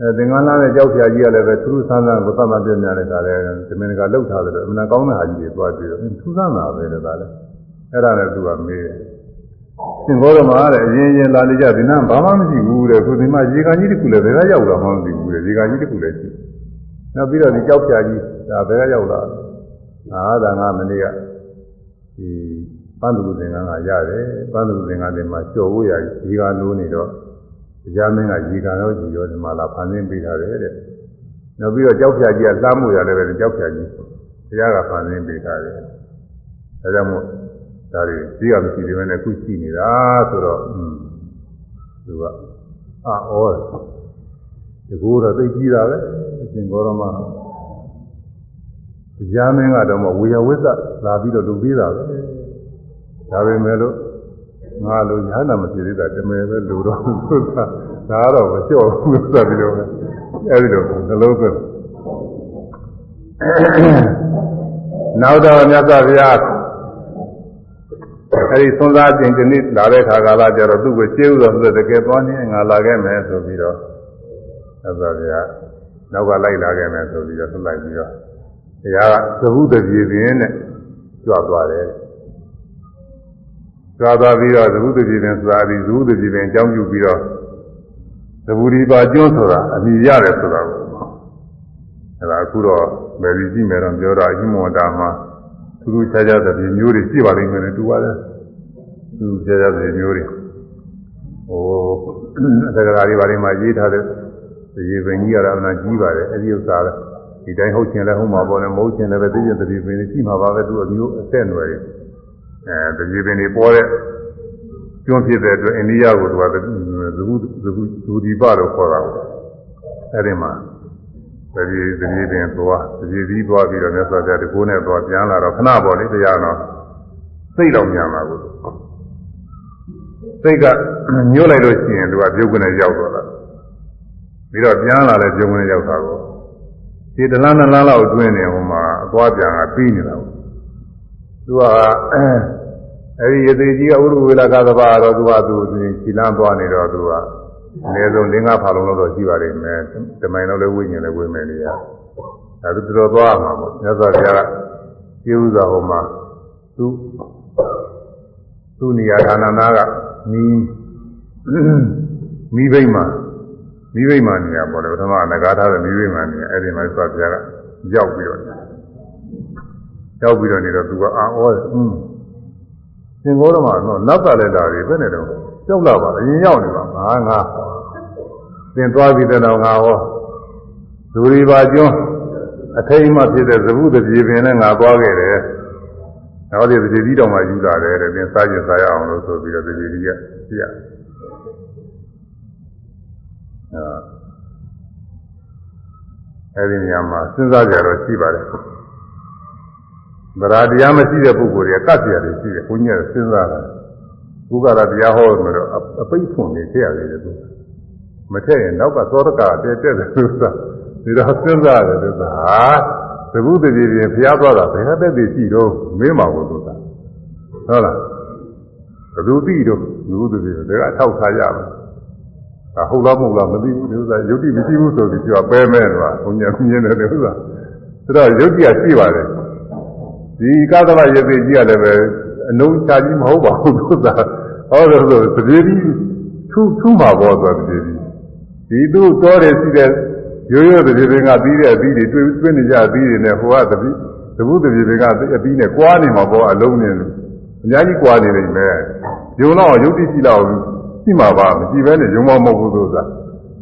အဲသင်္ကန်းလားနဲ့ကြောက်ဖြာကြီးကလည်းပဲထူးထူးဆန်းဆန်းကိုသတ်မှတ်ပြန့်ပြန်တဲ့ခါလည်းဒီမင်းကလှုပ်ထားတယ်လို့အမှန်ကောင်းတဲ့ဟာကြီးတွေသွားပြီးတော့ထူးဆန်းတာပဲတဲ့ဒါလည်းအဲ့ဒါလည်းသူကမေးတယ်။သင်္ဘောတော်မှာတဲ့အရင်ရင်လာနေကြဒီနားဘာမှမရှိဘူးတဲ့ခုဒီမှာရေကကြီးတစ်ခုလည်းဘယ်ကရောက်လာမှမသိဘူးတဲ့ရေကကြီးတစ်ခုလည်းရှိ။နောက်ပြီးတော့ဒီကြောက်ဖြာကြီးဒါဘယ်ကရောက်လာလဲ။အာဒါငါမနေ့ကဒီပန်းသူသင်္ကန်းကရတယ်ပန်းသူသင်္ကန်းတွေမှာကြော်ဖို့ရရေကလိုးနေတော့ တရားမင်းကရေကရောကြည်ရောဒီမှာလာဖန်ဆင်းပေးထားတယ်တဲ့နောက်ပြီးတော့ကြောက်ဖြာကြီးကစားမှုရတယ်ပဲကြောက်ဖြာကြီးတရားကဖန်ဆင်းပေးထားတယ်ဒါကြောင့်မို့ဒါတွေကြီးကမရှိသေးဘဲနဲ့ခုရှိနေတာဆိုတော့อืมသူကအာဩဒီကိုယ်တော့သိကြည့်တာပဲအရှင်ဘောရမတရားမင်းကတော့မဝေယဝိသလာပြီးတော့လူပြီးတာပဲဒါပေမဲ့လို့ ငါလိုညာနာမဖြစ်သေးတာတမယ်ပဲလူတော့ဆိုတာဒါတော့မလျှော့ဘူးဆိုတာဒီလိုပဲအဲဒီလိုနှလုံးသွင်းနောက်တော့မြတ်စွာဘုရားအဲဒီသွန်သားခြင်းဒီနေ့လာတဲ့ခါကာလကျတော့သူ့ကိုကျေးဥတော်ဆိုတဲ့တကယ်သွားနေငါလာခဲ့မယ်ဆိုပြီးတော့မြတ်စွာဘုရားနောက်ကလိုက်လာခဲ့မယ်ဆိုပြီးတော့သူ့လိုက်ပြီးတော့ဘုရားကသဘုတပြေပင်နဲ့ကြွသွားတယ် ကြွသွားပြီးတော့သဘုတပြေပင်ဆိုတာဒီသဘုတပြေပင်အကြောင်းပြုပြီးတော့သဘူဒီပါကျွန်းဆိုတာအမိရတယ်ဆိုတာကိုအဲဒါအခုတော့မယ်ဒီကြည့်မယ်တော့ပြောတာအဟိမဝတ္တမှာသူတို့ခြားခြားတဲ့ဒီမျိုးတွေရှိပါလိမ့်မယ်တူပါတယ်သူခြားခြားတဲ့မျိုးတွေဟိုသက္ကရာတွေဘာတွေမှာရေးထားတဲ့ဒီပင်ကြီးရတာနာကြီးပါတယ်အဲဒီဥစ္စာလည်းဒီတိုင်းဟုတ်ချင်လဲဟုတ်မှာပေါ့လေမဟုတ်ချင်လည်းပဲသိရင်တတိပင်ရှိမှာပါပဲသူအမျိုးအသက်အနွယ် အဲတတိပင်တွေပေါ်တဲ့ကျွန်းဖြစ်တဲ့အတွက်အိန္ဒိယကိုသူကသကုသကုဒူဒီပလို့ခေါ်တာပေါ့အဲဒီမှာတတိတတိပင်သွားတတိပြီးသွားပြီးတော့မြတ်စွာဘုရားတကိုးနဲ့သွားပြန်လာတော့ခဏပေါ့လေတရားတော့စိတ်တော်မြန်လာကိုစိတ်ကညှို့လိုက်လို့ရှိရင်သူကပြုတ်ကနေရောက်သွားတာပြီးတော့ပြန်လာလဲပြုတ်ကနေရောက်တာကိုဒီတလားနလားလောက်အတွင်းနေဟိုမှာအသွားပြန်ကပြီးနေတာပေါ့သူကအဲ ဒီရသေးကြီးကဥရဝေလာကသဘာတော့သူကသူခြိလန်းသွားနေတော့သူကအနည်းဆုံး၄-၅ဖာလုံးတော့ရှိပါလိမ့်မယ်။တမိုင်တော့လည်းဝိညာဉ်လည်းဝိမယ်နေရ။ဒါသူတော်သွားမှာပေါ့။မြတ်စွာဘုရားကကျေးဇူးတော်ဟောမှာသူသူနေရာဌာနနာကမိမိဘိမှမိဘိမှနေရာပေါ့လေပထမငကားထားတဲ့မိဘိမှနေရာအဲ့ဒီမှာမြတ်စွာဘုရားကရောက်ပြီးတော့ရောက်ပြီးတော့နေတော့သူကအာဩတယ်။อืม သင်္ဘောတော်မှာတော့နတ်ကလည်းလာပြီဘယ်နဲ့တော့ကြောက်လာပါအရင်ရောက်နေပါငါငါသင်သွားပြီးတဲ့တော့ငါဟောဒူရီပါကျွန်းအထိတ်မှဖြစ်တဲ့သဘုတပြေပင်နဲ့ငါသွားခဲ့တယ်။နောက်ဒီတပြေကြီးတော်မှယူလာတယ်တဲ့သင်စားကျင်စားရအောင်လို့ဆိုပြီးတော့တပြေကြီးကပြရ။အဲအဲဒီနေရာမှာစဉ်းစားကြတော့ရှိပါတယ်။ ဗราတရားမရှိတဲ့ပုဂ္ဂိုလ်တွေကကတ်ပြရတယ်ရှိတယ်ဘုန်းကြီးကစဉ်းစားတာဘုရားတရားဟောလို့တော့အပိတ်ဖွင့်နေထည့်ရတယ်သူမထည့်ရင်နောက်ကသောတကတဲတက်တယ်သူကဒီတော့စဉ်းစားတယ်သူကဟာသဘုတတိပြင်ဖျားသွားတာဘယ်ကတက်တည်ရှိတော့မင်းမှာကိုသူကဟုတ်လားဘသူသိတော့သဘုတတိပြင်ဒါကထောက်ထားရမယ်အဟုတ်လားမဟုတ်လားမသိဘူးဒီဥစ္စာယုတ်တိမရှိဘူးဆိုပြီးပြောပဲမဲ့တော့ဘုညာမြင်တယ်ဒီဥစ္စာဒါတော့ယုတ်တိကရှိပါတယ် ဒီကသဗရေသိကြီးကလည်းပဲအလုံးချကြီးမဟုတ်ပါဘူးသူကဟောလို့ဆိုတပြေကြီးထူးထူးမှာပေါ့ဆိုတပြေကြီးဒီသူ့တော်တယ်ရှိတဲ့ရိုးရိုးတပြေပင်ကပြီးတဲ့အပြီးတွေတွေ့တွေ့နေကြအပြီးတွေနဲ့ဟိုကတပိတပုတပြေပင်ကအပြီးနဲ့ကွာနေမှာပေါ့အလုံးနဲ့တများကြီးကွာနေနေမယ်ယုံတော့ယုတ်တိရှိတော့ရှိမှာပါမရှိဘဲနဲ့ယုံမမဟုတ်ဘူးဆိုတာ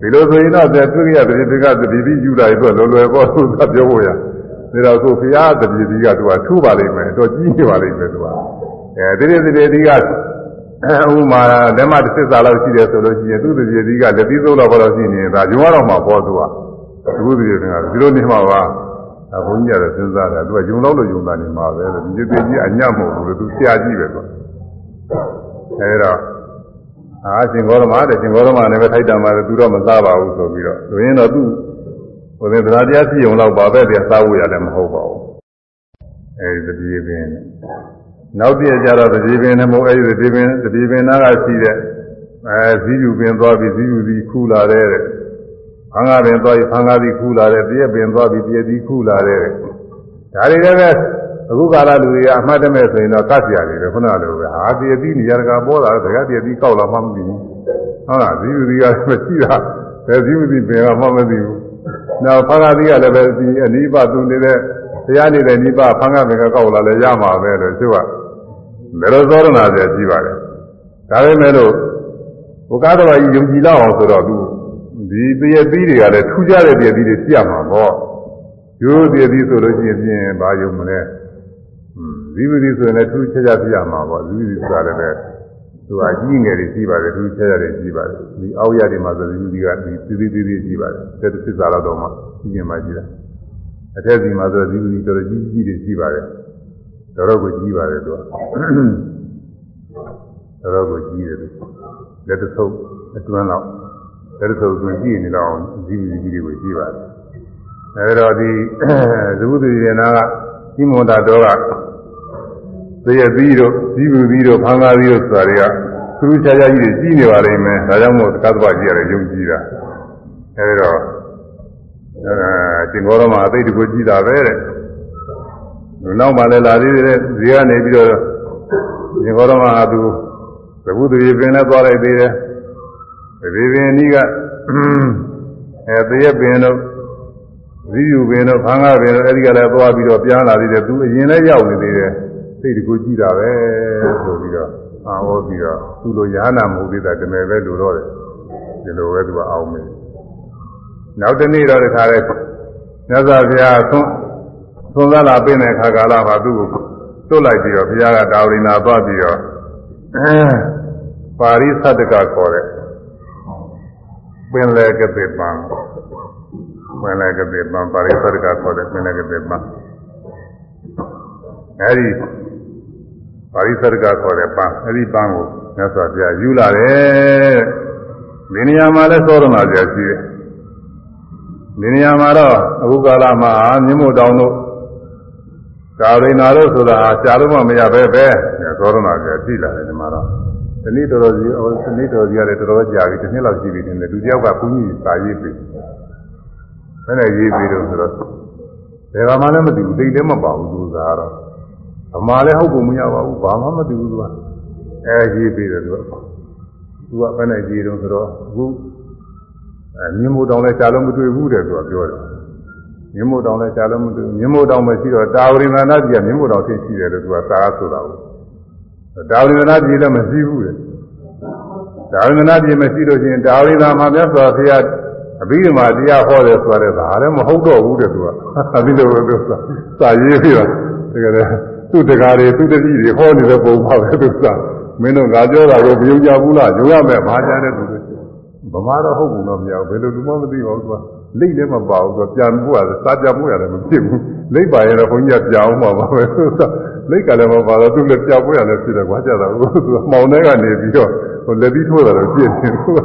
ဒီလိုဆိုရင်တော့တဲ့တွေ့ရတဲ့ဒီကတတိတိယူလာရတော့လွယ်လွယ်ပေါ့ဆိုတာပြောဖို့ရ ဒါတော့ကိုဖရာတတိတိကသူကထူပါလိမ့်မယ်တော့ကြီးနေပါလိမ့်မယ်သူကအဲဒီဒီဒီဒီကဥမာလက်မတစ်စစ်စာလောက်ရှိတယ်ဆိုလို့ရှိရင်သူ့တတိတိကလက်သီးသုံးလောက်တော့ရှိနေဒါယုံရတော့မှာပေါ့သူကအခုတတိတိကဒီလိုနေမှာပါအဘုန်းကြီးကတော့စဉ်းစားတယ်သူကယုံတော့လို့ယုံတာနေမှာပဲဒီတိကြီးအညံ့မဟုတ်ဘူးလို့သူဆရာကြီးပဲသူအဲတော့အာရှင်ဂေါရမတဲ့ရှင်ဂေါရမလည်းပဲထိုက်တံပါတယ်သူတော့မစားပါဘူးဆိုပြီးတော့ဆိုရင်တော့သူ ဟိုတဲ့သရတရားရှိုံတော့ပါပဲပြန်စားဖို့ရတယ်မဟုတ်ပါဘူးအဲဒီတတိပင်နောက်ပြည့်ကြတော့တတိပင်နဲ့မဟုတ်အဲဒီတတိပင်တတိပင်နာကရှိတဲ့အဲဇီးယူပင်သွားပြီးဇီးယူစီခူလာတဲ့ဖန်ကားပင်သွားပြီးဖန်ကားစီခူလာတဲ့တရက်ပင်သွားပြီးတရက်စီခူလာတဲ့ဒါတွေလည်းပဲအခုကာလလူတွေကအမှတ်တမဲ့ဆိုရင်တော့ကတ်ပြရတယ်ခုနကလိုပဲဟာတရက်စီနေရာကပေါ်လာတဲ့တရက်စီကောက်လာမှမသိဘူးဟုတ်လားဇီးယူစီကမရှိတာဘယ်ဇီးယူစီပင်ကမှမသိဘူး နောက်ဖန်ကားစီကလည်းပဲဒီအနိဗ္ဗာန်သူနေတဲ့တရားနေတဲ့နိဗ္ဗာန်ဖန်ကားပင်ကကောက်လာလဲရမှာပဲလို့သူကဘယ်လိုသောရဏဆရာကြီးပါလဲဒါပေမဲ့လို့ဘုရားတော်ကြီးယုံကြည်လောက်အောင်ဆိုတော့သူဒီတရသီးတွေကလည်းထူးခြားတဲ့တရသီးတွေပြမှာပေါ့ရိုးတရသီးဆိုလို့ရှိရင်ဖြင့်ဘာယုံမလဲဇီဝတိဆိုရင်လည်းထူးခြားခြားပြမှာပေါ့ဇီဝတိဆိုတာလည်းပဲ သူအကြီးငယ်တွေရှိပါတယ်ထူးခြားခြားတွေရှိပါတယ်ဒီအောက်ရတွေမှာဆိုဇီဝတိကဒီသေးသေးသေးရှိပါတယ်တဲ့သစ္စာတော့မှကြီးကျင်မှကြီးတာအထက်စီမှာဆိုဇီဝတိတော်တော်ကြီးကြီးတွေရှိပါတယ်တော်တော်ကိုကြီးပါတယ်သူကတော်တော်ကိုကြီးတယ်သူလက်တဆုပ်အတွန်းလောက်လက်တဆုပ်အတွန်းကြည့်နေတော့ဇီဝတိကြီးတွေကိုကြီးပါတယ်အဲဒါဒီဇဝုတိရေနာကကြီးမွန်တာတော့က သေရသီးတို့ဇီဝသီးတို့ဖန်ကားသီးတို့ဆိုတာတွေကသူတို့ခြားခြားကြီးတွေကြီးနေပါလိမ့်မယ်ဒါကြောင့်မို့သတ္တဝါကြီးရတယ်ယုံကြည်တာအဲဒီတော့အဲရှင်ဂေါရမအသိတကူကြီးတာပဲတဲ့နောက်မှလည်းလာသေးတယ်ဇေကနေပြီးတော့ရှင်ဂေါရမကသူသဘုသူရေပင်နဲ့သွားလိုက်သေးတယ်ဒီပင်ဤကအဲသေရပင်တို့ဇီယူပင်တို့ဖန်ကားပင်တို့အဲဒီကလည်းသွားပြီးတော့ပြန်လာသေးတယ်သူအရင်လည်းရောက်နေသေးတယ် စိတ်တကူကြည့်တာပဲဆိုပြီးတော့အာဟောပြီးတော့သူ့လိုရဟနာမဟုတ်သေးတာတမယ်ပဲလို့တော့တယ်ဒီလိုပဲသူကအောင်းမယ်နောက်တနေ့တော့တခါလဲမြတ်စွာဘုရားသွန်းသွန်းသားလာပြင်တဲ့ခါကာလမှာသူ့ကိုတွတ်လိုက်ပြီးတော့ဘုရားကတာဝရိနာသွားပြီးတော့ပါရိသတ္တကခေါ်တဲ့ပင်လေကတိပံပင်လေကတိပံပါရိသတ္တကခေါ်တဲ့ပင်လေကတိပံအဲဒီ ပါရိသတ္တကခေါ်တဲ့ပန်းအဲဒီပန်းကိုမြတ်စွာဘုရားယူလာတယ်ဒီနေရာမှာလဲသောရမဆရာရှိတယ်ဒီနေရာမှာတော့အခုကာလမှာမြင့်မို့တောင်တို့ကာရိနာတို့ဆိုတာရှားလို့မှမရပဲပဲသောရမဆရာရှိလာတယ်ဒီမှာတော့ဒီနေ့တော်တော်ကြီးအော်ဒီနေ့တော်ကြီးကလည်းတော်တော်ကြာပြီတစ်နှစ်လောက်ရှိပြီတင်တယ်သူတယောက်ကဘုန်းကြီးစာရေးပြီဘယ်နဲ့ရေးပြီတော့ဆိုတော့ဘယ်ကမှလည်းမသိဘူးသိလည်းမပါဘူးသူစားတော့ အမှားလည်းဟုတ်ကုန်မရပါဘူးဘာမှမသိဘူးသူကအဲရေးပြီးတယ်သူကသူကဘယ်နဲ့ရေးတော့ဆိုတော့အခုအဲမြင်းမိုးတောင်လည်းရှားလို့မတွေ့ဘူးတဲ့သူကပြောတယ်မြင်းမိုးတောင်လည်းရှားလို့မတွေ့မြင်းမိုးတောင်ပဲရှိတော့တာဝရိမနာကြီးကမြင်းမိုးတောင်သိရှိတယ်လို့သူကစာဆိုတာကိုတာဝရိမနာကြီးလည်းမရှိဘူးတဲ့တာဝရိမနာကြီးမရှိလို့ရှိရင်တာဝရိသာမှာမြတ်စွာဘုရားအဘိဓမ္မာတရားဟောတယ်ဆိုတဲ့ဒါလည်းမဟုတ်တော့ဘူးတဲ့သူကအဘိဓမ္မာသူစာရေးပြီးတော့တကယ် သူ့တကားတွေသူ့တတိတွေဟောနေတဲ့ပုံပါပဲသူကမင်းတို့ငါပြောတာကိုမယုံကြဘူးလားယုံရမယ်ဘာကြတဲ့သူတွေဗမာတော့ဟုတ်ဘူးတော့မရဘူးဘယ်လိုလူမှမသိပါဘူးသူကလိတ်လည်းမပါဘူးသူကပြန်ဖို့ရတယ်စားကြဖို့ရတယ်မဖြစ်ဘူးလိတ်ပါရင်တော့ဘုန်းကြီးကပြောင်းမှာပါပဲသူကလိတ်ကလည်းမပါတော့သူလည်းပြောင်းဖို့ရတယ်ဖြစ်တယ်ကွာကြတာသူကမောင်ထဲကနေပြီးတော့ဟိုလက်ပြီးထိုးတာတော့ပြည့်နေသူက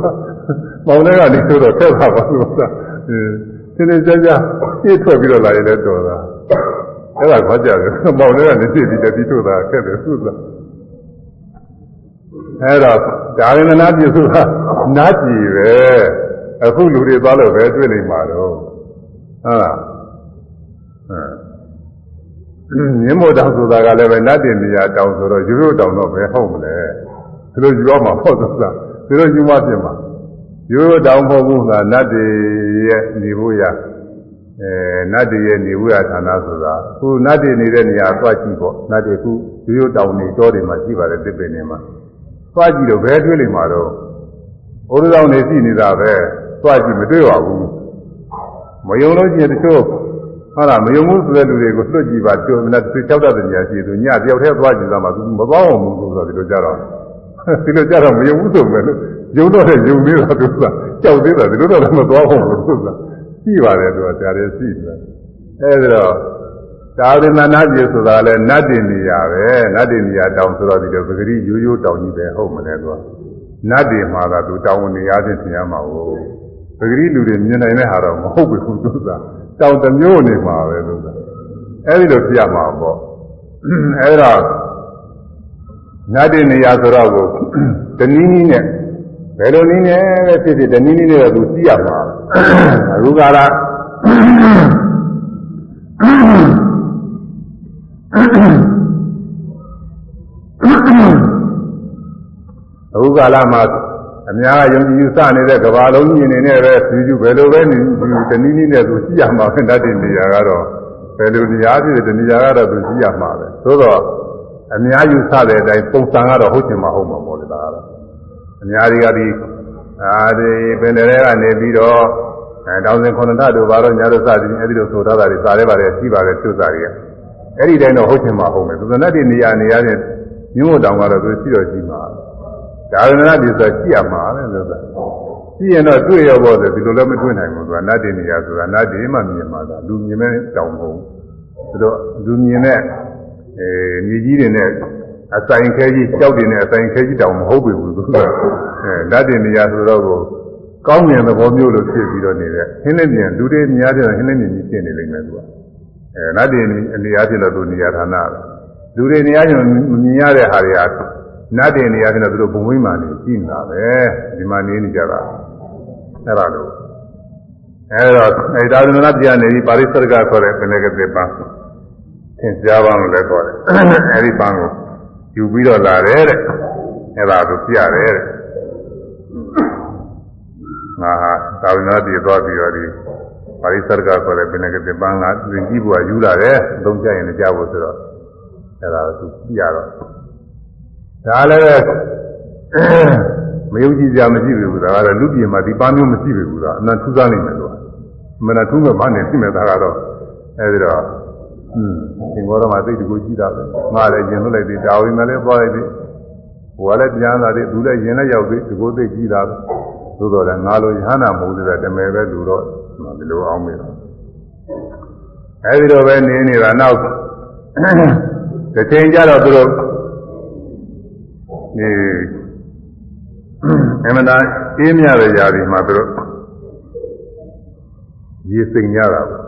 မောင်ထဲကနေထိုးတော့ခက်တာပါသူကအဲသင်္ကြန်ကြပြည့်ထွက်ပြီးတော့လာရင်လည်းတော်တာ အဲ့ဒါခေါ်ကြတယ်မောင်လေးကနေပြည့်ပြီးတတိထုတ်တာခက်တယ်သုသာအဲ့တော့ဒါရင်နာပြည့်ဆိုတာနာကြည့်ပဲအခုလူတွေသွားလို့ပဲတွေ့နေမှာတော့ဟုတ်လားအဲမြင်းမို့တောင်ဆိုတာကလည်းပဲနတ်တင်နေရာတောင်ဆိုတော့ယူရိုတောင်တော့ပဲဟုတ်မလဲဒီလိုယူရမှာဟုတ်သလားဒီလိုယူမှပြင်မှာယူရိုတောင်မဟုတ်ဘူးကနတ်တွေရဲ့နေဖို့ရ အဲနတ်တွေရဲ့နေဝိရဌာနဆိုတာခုနတ်တွေနေတဲ့နေရာသွားကြည့်ပေါ့နတ်တွေခုရိုးရိုးတောင်နေတောတွေမှာရှိပါတယ်တစ်ပင်တွေမှာသွားကြည့်တော့ဘယ်တွေ့လိမ့်မှာတော့ဩရဆောင်နေရှိနေတာပဲသွားကြည့်မတွေ့ပါဘူးမယုံလို့ရှိရင်တချို့ဟုတ်လားမယုံဘူးဆိုတဲ့လူတွေကိုလွတ်ကြည့်ပါကြုံမလားသူကြောက်တတ်တဲ့နေရာရှိသူညတယောက်တည်းသွားကြည့်သားမှာသူမသွားအောင်ဘူးဆိုတော့ဒီလိုကြတော့ဒီလိုကြတော့မယုံဘူးဆိုမယ်လို့ယုံတော့တဲ့ယုံနေတာသူကကြောက်သေးတာဒီလိုတော့မသွားအောင်ဘူးသူက ရှိပါတယ်သူကဆရာတွေရှိတယ်အဲဒီတော့သာဝိမနာပြေဆိုတာလဲနတ်တင်နေရပဲနတ်တင်နေရတောင်ဆိုတော့ဒီလိုပဂရိရိုးရိုးတောင်ကြီးပဲဟုတ်မလဲသူကနတ်တင်မှာကသူတောင်ဝင်နေရခြင်းသင်ရမှာဟုတ်ပဂရိလူတွေမြင်နိုင်တဲ့ဟာတော့မဟုတ်ဘူးသူကတောင်တစ်မျိုးနေမှာပဲသူကအဲဒီလိုပြရမှာပေါ့အဲဒါနတ်တင်နေရဆိုတော့ကိုတနည်းနည်းနဲ့ ဘယ်လိုနည်းနဲ့ပဲဖြစ်ဖြစ်တနည်းနည်းနဲ့တော့သူသိရမှာအခုကလာအခုကာလမှာအများကယုံကြည်ယူစနေတဲ့ကဘာလုံးကြီးအနေနဲ့ပဲသူကျဘယ်လိုပဲနေတနည်းနည်းနဲ့သူရှိရမှာပဲတတ်တဲ့နေရာကတော့ဘယ်လိုနေရာဖြစ်တဲ့နေရာကတော့သူရှိရမှာပဲသို့တော့အများယူဆတဲ့အတိုင်းပုံစံကတော့ဟုတ်ချင်မှဟုတ်မှာပေါ့လေဒါကတော့ အများကြီးကဒီအာဒီပင်တွေကနေပြီးတော့အဲတောင်စင်ခုနှစ်ထတို့ဘာလို့ညာတို့စသည်အဲဒီလိုဆိုထားတာတွေစားရဲပါတယ်ရှိပါတယ်သူစားတွေကအဲ့ဒီတိုင်းတော့ဟုတ်ချင်မှဟုတ်မယ်သူကနဲ့ဒီနေရာနေရာချင်းမြို့တောင်ကတော့သူရှိတော့ရှိမှာဒါရဏဒီဆိုရှိရမှာလေလို့ဆိုတာရှိရင်တော့တွေ့ရဖို့ဆိုဒီလိုလည်းမတွေ့နိုင်ဘူးသူကနတ်တင်နေရဆိုတာနတ်ဒီမှမြင်မှာကလူမြင်မဲ့တောင်ပုံသူတို့လူမြင်တဲ့အဲမြေကြီးတွေနဲ့ အဆိုင်ခဲကြီးကြောက်တွေနဲ့အဆိုင်ခဲကြီးတောင်မဟုတ်ဘူးသူကအဲနတ်တင်နေရဆိုတော့ကိုကောင်းမြင်သဘောမျိုးလို့ဖြစ်ပြီးတော့နေတဲ့ဟင်းလေးမြင်လူတွေများတဲ့ဟင်းလေးမြင်ကြီးဖြစ်နေလိမ့်မယ်သူကအဲနတ်တင်နေရာဖြစ်လို့သူနေရာဌာနလူတွေနေရာကျမမြင်ရတဲ့ဟာတွေဟာနတ်တင်နေရာကျတော့သူတို့ဘုံဝိမာန်နေကြည့်နေတာပဲဒီမှာနေနေကြတာအဲ့ဒါလို့အဲ့တော့အဲဒါသနနာတရားနေပြီးပါရိသရကခေါ်တဲ့ပင်လေကတိပန်းသင်ကြားပါလို့လည်းခေါ်တယ်အဲ့ဒီပန်းကို ယူပြီးတော့လာတယ်တဲ့အဲ့ဒါကိုပြရတယ်တဲ့ငါဟာသာဝနာတည်သွားပြီးတော့ဒီပါရိသရကခေါ်တဲ့ပင်လေကတိပန်းကသင်ကြည့်ဖို့ကယူလာတယ်အသုံးချရင်လည်းကြားဖို့ဆိုတော့အဲ့ဒါကိုသူပြတော့ဒါလည်းပဲမယုံကြည်စရာမရှိဘူးဒါကတော့လူပြည်မှာဒီပန်းမျိုးမရှိဘူးဒါအမှန်ထူးဆန်းနေမယ်လို့အမှန်ထူးမဲ့ဘာနဲ့ရှိမဲ့ဒါကတော့အဲဒီတော့ อืมသင်္ဘောတော်မှာသိတကူကြည့်တာပဲငါလည်းရင်လွတ်လိုက်သေးဒါဝိမလည်းသွားလိုက်သေးဟိုကလည်းပြန်လာသေးသူလည်းရင်လည်းရောက်သေးဒီကိုသိကြည့်တာပဲသို့တော်လည်းငါလိုယဟနာမဟုတ်တဲ့တမဲပဲလူတော့ဒီလိုအောင်မေးတော့အဲဒီတော့ပဲနေနေတာနောက်တစ်ချိန်ကျတော့သူတို့ဒီအမှန်တန်အေးမြတဲ့ຢာဒီမှာသူတို့ရေစိမ်ကြတာပေါ့။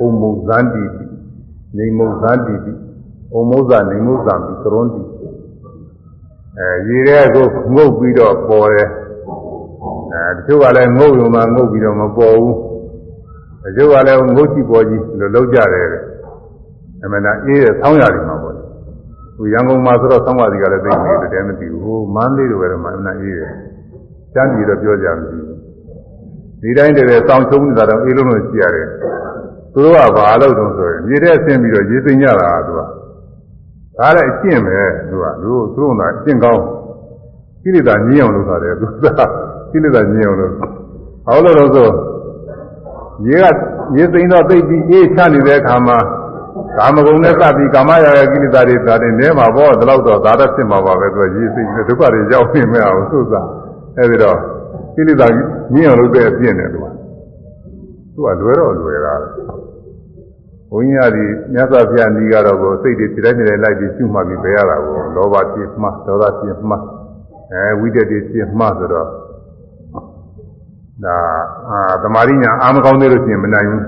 ဩမုဇန္တိတိနေမုဇန္တိတိဩမုဇနေမုဇံပြီးကရွန်တိအဲရေတဲ့ကိုငုတ်ပြီးတော့ပေါ်တယ်။အဲတချို့ကလည်းငုတ်ရုံမှငုတ်ပြီးတော့မပေါ်ဘူး။တချို့ကလည်းငုတ်ကြည့်ပေါ်ကြီးလို့လောက်ကြတယ်တဲ့အမှန်တန်အေးတဲ့ဆောင်းရာတွေမှာပေါ့ဟိုရန်ကုန်မှာဆိုတော့သံဃာတိကလည်းသိနေတယ်တည်းမသိဘူးဟိုမန္တလေးလိုပဲတော့မှအမှန်အေးတယ်ကျမ်းပြည်တော့ပြောကြမရှိဘူးဒီတိုင်းတည်းစောင်းချုံနေတာတော့အေးလုံးလို့ရှိရတယ် သူတို့ကဘာလို့တုံးဆိုရင်မြေထဲဆင်းပြီးတော့ရေသိမ့်ကြတာသူကဒါလည်းအကျင့်ပဲသူကသူတို့သူတို့ကအကျင့်ကောင်းကိလေသာညင်းအောင်လုပ်တာတယ်သူကကိလေသာညင်းအောင်လုပ်ဟောလို့တော့ဆိုရေကရေသိမ့်တော့သိပြီးအေးချနေတဲ့အခါမှာကာမဂုဏ်နဲ့စပြီးကာမရာဂကိလေသာတွေဒါတွေနဲမှာပေါ့ဒီလောက်တော့ဒါတော့ဖြစ်မှာပါပဲသူကရည်စိတ်နဲ့ဒုက္ခတွေရောက်နေမဲ့အောင်သုသာအဲဒီတော့ကိလေသာညင်းအောင်လုပ်တဲ့အပြည့်နဲ့သူကသူကလွယ်တော့လွယ်တာဘု န်းကြီးကဒီမြတ်စွာဘုရားဤကတော့ကိုစိတ်တွေခြေတိုင်းခြေတိုင်းလိုက်ပြီးရှုမှတ်ပြီးပဲရတာကိုလောဘဖြစ်မှဒေါသဖြစ်မှအဲဝိတ္တတွေဖြစ်မှဆိုတော့ဒါအာသမာဓိညာအာမကောင်းသေးလို့ရှိရင်မနိုင်ဘူး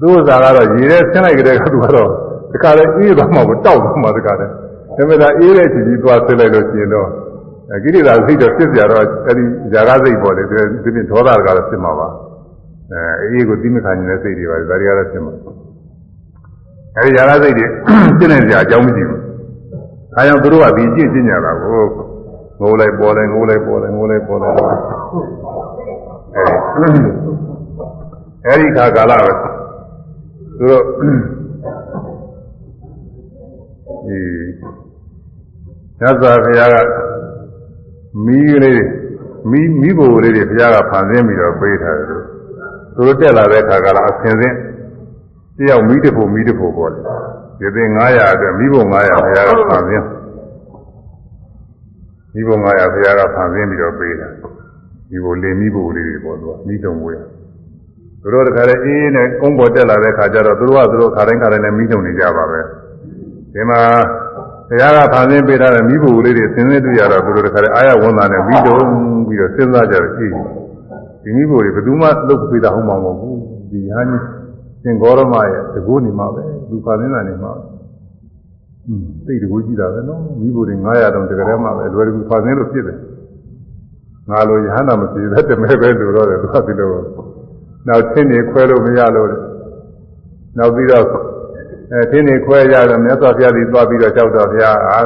သူ့ဥစ္စာကတော့ရေထဲဆင်းလိုက်ကြတဲ့ကသူကတော့တခါလေအေးသွားမှကိုတောက်သွားမှတခါလေဒါပေမဲ့အေးတဲ့ချီကြီးသွားဆင်းလိုက်လို့ရှိရင်တော့ကိရိတာစိတ်တော့ဖြစ်ကြတော့အဲဒီဇာကစိတ်ပေါ်လေဒီပြင်ဒေါသကတော့ဖြစ်မှာပါအဲအေးကိုသိမခံနေတဲ့စိတ်တွေပါဒါတွေကတော့ဖြစ်မှာ အဲဒီဇာကစိတ်တွေဖြစ်နေကြအကြောင်းမရှိဘူးအဲကြောင့်သူတို့ကဒီကြည့်ကျင်ကြတာကိုငိုးလိုက်ပေါ်လိုက်ငိုးလိုက်ပေါ်လိုက်ငိုးလိုက်ပေါ်လိုက်အဲအဲဒီခါကာလပဲသူတို့ဒီသစ္စာဘုရားကမီးကလေးမီးမီးဘိုလေးတွေဘုရားကဖန်ဆင်းပြီးတော့ပေးထားတယ်သူတို့တက်လာတဲ့ခါကာလအဆင်ဆင်း တယောက်မီးတစ်ဖို့မီးတစ်ဖို့ပေါ့လေဒီသိ900အတွက်မီးဘို900ဘုရားကဖန်ဆင်းမီးဘို900ဘုရားကဖန်ဆင်းပြီးတော့ပေးတာဒီဘိုလေမီးဘိုလေးတွေပေါ့သူကမီးတုံဝေးသူတို့တခါလေအေးနဲ့ကုန်းပေါ်တက်လာတဲ့ခါကျတော့သူတို့ကသူတို့ခါတိုင်းခါတိုင်းနဲ့မီးတုံနေကြပါပဲဒီမှာဘုရားကဖန်ဆင်းပေးထားတဲ့မိဘလေးတွေဆင်းရဲတွေ့ရတော့သူတို့တခါလေအာရဝန်သားနဲ့မိတုံပြီးတော့စဉ်းစားကြတယ်ရှိဒီမိဘတွေဘယ်သူမှလုပ်ပေးတာဟုတ်မှာမဟုတ်ဘူးဒီဟာကြီး သင်္ကောရမရဲ့တကူနေမှာပဲလူဖန်ဆင်းတာနေမှာอืมသိတကူကြည့်တာပဲနော်မိဘတွေ900တောင်တကယ်တည်းမှပဲလွယ်တကူဖန်ဆင်းလို့ဖြစ်တယ်ငါလိုရဟန္တာမဖြစ်တဲ့တမဲပဲလို့တော့တယ်သူကဒီလိုနောက်သင်နေခွဲလို့မရလို့နောက်ပြီးတော့အဲသင်နေခွဲရတော့မြတ်စွာဘုရားကြီးသွားပြီးတော့ကြောက်တော်ဘုရားအာ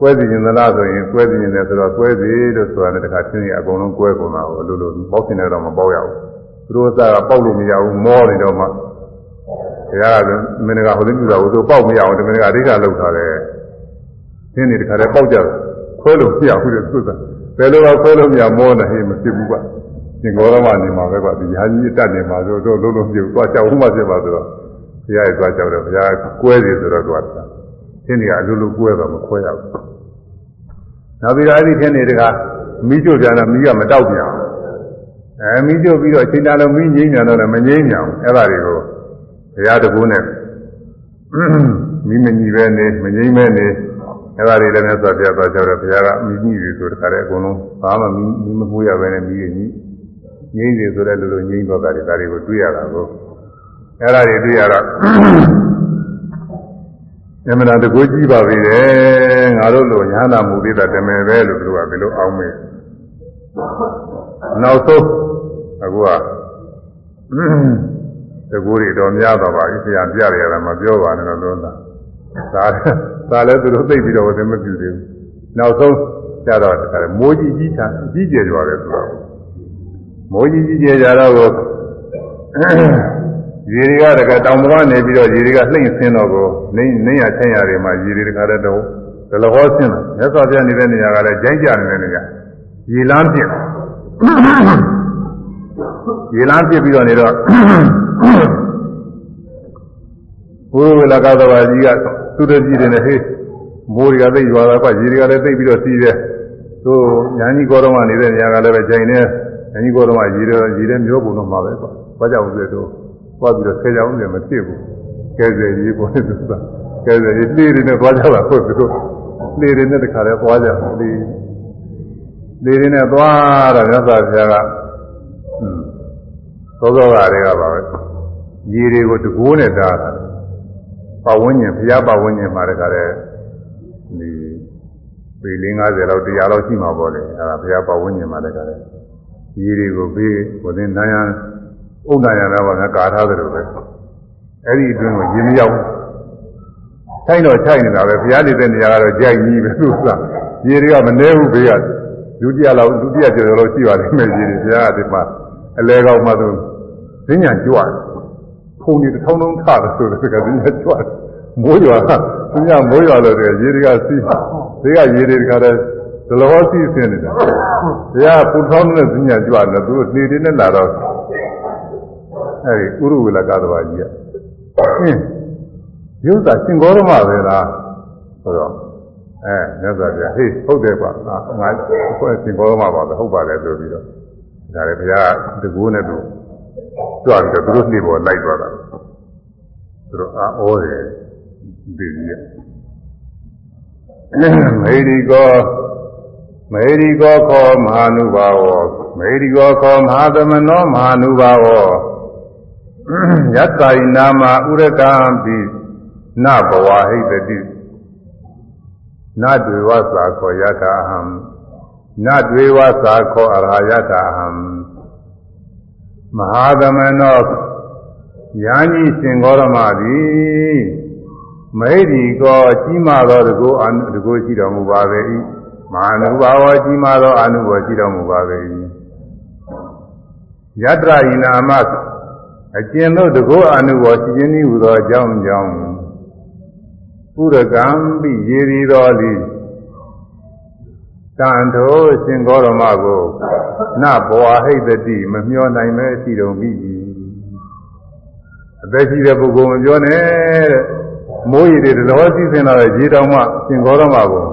ကွဲစီရင်သလားဆိုရင်ကွဲစီရင်တယ်ဆိုတော့ကွဲစီလို့ဆိုတာလည်းတခါသင်နေအကုန်လုံးကွဲကုန်တာကိုအလိုလိုပေါက်စင်နေတော့မပေါက်ရဘူးသူတို့ကပေါက်လို့မရဘူးမောနေတော့မှ ဘုရားကမင်းကဟိုသိပြတာကိုသူပေါက်မရအောင်တမင်ကအဓိကလောက်ထားတယ်သင်နေတခါတည်းပေါက်ကြတယ်ခွဲလို့မရဘူးတဲ့သူကဘယ်လိုတော့ခွဲလို့မရမောနေဟိမဖြစ်ဘူးကသင်္ကောရမနေမှာပဲကဒီဟာကြီးတက်နေမှာဆိုတော့လုံးလုံးပြုတ်သွားကြောက်မှဖြစ်ပါဆိုတော့ဘုရားရဲ့သွားကြောက်တယ်ဘုရားကွဲစီဆိုတော့သွားတာသင်္နေကအလိုလိုကွဲတော့မခွဲရဘူးနောက်ပြီးတော့အဲ့ဒီသင်္နေတကမိကျွတ်ပြန်တော့မိကမတောက်ပြန်အဲမိကျွတ်ပြီးတော့အချိန်တန်လုံးမိငိမ့်ပြန်တော့လည်းမငိမ့်ပြန်ဘူးအဲ့ဒါတွေကိုဘု ရားတကူနဲ့မိမညီပဲနေမငိမ့်ပဲနေအဲ့ဒါတွေလည်းမြတ်စွာဘုရားသွားကြောက်တယ်ဘုရားကမိညီတွေဆိုတခါတည်းအကုန်လုံးဘာမှမိမိမမှုရပဲနဲ့မိရညီငိမ့်နေဆိုတဲ့လိုလိုငိမ့်တော့တာတွေဒါတွေကိုတွေ့ရတာကိုအဲ့ဒါတွေတွေ့ရတော့အမှန်တကူကြည့်ပါပြီလေငါတို့လိုညာနာမှုသေးတာတမယ်ပဲလို့သူကဘယ်လိုအောင်းမေးနောက်ဆုံးအခုက တကူတွေတော်များတော့ပါပြီဆရာပြရတာမပြောပါနဲ့တော့လုံးသားဒါဒါလည်းသူတို့သိပြီးတော့ဝတ်မပြုသေးဘူးနောက်ဆုံးကြတော့မိုးကြီးကြီးချာကြီးကျယ်ကြတယ်ဆိုတော့မိုးကြီးကြီးကျယ်ကြတော့ရေတွေကတကတောင်ပေါ်ကနေပြီးတော့ရေတွေကလှိမ့်ဆင်းတော့ကိုနေနေရချင်းရတွေမှာရေတွေတခါတည်းတော့ဒလဟောဆင်းလာမြတ်စွာဘုရားနေတဲ့နေရာကလည်းကြိုက်ကြနေတဲ့နေရာရေလမ်းပြစ်ရေလမ်းပြစ်ပြီးတော့နေတော့ ဘုရားဝေလာကသဘာကြီးကသူတကြီးတွေနဲ့ဟေးမိုးတွေကသိရွာတာကရေတွေကလည်းသိပြီးတော့စီးတယ်သူညာကြီးကောတော်မနေတဲ့နေရာကလည်းပဲကြိုင်နေညာကြီးကောတော်မရေတွေရေတွေမျိုးပုံတော့မှာပဲကွာဘာကြောင့်လဲဆိုသွားပြီးတော့ဆယ်ကြောင်နေမဖြစ်ဘူးကဲဆယ်ကြီးပေါ်နေသူကကဲဆယ်ကြီးလေးတွေနဲ့သွားကြတာဟုတ်သူတို့လေးတွေနဲ့တခါလဲသွားကြတယ်လေးလေးတွေနဲ့သွားတော့မြတ်စွာဘုရားကဟွန်းသောသောကတွေကပါပဲ ရေတွေကိုတကိုးနဲ့တားတာပတ်ဝန်းကျင်ဘုရားပတ်ဝန်းကျင်မှာတခါလဲဒီပေ50လောက်100လောက်ရှိမှာပေါ့လေအဲဒါဘုရားပတ်ဝန်းကျင်မှာတခါလဲရေတွေကိုဘေးဟိုတင်နိုင်ရန်ဥဒ္ဒရာနာဘာကကာထားတယ်လို့ပဲအဲ့ဒီအတွင်းကိုရေမရောက်ထိုင်တော့ထိုင်နေတာပဲဘုရားနေတဲ့နေရာကတော့ကြိုက်ကြီးပဲလို့ဆိုတာရေတွေကမနှဲဘူးဘေးကဒုတိယလောက်ဒုတိယကျော်လောက်ရှိပါလိမ့်မယ်ရေတွေဘုရားကဒီမှာအလဲကောက်မှသူဈဉ္ညာကြွတယ် ဖုန်တွေတစ်ထောင်းလုံးထတယ်ဆိုတော့ကဈဉ္ညာကြွတယ်မိုးရွာဈဉ္ညာမိုးရွာလို့ရေတွေကစီးဘေးကရေတွေတခါတည်းဒလဟောစီးဆင်းနေတာဘုရားပူထောင်းတဲ့ဈဉ္ညာကြွတယ်သူတို့နေနေနဲ့လာတော့အဲဒီဥရဝေလကသဘာကြီးကအင်းရုပ်သာစင်ကောရမပဲလားဆိုတော့အဲမြတ်စွာဘုရားဟေးဟုတ်တယ်ကွာငါငါအဖွဲ့စင်ကောရမပါပဲဟုတ်ပါတယ်ဆိုပြီးတော့ဒါလည်းဘုရားတကူနဲ့သူ ကြွပြီးတော့သူတို့နှိပေါ်လိုက်သွားတာသူတို့အာဩတယ်ဒီကြီးရဲ့မေဒီကောမေဒီကောခောမဟာနုဘာဝမေဒီကောခောမဟာသမနောမဟာနုဘာဝယတ္တာယနာမဥရကံပိနဘဝဟိတတိနတွေဝသာခောယထာအဟံနတွေဝသာခောအရာယထာအဟံ မဟာသမနောယာညီရှင်ဂေါရမသည်မိဒီကောကြီးမာသောတကူအနုတကူရှိတော်မူပါပေ၏မဟာနုဘာဝကြီးမာသောအနုဘောရှိတော်မူပါပေ၏ယတ္တယနာမအကျဉ်တို့တကောအနုဘောရှိခြင်းဤဟူသောအကြောင်းကြောင့်ပုရကံပိရေရီတော်လီ တန်ထိုရှင်ဂေါရမကိုနဘောဟိတတိမမျောနိုင်မဲရှိတော်မိအသက်ရှိတဲ့ပုဂ္ဂိုလ်မပြောနဲ့တဲ့မိုးရည်တွေတလောစီးစင်လာတဲ့ရေတောင်မှရှင်ဂေါရမကို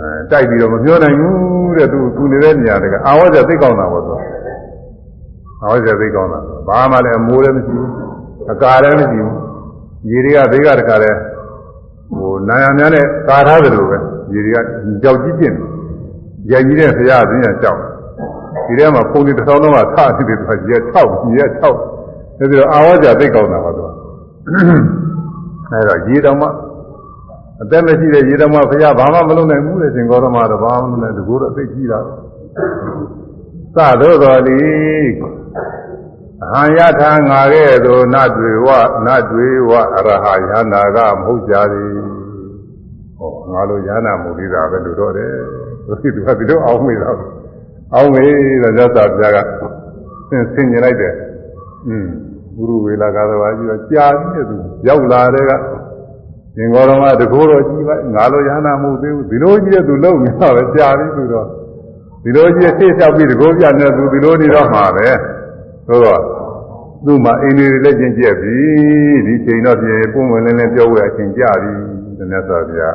အဲတိုက်ပြီးတော့မပြောနိုင်ဘူးတဲ့သူသူနေတဲ့နေရာတကအာဝဇ္ဇသိကောင်းတာပေါ့သူအာဝဇ္ဇသိကောင်းတာဘာမှလည်းအမိုးလည်းမရှိဘူးအကာလည်းမရှိဘူးရေတွေကဘေးကတခါလဲဟိုနာယံများနဲ့ကာထားတယ်လို့ပဲ ရေတွေကကြောက်ကြီးပြင်းတယ်ရည်ကြီးတဲ့ဆရာအင်းကကြောက်ဒီထဲမှာပုံတွေတစ်ထောင်လုံးကထားနေတယ်သူကရေ6ရေ6ဒါပြီးတော့အာဝဇ္ဇသိကောင်းတာပါသူကအဲတော့ရေတောင်မှအသက်မရှိတဲ့ရေတော်မဘုရားဘာမှမလုပ်နိုင်ဘူးလေရှင်ဂေါရမတော့ဘာမှမလုပ်နိုင်တကူတော့သိကြည့်တာသသို့တော်လီအဟံယထာငါကဲ့သို့နတ်တွေဝနတ်တွေဝအရဟယန္တာကမဟုတ်ကြသည်ဟော ငါလိုယန္တာမဟုတ်သေးတာပဲလို့တော့တယ်ဒီသူကဒီလိုအောင်းမိတာအောင်းမိတော့ရသဗျာကဆင်ဆင်ញလိုက်တယ်อืมဘုရုဝေလာကာသဘာကြီးကကြာပြီးတဲ့သူရောက်လာတဲ့ကသင်္ကောရမတကိုးတော်ကြီးပါငါလိုရဟနာမှုသေးဘူးဒီလိုကြီးတဲ့သူလုံနေတာပဲကြာပြီသူတော့ဒီလိုကြီးဆေးလျှောက်ပြီးတကိုးပြနေသူဒီလိုနေတော့မှာပဲဆိုတော့သူ့မှာအင်းလေးလက်ချင်းကျက်ပြီဒီချိန်တော့ပြင်ပုံဝင်လင်းလင်းပြောဝဲအချိန်ကြာပြီတနက်ဆိုဗျာ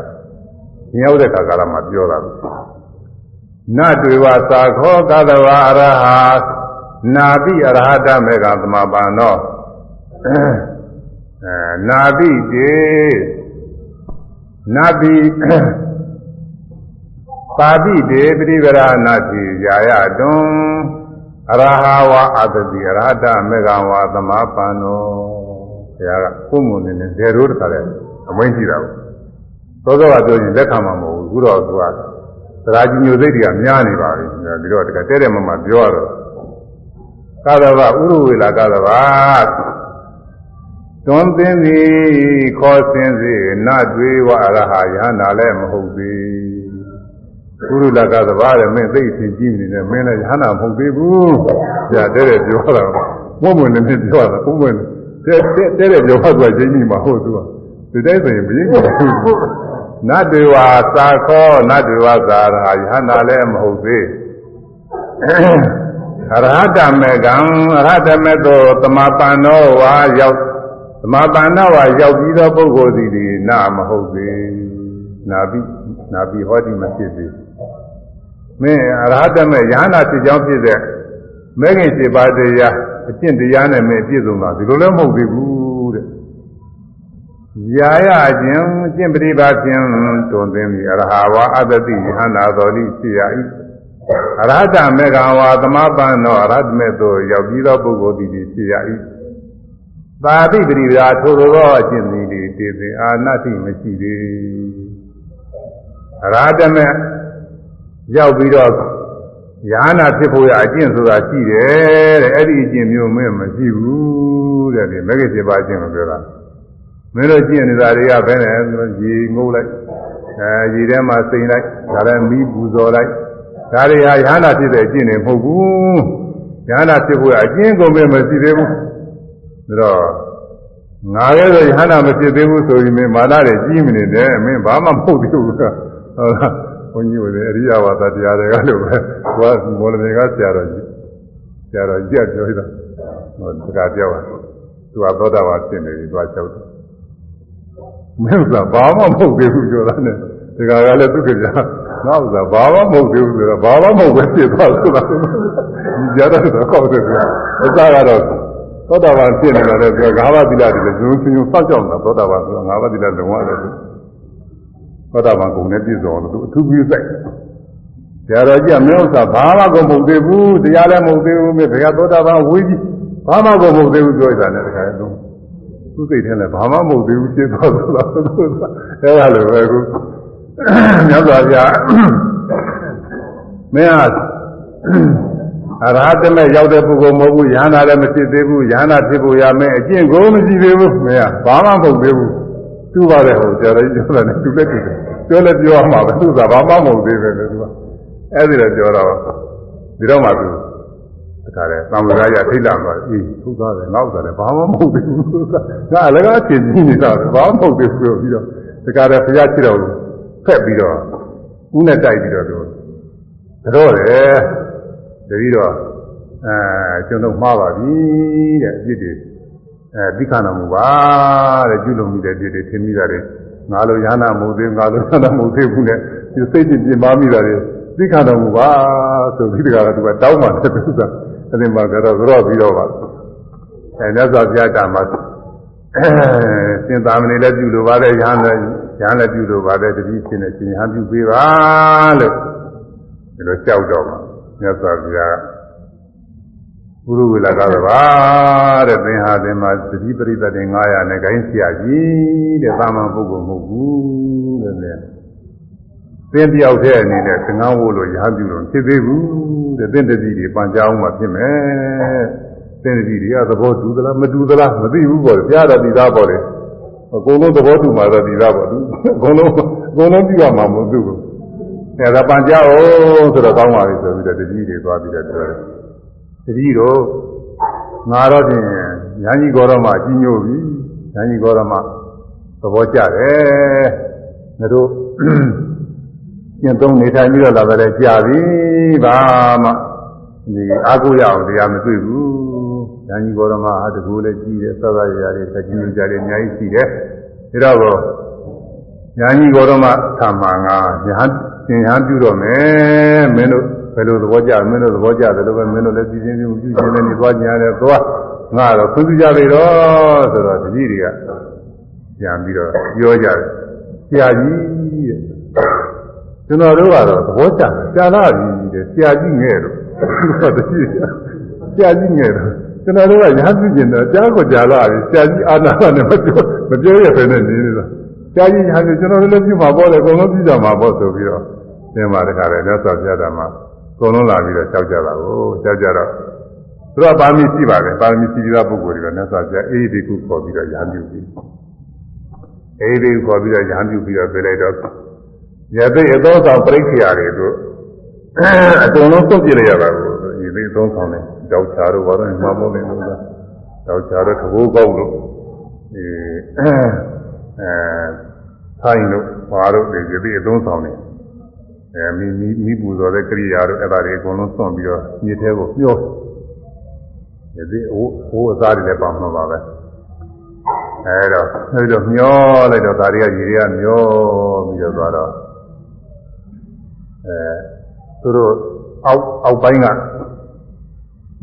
ညရောက်တဲ့ခါကာလမှာပြောတာနတ်တွေဝသာခောကသဝအရဟနာပိအရဟတမေကသမပါနောအဲနာပိတေနာပိပါတိတေပရိဝရနာတိယာယတွံအရဟဝအတတိအရဟတမေကဝါသမပန္နောဘုရားကကိုယ်မွန်နေနေဒေရိုးတခါလဲအမိန့်ရှိတာပေါ့ သောသောကပြောရင်လက်ခံမှာမဟုတ်ဘူးခုတော့သူကသရာကြီးမျိုးစိတ်တွေကများနေပါပြီပြီးတော့တကတဲတဲ့မမပြောရတော့ကာသဗဥရဝေလာကာသဗတွန်းသိသည်ခေါ်စင်းစေနတ်တွေဝအရဟယဟနာလည်းမဟုတ်သေးပုရုလကသဘာတဲ့မင်းသိသိကြည့်နေတယ်မင်းလည်းယဟနာမဟုတ်သေးဘူး။ကြာတဲ့တဲ့ပြောတာမွတ်မွတ်နဲ့ပြောတာဘုံမွတ်တဲ့တဲ့တဲ့ပြောတာကချင်းကြီးမှာဟုတ်သူကဒီတိုင်းဆိုရင်မရင်းဘူး။ နတ်တွေဝသာခောနတ်တွေဝသာရဟယဟနာလည်းမဟုတ်သေး။အရဟတမေကံအရဟတမေသောတမပန္နောဝါရောက်သမပန္နဝါရောက်ပြီးသောပုဂ္ဂိုလ်သည်ဒီနာမဟုတ်သေးနာပိနာပိဟောတိမဖြစ်သေးမင်းအရဟတမေယ ahanan ဖြစ်ကြောင်းဖြစ်တဲ့မဲခင်7ပါးတရားအကျင့်တရားနဲ့မင်းပြည့်စုံတာဒီလိုလည်းမဟုတ်သေးဘူး တဲ့ယာယခြင်းကျင့်ပရိပါဖြင့်တွင်သိသည်အရဟဝါအတ္တိယ ahanan တော်လိဖြစ်ရ၏အရဟတမေကဝါသမပန္နောအရဟတမေသို့ရောက်ပြီးသောပုဂ္ဂိုလ်သည်ဖြစ်ရ၏သာတိပရိပဒါထိုလိုသောအကျင့်သည်တည်သိအာနတိမရှိသေးအရာတမေရောက်ပြီးတော့ယာနာဖြစ်ဖို့ရအကျင့်ဆိုတာရှိတယ်တဲ့အဲ့ဒီအကျင့်မျိုးမင်းမရှိဘူးတဲ့ဒီမဂ္ဂင်7ပါးအကျင့်ကိုပြောတာ မင်းတို့ကျင့်နေတာတွေကဘယ်နဲ့ရေငုတ်လိုက်အဲရေထဲမှာစိန်လိုက်ဒါလည်းမီးပူဇော်လိုက်ဒါတွေဟာယာနာဖြစ်တဲ့အကျင့်တွေမဟုတ်ဘူးယာနာဖြစ်ဖို့ရအကျင့်ကုန်ပဲမရှိသေးဘူးဒါတော့ငါလည်းဆိုယဟနာမဖြစ်သေးဘူးဆိုရင်မင်းမာနတွေကြီးမနေနဲ့မင်းဘာမှမဟုတ်သေးဘူးဟုတ်လားဘုန်းကြီးတို့အရိယဝါဒတရားတွေကလို့ပဲကိုကမော်လမြေကဆရာတော်ကြီးဆရာတော်ကြီးကပြောတာဟိုတကားပြောတာသူကသောတာပန်ဖြစ်နေပြီသူကကြောက်တယ် မင်းကဘာမှမဟုတ်သေးဘူးပြောတာနဲ့တကားကလည်းသူကကြာနောက်ဆိုဘာမှမဟုတ်သေးဘူးဆိုတော့ဘာမှမဟုတ်ပဲဖြစ်သွားဆိုတာဒီကြတော့တော့ကောက်တယ်ကအစကတော့သောတာပန်ဖြစ်နေတာလည်းပြောငါးပါးသီလတွေလည်းဇုံစင်ုံစောက်ကြောက်တာသောတာပန်ဆိုငါးပါးသီလလုံးဝလည်းသောတာပန်ကုန်နဲ့ပြည့်စုံလို့သူအထူးပြုစိုက်တရားတော်ကြီးကမင်းဥစ္စာဘာမှကုန်မဟုတ်သေးဘူးတရားလည်းမဟုတ်သေးဘူးမြေဘယ်ကသောတာပန်ဝေးကြီးဘာမှကုန်မဟုတ်သေးဘူးပြောတာနဲ့တခါလုံး သူစိတ်ထဲလည်းဘာမှမဟုတ်သေးဘူးရှင်းသွားသလားအဲ့ဒါလိုပဲခုမြတ်စွာဘုရားမင်းဟာအရဟတမေရောက်တဲ့ပုဂ္ဂိုလ်မဟုတ်ဘူးယန္တာလည်းမဖြစ်သေးဘူးယန္တာဖြစ်ဖို့ရမယ်အကျင့်ကိုမရှိသေးဘူးမင်းကဘာမှမဟုတ်သေးဘူးသူ့ပါတယ်ဟိုဆရာတော်ကြီးပြောတယ်သူလည်းတူတယ်ပြောလည်းပြောရမှာပဲသူကဘာမှမဟုတ်သေးပဲလေသူကအဲ့ဒီတော့ပြောတော့ဒီတော့မှသူ တခါလေသံဃာရထိတ်လာတော့အေးဟုတ်သားတယ်ငေါ့သားတယ်ဘာမှမဟုတ်ဘူးငါအလကားအချင်းကြီးနေတာဘာမှမဟုတ်ဘူးဆိုပြီးတော့တခါလေဘုရားချစ်တော်ဖက်ပြီးတော့ဦးနဲ့တိုက်ပြီးတော့သူတော့တယ်တတိတော့အဲကျွန်တော်မှားပါပြီတဲ့အပြစ်တွေအဲသိခဏမှုပါတဲ့ကျွလုံမိတဲ့ပြစ်တွေထင်မိတာတွေငါလိုရဟနာမဟုတ်သေးငါလိုရဟနာမဟုတ်သေးဘူးနဲ့ဒီစိတ်ကြီးပြင်ပါမိတာတွေသိခဏမှုပါဆိုပြီးတကယ်တော့သူကတောင်းပါတယ်သူက အဲ့ဒီမှာကတော့ကြော့ပြီးတော့ပါအဲမြတ်စွာဘုရားကမှာစင်သာမဏေလည်းပြုလိုပါတယ်ရဟန်းလည်းရဟန်းလည်းပြုလိုပါတယ်တတိရှင်နဲ့ရှင်ဟန်ပြုပေးပါလို့ဒီလိုကြောက်တော့မှာမြတ်စွာဘုရားဘုရုဝေလာကပါတဲ့သင်ဟာသင်မှာတတိပရိသတ်တွေ900နဲ့ဂိုင်းဆရာကြီးတဲ့သာမန်ပုဂ္ဂိုလ်မဟုတ်ဘူးတဲ့ သင်တယောက်တည်းအနေနဲ့သင်္ကန်းဝို့လို့ရဟန်းပြုလို့ဖြစ်သေးဘူးတဲ့သင်တတိတွေပန်ကြအောင်မှဖြစ်မယ်သင်တတိတွေကသဘောတူသလားမတူသလားမသိဘူးပေါ့ဘုရားတော်ဒီသားပေါ့လေအကုန်လုံးသဘောတူမှတော့ဒီသားပေါ့သူအကုန်လုံးအကုန်လုံးပြရမှာမဟုတ်ဘူးအဲဒါပန်ကြအောင်ဆိုတော့ကောင်းပါပြီဆိုပြီးတော့တတိတွေသွားပြီးတော့ပြောတယ်တတိတို့ငါတော့ပြင်ညာကြီးကောရမကြီးညို့ပြီညာကြီးကောရမသဘောကျတယ်ငါတို့ ကျင့်သုံးနေထိုင်ပြီးတော့လာတယ်ကြာပြီဘာမှဒီအာဟုရအောင်တရားမတွေ့ဘူးညာကြီးကောရမဟာတကူလည်းကြီးတယ်သသရရတွေတက်ကြီးညကြတယ်အများကြီးရှိတယ်ဒါတော့ညာကြီးကောရမသာမန်ကညာသင်ဟန်ပြုတော့မယ်မင်းတို့ဘယ်လိုသဘောကျမင်းတို့သဘောကျတယ်လို့ပဲမင်းတို့လည်းပြည်ချင်းပြုပြုချင်းလည်းနေသွားကြတယ်သွားငါတော့ခွင့်ပြုကြပြီတော့ဆိုတော့တတိတွေကပြန်ပြီးတော့ပြောကြတယ်ဆရာကြီးတဲ့ ကျွန်တော်တို့ကတော့သဘောကျတယ်ဆရာလာပြီတဲ့ဆရာကြီးငဲ့တော့တတိဆရာကြီးငဲ့တော့ကျွန်တော်တို့ကရဟန်းပြုကျင်တော့ကြားကိုကြားလာပြီဆရာကြီးအာနာနဲ့မပြောမပြောရဖ ೇನೆ နေနေတာဆရာကြီးရဟန်းကျွန်တော်တို့လည်းပြုမှာပေါ့လေအကုန်လုံးပြုကြမှာပေါ့ဆိုပြီးတော့သင်ပါတခါလေမြတ်စွာဘုရားဓမ္မအကုန်လုံးလာပြီးတော့ကြောက်ကြတာကိုကြောက်ကြတော့သူကပါမီရှိပါတယ်ပါမီရှိပြီးသားပုဂ္ဂိုလ်တွေကမြတ်စွာဘုရားအေဒီကုခေါ်ပြီးတော့ရဟန်းပြုပြီးအေဒီကုခေါ်ပြီးတော့ရဟန်းပြုပြီးတော့ပြလိုက်တော့ ရသိအသောဆောင်ပြိခရာတွေတို့အကုန်လုံးပုတ်ပြလိုက်ရတာကိုရသိအသောဆောင်တယ်ကြောက်ချာတို့ဘာလို့မှမဟုတ်နေလို့ကြောက်ချာတို့သဘောကောက်လို့အဲအဲထိုင်းတို့ဘာတို့ဒီရသိအသောဆောင်တယ်အဲမိမိမိပူဇော်တဲ့ကရိယာတို့အဲ့ဒါတွေအကုန်လုံးစွန့်ပြီးတော့မြေထဲကိုမျောဒီဒီဟိုဟိုအစားတွေလည်းပါမှာပါပဲအဲတော့အဲဒီတော့မျောလိုက်တော့ဒါတွေကရေတွေကမျောပြီးတော့သွားတော့ အဲသူတို့အောက်အောက်ပိုင်းက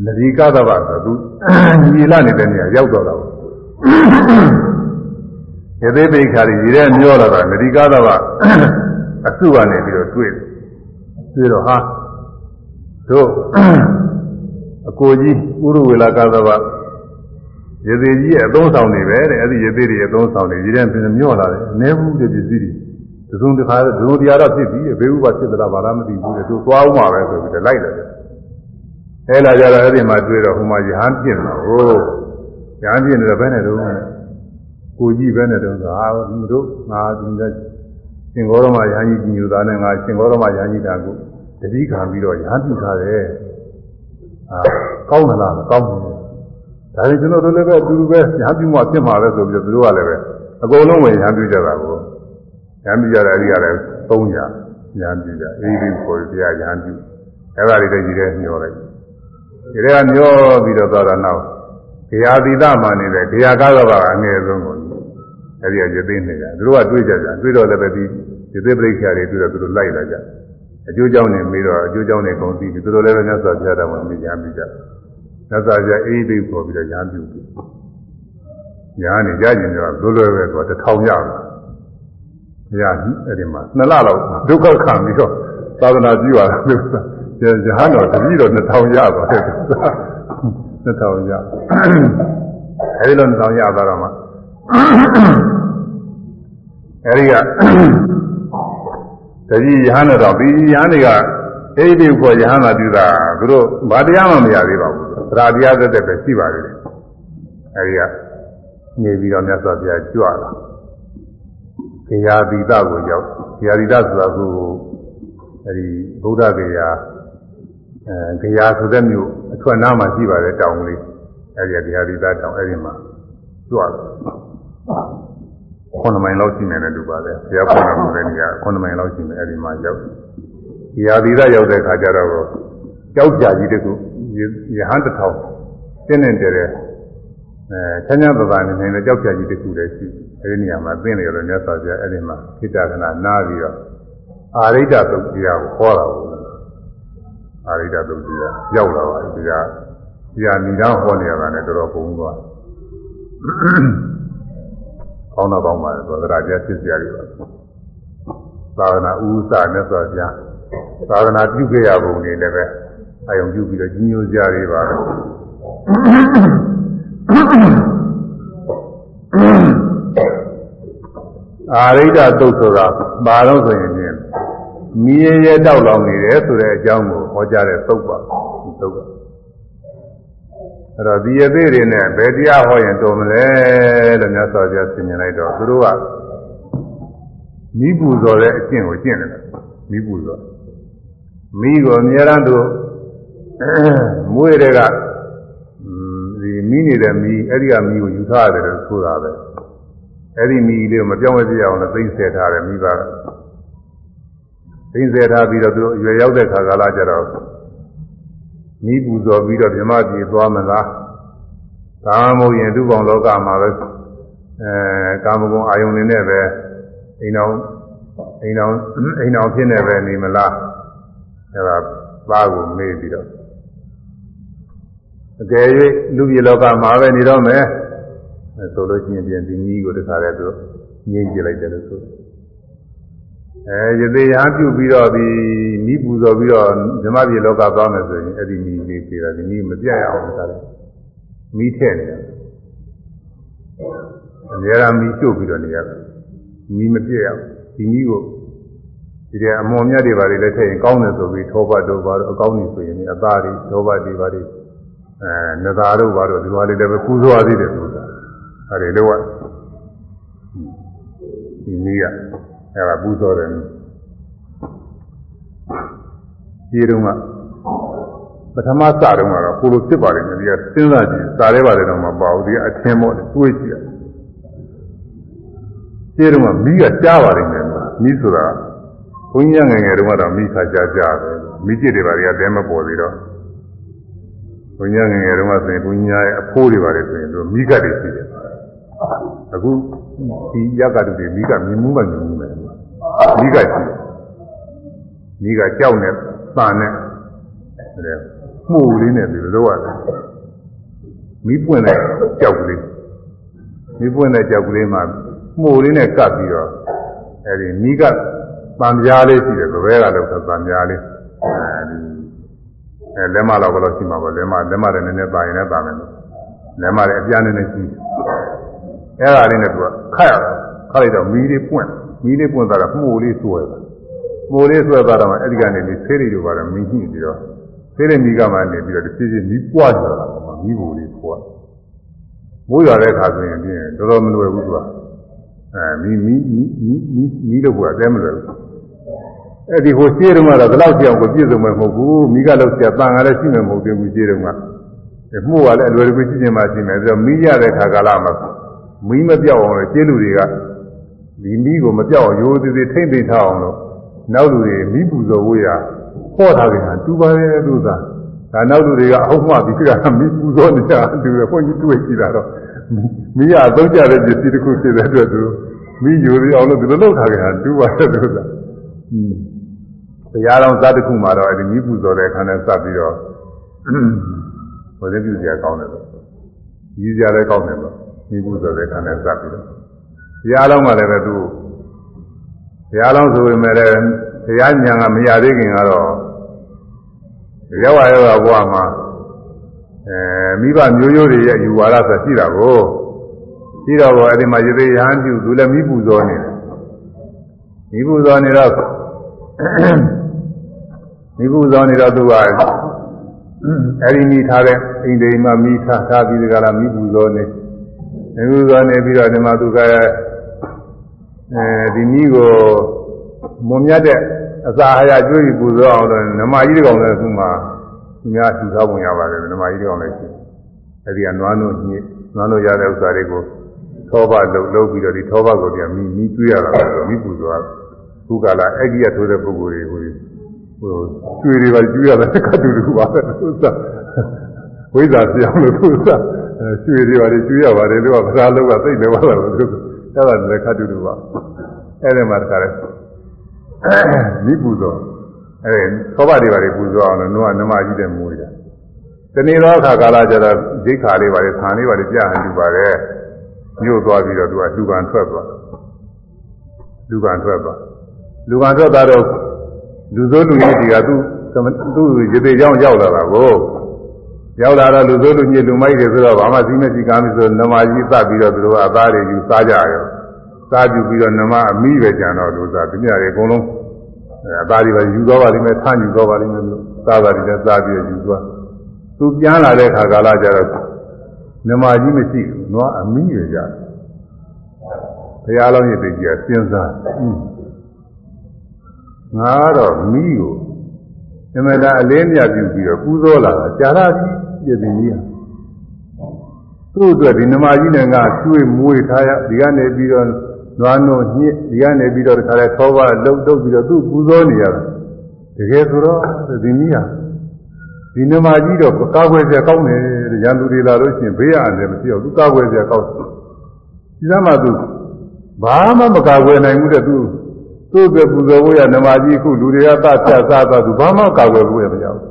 နဒီကသဘာဆိုသူညီလာနေတဲ့နေရာရောက်တော့တာပေါ့ရေသေးပိခါတွေရေထဲမျောလာတာနဒီကသဘာအစုကနေပြီးတော့တွေ့တွေ့တော့ဟာတို့အကိုကြီးဥရဝေလာကသဗ္ဗရေသေးကြီးရဲ့အသုံးဆောင်နေပဲတဲ့အဲ့ဒီရေသေးတွေအသုံးဆောင်နေရေတဲ့ပြင်မျောလာတယ်အနေဘူးတဲ့ပစ္စည်းတွေ သစုံတစ်ခါဒုတရားတော့ဖြစ်ပြီဘေးဥပါဖြစ်သလားဘာလားမသိဘူးတဲ့သူသွားအောင်ပါပဲဆိုပြီးတော့လိုက်တယ်အဲလာကြတော့အဲ့ဒီမှာတွေ့တော့ဟိုမှာရဟန်းပြင့်တော့ဟိုရဟန်းပြင့်တယ်ဘယ်နဲ့တော့ကိုကြီးပဲနဲ့တော့ဟာတို့ငါဒီကရှင်ဂေါရမရဟန်းကြီးကြီးညူသားနဲ့ငါရှင်ဂေါရမရဟန်းကြီးတာကိုတတိခံပြီးတော့ရဟန်းပြုထားတယ်အာကောင်းမလားကောင်းတယ်ဒါပေကျွန်တော်တို့လည်းပဲအတူတူပဲရဟန်းပြုမှဖြစ်မှာပဲဆိုပြီးတော့သူတို့ကလည်းပဲအကုန်လုံးဝင်ရဟန်းပြုကြတာကို ရဟန်းပြုကြတယ်အဲဒီကလည်း300ရဟန်းပြုကြအေးဒီကိုတရားရဟန်းပြုအဲ့ဒါတွေလည်းကြီးတဲ့ညှော်လိုက်ဒီထဲကညှော်ပြီးတော့သွားတော့နောက်ခရာတိတမှနေတဲ့ခရာကားတော့ကအငယ်ဆုံးကိုအဲ့ဒီကရသိနေကြသူတို့ကတွေးကြကြတွေးတော့လည်းပဲဒီရသိပရိက္ခာတွေတွေ့တော့သူတို့လိုက်လာကြအကျိုးကြောင့်နေပြီးတော့အကျိုးကြောင့်နေကုန်ပြီးသူတို့လည်းပဲမြတ်စွာဘုရားတော်မှာမြင်ကြပြီးကြမြတ်စွာဘုရားအေးသိပေါ်ပြီးတော့ရဟန်းပြုပြီးညာနေကြကျင်တော့လွယ်လွယ်ပဲတော့တထောင်ရပါ ဘုရားအဲ့ဒီမှာနှစ်လလောက်ဒုက္ခခံပြီးတော့သာသနာပြုရတာလို့ရဟန်းတော်တပည့်တော်2000ရပါတယ်2000ရအဲဒီလို2000ရသွားတော့မှအဲဒီကတတိယဟန်တော်ဒီယဟန်တွေကအိဒီကိုယဟန်သာပြုတာသူတို့ဘာတရားမှမရသေးပါဘူးသရာတရားသက်သက်ပဲရှိပါသေးတယ်အဲဒီကနေပြီးတော့မြတ်စွာဘုရားကြွလာ ခေယာတိတကိုရောက်ခေယာတိတဆိုတာကအဲဒီဗုဒ္ဓဂေယာဘအဲကြာဆိုတဲ့မြို့အထွတ်နားမှာရှိပါတယ်တောင်လေးအဲဒီကကြာဒီသားတောင်အဲဒီမှာကြွတယ်ခုနှစ်မိုင်လောက်ရှိနေတယ်လူပါတယ်ဘုရားပေါ်တော်မူတဲ့နေရာခုနှစ်မိုင်လောက်ရှိနေအဲဒီမှာရောက်ကြာဒီသားရောက်တဲ့ခါကျတော့ကြောက်ကြကြီးတကူရဟန်းတစ်ထောင်တင်းနေတယ် အဲချမ်းချမ်းသာသာနေနေတဲ့ကြောက်ကြကြီးတကူလည်းရှိအဲဒီနေရာမှာသင်နေရတော့မြတ်စွာဘုရားအဲဒီမှာခိတ္တကနာနားပြီးတော့အာရိဒ္ဓသုတ်တရားကိုခေါ်တာဘူးအာရိဒ္ဓသုတ်တရားရောက်လာပါပြီဒါဒီဟာမိသားဟောနေရတာနဲ့တော်တော်ပုံသွားကောင်းတော့ကောင်းပါလေသောတရာတရားဖြစ်ကြရပါသာသနာဥစ္စာနဲ့ဆိုကြသာသနာပြုခဲ့ရပုံတွေလည်းပဲအယုံပြုပြီးတော့ကြီးညိုကြရပါတော့ အာရိဒ္ဓသုတ်ဆိုတာဘာလို့ဆိုရင်ဖြင့်မိရရဲတောက်လောင်နေတယ်ဆိုတဲ့အကြောင်းကိုဟောကြားတဲ့သုတ်ပါဒီသုတ်ကအဲ့တော့ဒီရသေးတွေနဲ့ဘယ်တရားဟောရင်တော်မလဲလို့မြတ်စွာဘုရားဆင်ញင်လိုက်တော့သူတို့ကမိပူဇော်တဲ့အကျင့်ကိုကျင့်တယ်မိပူဇော်မိကိုအများအားသူမွေးတွေကဒီ မိနေတဲ့မိအဲ့ဒီကမိကိုယူထားရတယ်လို့ဆိုတာပဲအဲ့ဒီမိလေးကိုမပြောင်းမပြအောင်လို့သိမ့်ဆယ်ထားတယ်မိဘကသိမ့်ဆယ်ထားပြီးတော့သူတို့ရွယ်ရောက်တဲ့ခါကာလကျတော့မိပူဇော်ပြီးတော့မြမပြေသွားမလားကာမုံရင်ဒုဗောင်လောကမှာပဲအဲကာမဂုဏ်အာယုန်နေနဲ့ပဲအိမ်တော်အိမ်တော်အိမ်တော်ဖြစ်နေပဲနေမလားအဲဒါသားကိုမေးပြီးတော့ အကယ်၍လူပြည်လောကမှာပဲနေတော့မယ်ဆိုလို့ရှိရင်ပြန်ဒီနည်းကိုတခါတည်းသူငြင်းကြလိုက်တယ်လို့ဆိုအဲယသေယပြုပြီးတော့ဒီမိပူဇော်ပြီးတော့ဓမ္မပြည်လောကသွားမယ်ဆိုရင်အဲ့ဒီမိလေးပြေတာဒီမိမပြတ်ရအောင်တခါတည်းမိထည့်နေတယ်အများအားမိကျုပ်ပြီးတော့နေရတယ်မိမပြတ်ရဒီမိကိုဒီတဲ့အမော်မြတ်တွေပါလေလည်းထည့်ရင်ကောင်းတယ်ဆိုပြီးထောပတ်တို့ပါတော့အကောင်းကြီးဆိုရင်အသားတွေထောပတ်တွေပါတွေ အဲနသာတို့ပါတော့ဒီလိုလေးလည်းပဲပူဇော်ရသေးတယ်ဆိုတာအဲဒီတော့ဒီနည်းကအဲဒါပူဇော်တယ်ဒီတုန်းကပထမစတုန်းကတော့ကိုလိုဖြစ်ပါတယ်ဒီကစဉ်းစားကြည့်စားရဲပါတယ်တော့မပေါ့ဒီကအထင်ပေါ့တွေးကြည့်ရဒီတုန်းကမိကကြားပါတယ်နဲ့မိဆိုတာဘုန်းကြီးငယ်ငယ်တုန်းကတော့မိခါကြားကြားပဲမိจิตတွေပါတွေကတဲမပေါ်သေးတော့ ဘုန်းကြီးငယ်ငယ်တုန်းကဆိုရင်ဘုန်းကြီးရဲ့အဖိုးတွေပါတယ်ဆိုရင်သူမိကတွေရှိတယ်အခုဒီရက်ကတူတွေမိကမြင်မှုမှမြင်မှုမယ်မိကရှိတယ်မိကကြောက်နေပန်နေတယ်မှုလေးနဲ့ဒီလိုလုပ်ရတယ်မိပွင့်တဲ့ကြောက်ကလေးမိပွင့်တဲ့ကြောက်ကလေးမှာမှုလေးနဲ့ကပ်ပြီးတော့အဲဒီမိကပန်ပြားလေးရှိတယ်ဘယ်ဘဲကလောက်ဆိုပန်ပြားလေးအဲဒီ အဲလက်မလောက်ကတော့ရှိမှာပေါ့လက်မလက်မလည်းနည်းနည်းပါရင်လည်းပါမယ်လက်မလည်းအပြားနည်းနည်းရှိအဲ့ဒါလေးနဲ့သူကခတ်ရတာခတ်လိုက်တော့မီးလေးပွင့်မီးလေးပွင့်သွားတာမှုလေးစွဲတာမှုလေးစွဲသွားတော့အဲ့ဒီကနေဒီဆေးတွေတော့မီးညှိပြီးတော့ဆေးတွေမီးကမှနေပြီးတော့တစ်ဖြည်းဖြည်းမီးပွားကြတာပေါ့မီးဘူလေးပွားမိုးရွာတဲ့အခါဆိုရင်ပြင်းတော်တော်မလွယ်ဘူးသူကအဲမီးမီးမီးမီးမီးမီးလို့ကအသေးမလွယ်ဘူး အဲ့ဒီဟိုရှင်းတုန်းကတော့ဒီလောက်ကြောင်ကိုပြည့်စုံမှာမဟုတ်ဘူးမိကလောက်ဆရာတန်ကလည်းရှိမှာမဟုတ်သေးဘူးရှင်းတုန်းကမှုကလည်းအလွယ်တကူရှိနေမှရှိမယ်ပြီးတော့မိရတဲ့ခါကာလမှာမီးမပြောက်အောင်လို့ရှင်းလူတွေကဒီမီးကိုမပြောက်အောင်ရိုးသေးသေးထိမ့်သိမ့်ထားအောင်လို့နောက်လူတွေမီးပူဇော်ဖို့ရဟောထားကြတာတူပါရဲ့သူသာဒါနောက်လူတွေကအဟုတ်မှဒီကမီးပူဇော်နေတာတူတယ်ဘုန်းကြီးတွေ့ကြည့်တာတော့မီးရအသုံးကျတဲ့ပစ္စည်းတစ်ခုဖြစ်တဲ့အတွက်သူမီးယူရအောင်လို့ဒီလိုလုပ်ထားကြတာတူပါရဲ့သူသာ ဘုရားတော်ဇာတခုမှာတော့အဲဒီမီးပူဇော်တဲ့အခါနဲ့စပ်ပြီးတော့ဟိုလည်းပြုစရာကောင်းတယ်လို့ကြီးစရာလည်းကောင်းတယ်လို့မိဘူးဆိုတဲ့ခါနဲ့စပ်ပြီးတော့ဘုရားလုံးကလည်းပဲသူဘုရားလုံးဆိုပေမဲ့လည်းဘုရားညာကမရသေးခင်ကတော့ရောက်ရရောက်ဘဝမှာအဲမိဘမျိုးရိုးတွေရဲ့ယူဝါဒဆိုရှိတာကိုရှိတော့ဘောအဲ့ဒီမှာရေသေးရဟန်းပြုသူလည်းမိပူဇော်နေတယ်မိပူဇော်နေတော့ မိပူဇော်နေတော့သူကအဲ့ဒီမိထားတဲ့အိမ်တွေမှာမိထားထားပြီးဒီကလာမိပူဇော်နေနေဥသောနေပြီးတော့ဒီမှာသူကအဲဒီနည်းကိုမွန်မြတ်တဲ့အစာအဟာရကျွေးပြီးပူဇော်အောင်လို့နမကြီးတကောင်လည်းသူ့မှာများထူထားပုံရပါတယ်ဓမ္မကြီးတော်လည်းရှိအဲဒီကနွားတို့ညစ်နွားတို့ရတဲ့ဥစ္စာတွေကိုသောဘလုပ်လုပ်ပြီးတော့ဒီသောဘကိုပြန်မိမိကျွေးရတာဆိုတော့မိပူဇော်ခုကလာအဲ့ဒီရထိုးတဲ့ပုဂ္ဂိုလ်တွေဟို ဟိုကျွေးတွေပါကျွေးရတယ်ကတူတူပါပဲဥစ္စာဝိဇ္ဇာပြောင်းလို့ဥစ္စာကျွေးတွေပါကျွေးရပါတယ်လို့ကဗราလုံးကသိနေပါလားလို့အဲ့ဒါလည်းကတူတူပါအဲ့ဒီမှာတခါလဲမိပူဇော်အဲသောဘတွေပါလေပူဇော်အောင်လို့နုကနမကြီးတဲ့မူရတနေ့တော့အခါကာလကျတော့ဒိဋ္ဌာလေးပါလေဆံလေးပါလေကြာဟန်တူပါတယ်မြို့သွားပြီးတော့သူကလူကံထွက်သွားလူကံထွက်သွားလူကံထွက်သွားတော့ လူစိုးလူကြီးတွေကသူသူ့ရေသေးကြောင်းရောက်လာတာကိုရောက်လာတော့လူစိုးလူကြီးလူမိုက်တွေဆိုတော့ဘာမှစီးမရှိကားမရှိဆိုနမကြီးသတ်ပြီးတော့သူတို့အသားတွေယူစားကြရောစားကြည့်ပြီးတော့နမအမိပဲကြံတော့လို့စားသူများတွေအကုန်လုံးအဲသားတွေပဲယူသွားပါလိမ့်မယ်ထမ်းယူသွားပါလိမ့်မယ်လို့သားတာတွေလည်းစားပြီးယူသွားသူပြန်လာတဲ့ခါကာလကျတော့နမကြီးမရှိဘူးနွားအမိရကြဘုရားလောင်းရဲ့တကြီးကစဉ်းစားငါ တော့မိကိုအမတာအလေးမြတ်ပြုပြီးတော့ပူဇော်လာတာကြာလာပြီပြည်သူကြီးသူ့အတွက်ဒီနမကြီးနဲ့ငါကျွေးမွေးထားရဒီကနေပြီးတော့နွားနို့ညစ်ဒီကနေပြီးတော့တခါလဲသောဘလှုပ်တုပ်ပြီးတော့သူ့ပူဇော်နေရတာတကယ်ဆိုတော့ဒီနည်းဟာဒီနမကြီးတော့ကာကွယ်စရာကောင်းတယ်ရန်သူတွေလာလို့ရှိရင်ဘေးရတယ်မရှိတော့သူကာကွယ်စရာကောင်းတယ်ဒီသမှာသူဘာမှမကာကွယ်နိုင်ဘူးတဲ့သူ သူ့အတွက်ပူဇော်ဖို့ရနမကြီးအခုလူတွေကသတ်ဖြတ်စားသွားသူဘာမှကာကွယ်ဖို့ရမရဘူး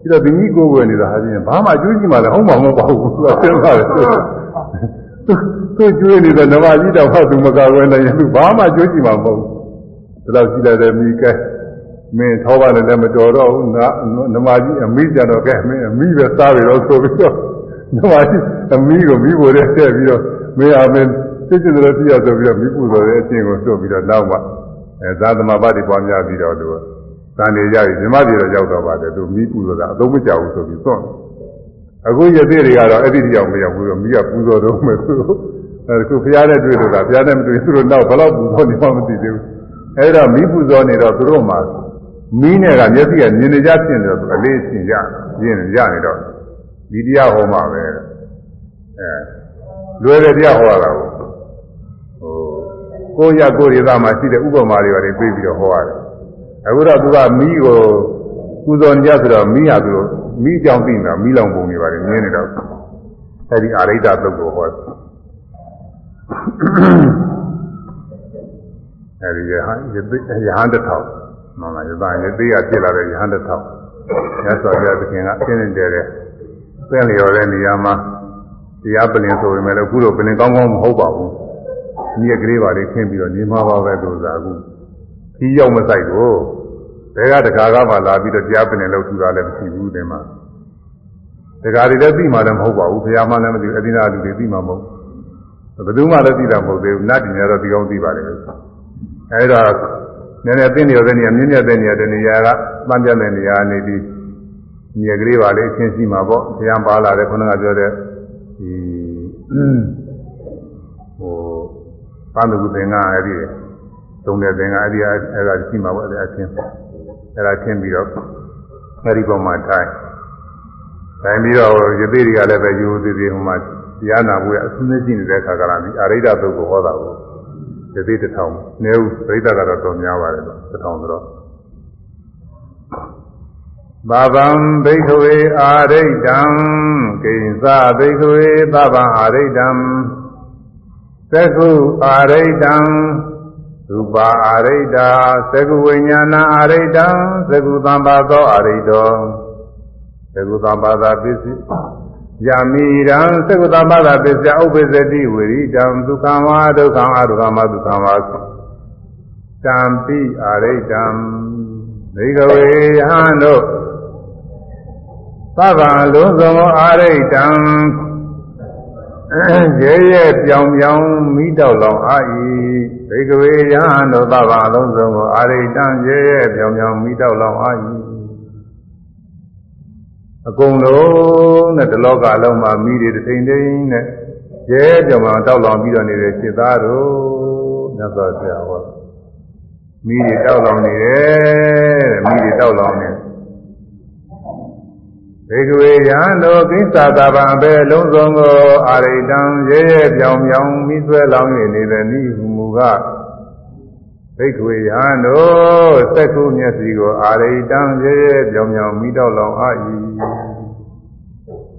ပြီးတော့ဒီကြီးကိုယ်ွယ်နေတာဟာချင်းဘာမှအကျိုးကြီးမှလည်းဟုတ်မှာမဟုတ်ပါဘူးသူကစဉ်းစားတယ်သူကျွေးနေတဲ့နမကြီးတော့ဟာသူမကာကွယ်နိုင်ရင်သူဘာမှကြိုးကြည့်မှာမဟုတ်ဘူးဒါတော့ရှိတယ်မိကဲမင်းထောပါလည်းမတော်တော့ဘူးငါနမကြီးအမိကြတော့ကဲမင်းအမိပဲစားပြီတော့ဆိုပြီးတော့နမကြီးအမိကိုမိဖို့တဲ့ဆက်ပြီးတော့မင်းအမင်းစစ်စစ်တော်ပြရဆိုပြီးတော့မိပူတော်တဲ့အချင်းကိုစွတ်ပြီးတော့နောက်မှ အဲသာသမဘာတိပွားများပြီးတော့သူသံနေရပြီဓမ္မပြေတော့ရောက်တော့ပါတယ်သူမိပူတော်တာအသုံးမကျဘူးဆိုပြီးစွန့်အခုရသေးတွေကတော့အဲ့ဒီတယောက်မရောက်ဘူးတော့မိကပူဇော်တော့မယ်သူအဲခုဖရားနဲ့တွေ့လို့လားဖရားနဲ့မတွေ့သူတို့နောက်ဘယ်တော့ပူဇော်နေမှမသိသေးဘူးအဲ့တော့မိပူဇော်နေတော့သူတို့မှမီးနဲ့ကမျက်စိကမြင်နေကြဖြစ်နေတော့အလေးရှင်ရရင်းရနေတော့ဒီတရားဟောမှာပဲအဲလွယ်တဲ့တရားဟောရတာကိုဟို ကိုရကိုရသားမှာရှိတဲ့ဥပမာတွေပါတယ်ပြေးပြီးတော့ဟောရတယ်အခုတော့သူကမီးကိုပူဇော်ကြဆိုတော့မီးဟာသူတို့မိကြောင်သိနေတာမိလောင်ပုံတွေပါတယ်မြင်နေတော့အဲဒီအာရိဒသုတ်ကိုဟောအဲဒီရဟန်းရသိရဟန်းတစ်ထောင်မှန်ပါရသရသေးကဖြစ်လာတဲ့ရဟန်းတစ်ထောင်ရသော်ပြသခင်ကအင်းနေတဲ့တဲ့သင်လျော်တဲ့နေရာမှာတရားပလင်ဆိုပေမဲ့လည်းအခုတော့ပလင်ကောင်းကောင်းမဟုတ်ပါဘူး။ ညီကလေးပါလေးခင်းပြီးတော့နေမှာပါပဲလို့သာအခုခီးရောက်မဆိုင်ကိုဘယ်ကတကာကမှလာပြီးတော့တရားပင်လည်းလောက်ထူတာလည်းမရှိဘူးတင်မှာတကာတွေလည်းသိမှလည်းမဟုတ်ပါဘူးဘုရားမှလည်းမသိဘူးအဒိနာလူတွေသိမှမဟုတ်ဘယ်သူမှလည်းသိတာမဟုတ်သေးဘူးနတ်တင်ရတော့ဒီကောင်းသိပါလေအဲဒါနည်းနည်းသိနေရတဲ့နေရာမြင့်မြတ်တဲ့နေရာတနေရာကပန်းပြတဲ့နေရာနေပြီးမြေကလေးပါလေအချင်းရှိမှာပေါ့ဘုရားပါလာတယ်ခုနကပြောတဲ့ဒီဟို ပန်းသူသင်္ကန်းအဲ့ဒီသုံးတဲ့သင်္ကန်းအဲ့ဒီအဲ့ဒါရှိမှာပေါ့အဲ့ဒါအချင်းအဲ့ဒါချင်းပြီးတော့အဲ့ဒီပုံမှာထိုင်ထိုင်ပြီးတော့ရသေးတွေကလည်းပဲယူသေးသေးဟိုမှာတရားနာဖို့ရအစင်းရှိနေတဲ့ခါကလာပြီးအရိဒသုတ်ကိုဟောတာကိုရသေးတစ်ထောင်နေဦးပရိသတ်ကတော့တော်များပါတယ်တော့တစ်ထောင်ဆိုတော့ဘာဗံဘိခဝေအာရိတံကိဉ္စဘိခဝေသဗ္ဗံအာရိတံ သက္ခုအာရိတံရူပါအာရိတာသကုဝိညာဏအာရိတံသကုသံပါသောအာရိတောသကုသံပါသာပစ္စည်းယမိရံသကုသံပါသာပစ္စယဥပ္ပဇ္ဇတိဝိရိတံဒုက္ခံဝါဒုက္ခံအဒုက္ခမဒုက္ခံဝါကံပိအာရိတံဒိဂဝေယဟန်တို့သဗ္ဗံလုံးစုံအာရိတံ ရဲရဲပြောင်ပြောင်မိတောက်လောင်အာဤဘိကဝေယဟန်တို့သဗ္ဗအလုံးစုံကိုအာရိတံရဲရဲပြောင်ပြောင်မိတောက်လောင်အာဤအကုန်လုံးနဲ့ဒီလောကလုံးမှာမိတွေတိမ်တိမ်နဲ့ရဲပြောင်ပြောင်တောက်လောင်ပြီးတော့နေတဲ့စိတ်သားတို့မြတ်စွာဘုရားဟောမိတွေတောက်လောင်နေတယ်တဲ့မိတွေတောက်လောင်နေ ဘေကဝေယံတို့ကိစ္စတာပံအပေလုံးစုံကိုအာရိတံရဲရဲပြောင်ပြောင်မိဆွဲလောင်း၍နေသည်နိဟုမူကဘိက္ခဝေယံတို့သက္ခုမျက်စိကိုအာရိတံရဲရဲပြောင်ပြောင်မိတော့လောင်အာ၏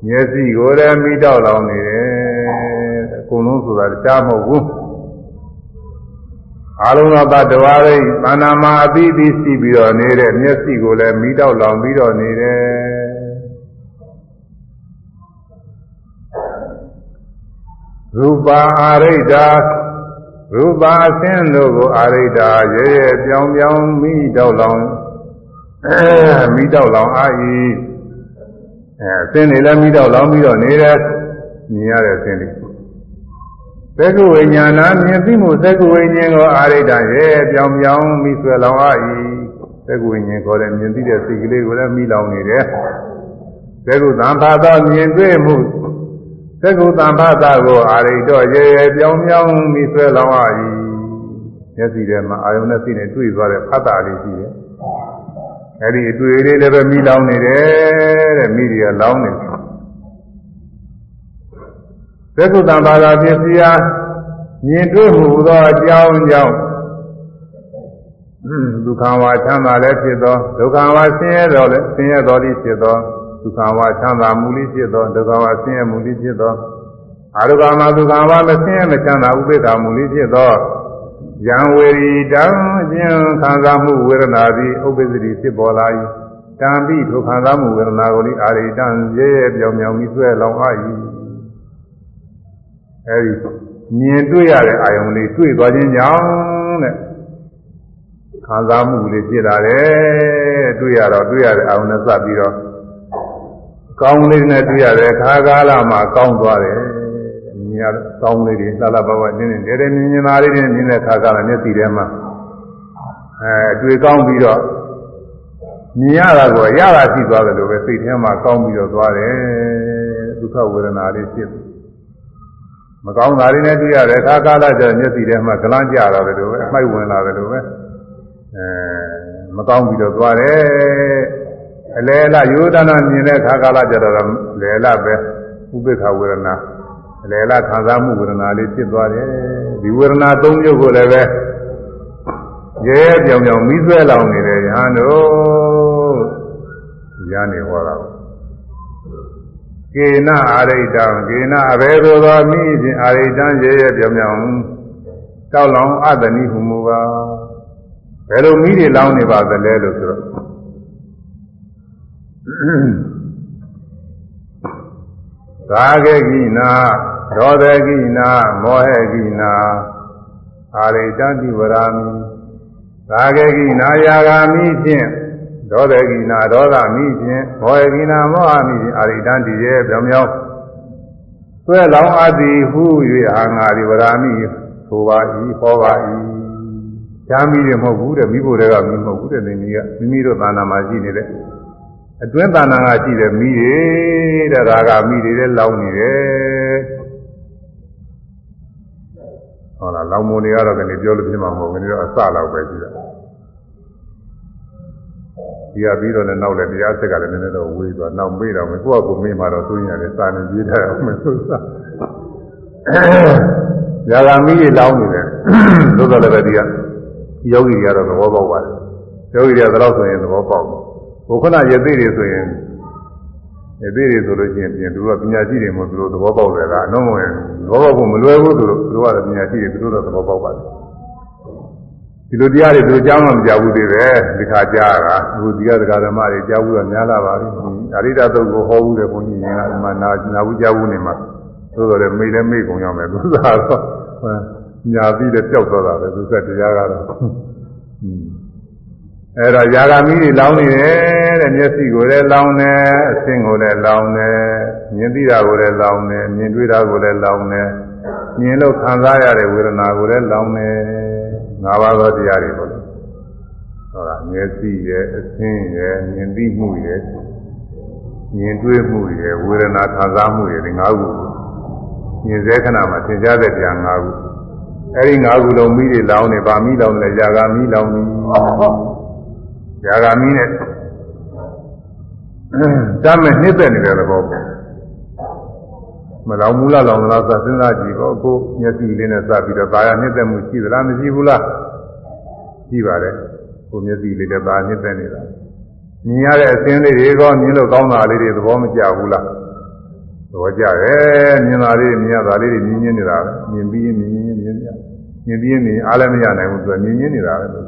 မျက်စိကိုလည်းမိတော့လောင်နေတယ်အကုန်လုံးဆိုတာကြားမဟုတ်ဘူးအာလုံးသောတတ္တဝါရိသန္နာမှာအပြီးပြီးရှိပြီးတော့နေတဲ့မျက်စိကိုလည်းမိတော့လောင်ပြီးတော့နေတယ် ရူပါအာရိတ္တာရူပါအသင်းတို့ကိုအာရိတ္တာရဲရဲပြောင်ပြောင်မိတော့လောင်မိတော့လောင်အာဤအဲအသင်းတွေလည်းမိတော့လောင်ပြီးတော့နေတယ်မြင်ရတဲ့အသင်းတွေသက္ကဝိညာဏမြင်သိမှုသက္ကဝိညာဉ်ကိုအာရိတ္တရဲ့ပြောင်ပြောင်မိဆွဲလောင်အာဤသက္ကဝိညာဉ်ခေါ်တဲ့မြင်သိတဲ့စိတ်ကလေးကိုလည်းမိလောင်နေတယ်သက္ကုသံဘာသောမြင်တွေ့မှု သက္ကုသံဘာသာကိုအာရိတ္တရဲ့ရဲ့ပြောင်ပြောင်မိဆွဲလောင်အာဤမျက်စိထဲမှာအာယုန်နဲ့စိနဲ့တွေ့သွားတဲ့ဖတ်တာလေးရှိတယ်အဲ့ဒီအတွေ့အလေးလည်းပဲမိလောင်နေတယ်တဲ့မိတွေကလောင်နေတယ်သက္ကုတံဘာသာပစ္စည်းအားမြင်တွေ့မှုသောအကြောင်းကြောင့်ဒုက္ခဝါချမ်းသာလည်းဖြစ်သောဒုက္ခဝါဆင်းရဲတော်လည်းဆင်းရဲတော်သည်ဖြစ်သော ဒုက္ခဝါချမ်းသာမှုလေးဖြစ်သောဒုက္ခဝါဆင်းရဲမှုလေးဖြစ်သောအာရုံမှာဒုက္ခဝါမဆင်းရဲမချမ်းသာဥပိ္ပခာမှုလေးဖြစ်သောယံဝေရီတံအခြင်းခံစားမှုဝေဒနာသည်ဥပ္ပစ္စတိဖြစ်ပေါ်လာ၏တံပိဒုက္ခခံစားမှုဝေဒနာကိုဤအာရိတံရဲရဲပြောင်ပြောင်ပြီးဆွဲလောင်အာ၏အဲဒီမြင်တွေ့ရတဲ့အာယုံလေးတွေ့သွားခြင်းကြောင့်တဲ့ခံစားမှုလေးဖြစ်လာတယ်တွေ့ရတော့တွေ့ရတဲ့အာယုံနဲ့စပ်ပြီးတော့ ကောင်းလေးနဲ့တွေ့ရတဲ့ခါကာလမှာကောင်းသွားတယ်မြင်ရကောင်းလေးတွေလှလှပပနင်းနေတယ်မြင်မြင်သားလေးတွေမြင်တဲ့ခါကာလမျက်စိထဲမှာအဲတွေ့ကောင်းပြီးတော့မြင်ရတာကိုရတာရှိသွားတယ်လို့ပဲစိတ်ထဲမှာကောင်းပြီးတော့သွားတယ်ဒုက္ခဝေဒနာလေးဖြစ်တယ်မကောင်းတာတွေနဲ့တွေ့ရတယ်ခါကာလကျမျက်စိထဲမှာဂလန်းကြတာပဲလို့ပဲအမိုက်ဝင်လာတယ်လို့ပဲအဲမကောင်းပြီးတော့သွားတယ် အလေလယောဒနာမြင်တဲ့ခါကာလကျတော့လေလပဲဥပိ္ပခဝေဒနာအလေလခံစားမှုဝေဒနာလေးဖြစ်သွားတယ်ဒီဝေဒနာ၃မျိုးကိုလည်းပဲရဲပြောင်ပြောင်မိဆွဲလောင်နေတယ်ယဟန်တို့ရနေဟောတာကေနအာရိတံကေနအဘယ်သို့သောမိဖြင့်အာရိတံရဲရဲပြောင်ပြောင်တောက်လောင်အတ္တနိဟုမူပါဘယ်လိုမိတွေလောင်းနေပါသလဲလို့ဆိုတော့ သာဂေကိနာဒောဒကိနာမောဟကိနာအာရိတံတိဝရာမိသာဂေကိနာယာဂာမိဖြင့်ဒေါသကိနာဒေါသမိဖြင့်မောဟကိနာမောဟမိဖြင့်အာရိတံတည်ရဲ့ပြောင်ပြောင်ဆွဲလောင်းအပ်သည်ဟု၍အာငါဒီဝရာမိဆိုပါ၏ဟောပါ၏ရှားမိတယ်မဟုတ်ဘူးတဲ့မိဖို့တွေကမိမဟုတ်ဘူးတဲ့နေကြီးကမိမိတို့သာနာမှာရှိနေတဲ့ အတွင်းသာနာကရှိတဲ့မိတွေတဲ့ဒါကမိတွေလည်းလောင်းနေတယ်ဟောလားလောင်မုံတွေကတော့ကနေပြောလို့ဖြစ်မှာမဟုတ်ဘူးကနေတော့အစလောက်ပဲရှိတာဒီကပြီးတော့လည်းနောက်လည်းတရားစက်ကလည်းနည်းနည်းတော့ဝေးသွားနောက်မေးတော့မယ်ကိုယ့်အကူမေးမှတော့သိရင်လည်းစာနေပြေးထားအောင်မယ်ဆိုစား။ယာဂမီးတွေလောင်းနေတယ်။သို့တော်လည်းပဲဒီကယောဂီတွေကတော့သဘောပေါက်ပါတယ်။ယောဂီတွေကတော့ဆိုရင်သဘောပေါက်တယ်။ ဘုခဏရသေးတွေဆိုရင်ရသေးတွေဆိုလို့ရှိရင်ပြင်သူကပညာရှိတွေမို့သူတို့သဘောပေါက်တယ်ကအလုံးမဝင်သဘောပေါက်ဖို့မလွယ်ဘူးသူတို့သူတို့ကပညာရှိတွေသူတို့တော့သဘောပေါက်ပါတယ်။ဒီလိုတရားတွေသူကြောင်းတော့မကြဘူးသေးပဲဒီခါကြားတာအခုဒီကဒကာဓမ္မတွေကြားဘူးတော့များလာပါပြီအရိဒသုတ်ကိုဟောဘူးတယ်ဘုန်းကြီးကဒီမှာနာနာဘူးကြားဘူးနေမှာသို့တော်လည်းမိလည်းမိကုန်ရောက်မယ်သူသာတော့ညာပြီးလည်းပျောက်သွားတာပဲသူစက်တရားကတော့ အဲ့တော့ယာဂမီးတွေလောင်းနေတယ်တဲ့မျက်စိကိုလည်းလောင်းတယ်အဆင်းကိုလည်းလောင်းတယ်မြင်သိတာကိုလည်းလောင်းတယ်မြင်တွေ့တာကိုလည်းလောင်းတယ်မြင်လို့ခံစားရတဲ့ဝေဒနာကိုလည်းလောင်းတယ်ငါးပါးသောတရားတွေပေါ့လေဟောတာမျက်စိရဲ့အဆင်းရဲ့မြင်သိမှုရဲ့မြင်တွေ့မှုရဲ့ဝေဒနာခံစားမှုရဲ့ဒီငါးခုမြင်စေခဏမှာသင်ကြားတဲ့တရားငါးခုအဲဒီငါးခုလုံးမိတွေလောင်းနေဗာမိလောင်းနေကြာဂာမိလောင်းနေ ကြာဂာမိနဲ့တမ်းမဲ့နှိမ့်သက်နေတဲ့သဘောပေါ့မလောင်မူလားလောင်လားဆိုစဉ်းစားကြည့်ပေါ့ကိုမျက်စိလေးနဲ့စပြီးတော့ဒါရနှိမ့်သက်မှုရှိသလားမရှိဘူးလားရှိပါတယ်ကိုမျက်စိလေးနဲ့ဒါနှိမ့်သက်နေတာမြင်ရတဲ့အသင်းလေးတွေကမြင်လို့ကောင်းတာလေးတွေသဘောမကျဘူးလားသဘောကျတယ်မြင်တာလေးမြင်ရတာလေးတွေမြင်မြင်နေတာပဲမြင်ပြီးမြင်မြင်မြင်မြင်မြင်ပြီးမြင်အားလည်းမရနိုင်ဘူးသူကမြင်မြင်နေတာပဲလို့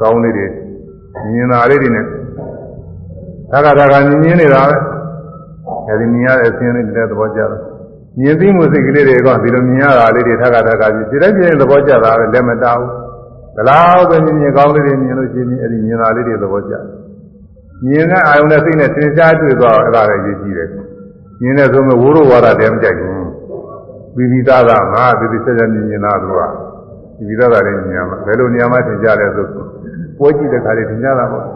ကောင်းလေးတွေ မြင်တာလေးတွေနဲ့သာကသာကမြင်မြင်နေတာပဲအဲဒီမြင်ရတဲ့အသင်းလေးတွေသဘောကျတယ်မြင်သိမှုစိတ်ကလေးတွေကဒီလိုမြင်ရတာလေးတွေသာကသာကပြီးဒီတိုင်းပြင်းသဘောကျတာပဲလက်မတားဘူးဘလောက်ပဲမြင်မြင်ကောင်းလေးတွေမြင်လို့ရှိရင်အဲဒီမြင်တာလေးတွေသဘောကျတယ်မြင်တဲ့အာယုံနဲ့စိတ်နဲ့သင်ရှားတွေ့သွားအဲ့ဒါလည်းရည်ကြည့်တယ်မြင်တဲ့ဆိုမဲ့ဝိုးရဝါဒတည်းမကြိုက်ဘူးပြီးပြီးသားသားငါပြီးပြီးဆက်ဆက်မြင်မြင်သားသူက ပြီးပြီးသားသားလည်းမြင်ရမှာဘယ်လိုနေရာမှာသင်ကြလဲဆိုပွဲကြည့်တဲ့ခါလေးသင်ကြတာပေါ့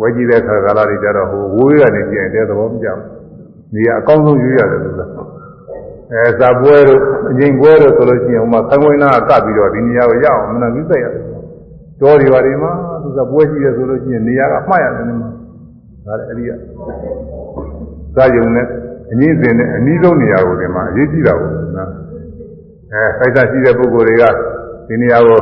ဝဲကြည့်တဲ့ခါကာလတွေကြတော့ဟိုဝိုးရကနေပြင်တဲ့သဘောမကျဘူးနေရာအကောင်းဆုံးရွေးရတယ်လို့လားအဲဇာပွဲတို့အငိမ်ပွဲတို့ဆိုလို့ရှိရင်ဟိုမှာသံဝိနာကပ်ပြီးတော့ဒီနေရာကိုရအောင်မနာပြီးသက်ရတယ်တော်တွေပါဒီမှာသူကပွဲကြည့်ရဆိုလို့ရှိရင်နေရာကမှတ်ရတယ်နေမှာဒါလည်းအဲ့ဒီကစာယုံနဲ့အငိမ့်စင်နဲ့အနည်းဆုံးနေရာကိုဒီမှာအရေးကြီးတာပေါ့နော်အဲစိုက်တာရှိတဲ့ပုဂ္ဂိုလ်တွေက ဒီနေရာကို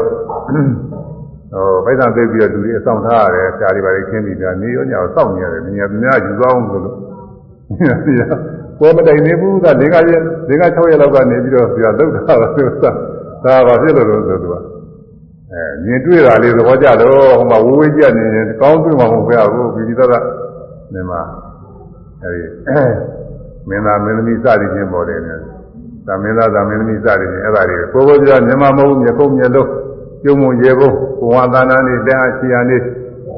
ဟိုပိုက်ဆံသိပြီးတော့လူတွေအဆောင်ထားရတယ်ဆရာတွေပါလေခင်းပြီးတာနေရောညောစောင့်နေရတယ်နေရာများယူသွားအောင်ဆိုလို့ပွဲမတိုင်သေးဘူးက၄၅ရက်၄၅6ရက်လောက်ကနေပြီးတော့ဆရာလုတ်တာပါသူကဒါပါဖြစ်လို့လို့ဆိုသူကအဲမြင်တွေ့တာလေးသဘောကျတော့ဟိုမှာဝေးဝေးကြနေရင်ကောင်းတွေ့မှာမဟုတ်ဘူးဘူးပြီးတော့ကနေမှာအဲဒီမင်းသားမင်းသမီးစသည်ချင်းပေါ်တယ်နဲ့ သာမင်းသားသာမင်းသမီးစသည်ချင်းအဲ့ဒါတွေကိုကိုယ်ကိုယ်ပြမြန်မာမဟုတ်မြေကုန်းမြေလုံးပြုံးမရေဖို့ဘဝသာနာနေလက်အချီယာနေ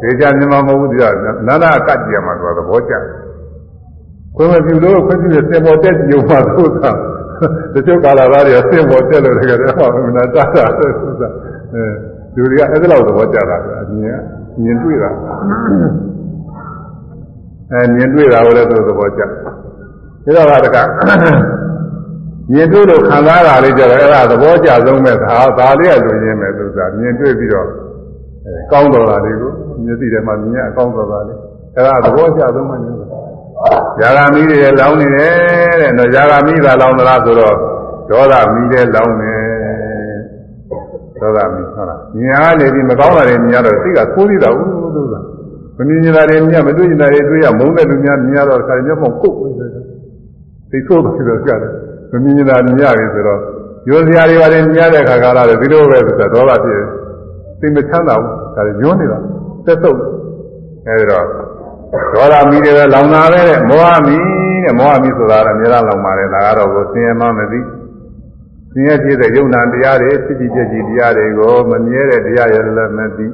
ဒေကြမြန်မာမဟုတ်ဘူးဒီကနာနာကတ်ကြမှာသူကသဘောကျတယ်ခွင့်မပြုလို့ခွင့်ပြုရစင်ပေါ်တက်ကြုံမှာသုသာတချို့ကာလသားတွေစင်ပေါ်တက်လို့တကယ်တော့မနာတာတာသုသာအဲလူတွေကအဲ့ဒါလောက်သဘောကျတာအမြင်မြင်တွေ့တာအဲမြင်တွေ့တာကိုလည်းသူသဘောကျဒါတော့ကတက မြင်တွေ့လို့ခံစားတာလေးကြတော့အဲ့ဒါသဘောကျဆုံးပဲဒါဒါလေးကလူရင်းပဲသူကမြင်တွေ့ပြီးတော့အဲကောင်းတော်တာလေးကိုမျက်စိထဲမှာမြင်ရကောင်းတော်တာလေးအဲ့ဒါသဘောကျဆုံးပဲလို့ဇာဂမီးတွေလောင်းနေတယ်တဲ့နော်ဇာဂမီးသာလောင်းသလားဆိုတော့ဒေါသမီးတွေလောင်းနေဒေါသမီးဟုတ်လားမြင်ရနေပြီးမကောင်းတာတွေမြင်ရတော့စိတ်ကသိုးသေးတာဦးလို့ကမမြင်ကြတာတွေမြင်မတွေ့ကြတာတွေတွေ့ရမုန်းတဲ့လူများမြင်ရတော့ခါမျက်မှောက်ကုတ်နေတယ်သိဆိုးတယ်ဆိုတော့ကြားတယ် မမြင်ကြတာမြင်ရပြီဆိုတော့ရိုးစရာတွေပါတယ်မြင်ရတဲ့ခါကာလတွေဒီလိုပဲဆိုတော့ဒေါသဖြစ်စိတ်မချမ်းသာဘူးဒါညွှန်းနေတာသက်သုတ်အဲဒီတော့ဒေါသမီးတွေပဲလောင်တာပဲတဲ့မောဟမီတဲ့မောဟမီဆိုတာကအများအားလောင်ပါတယ်ဒါကတော့ကိုဆင်းရဲမှမသိဆင်းရဲဖြစ်တဲ့ယုံနာတရားတွေဖြစ်ဖြစ်ဖြစ်ဖြစ်တရားတွေကိုမမြဲတဲ့တရားရလည်းမသိ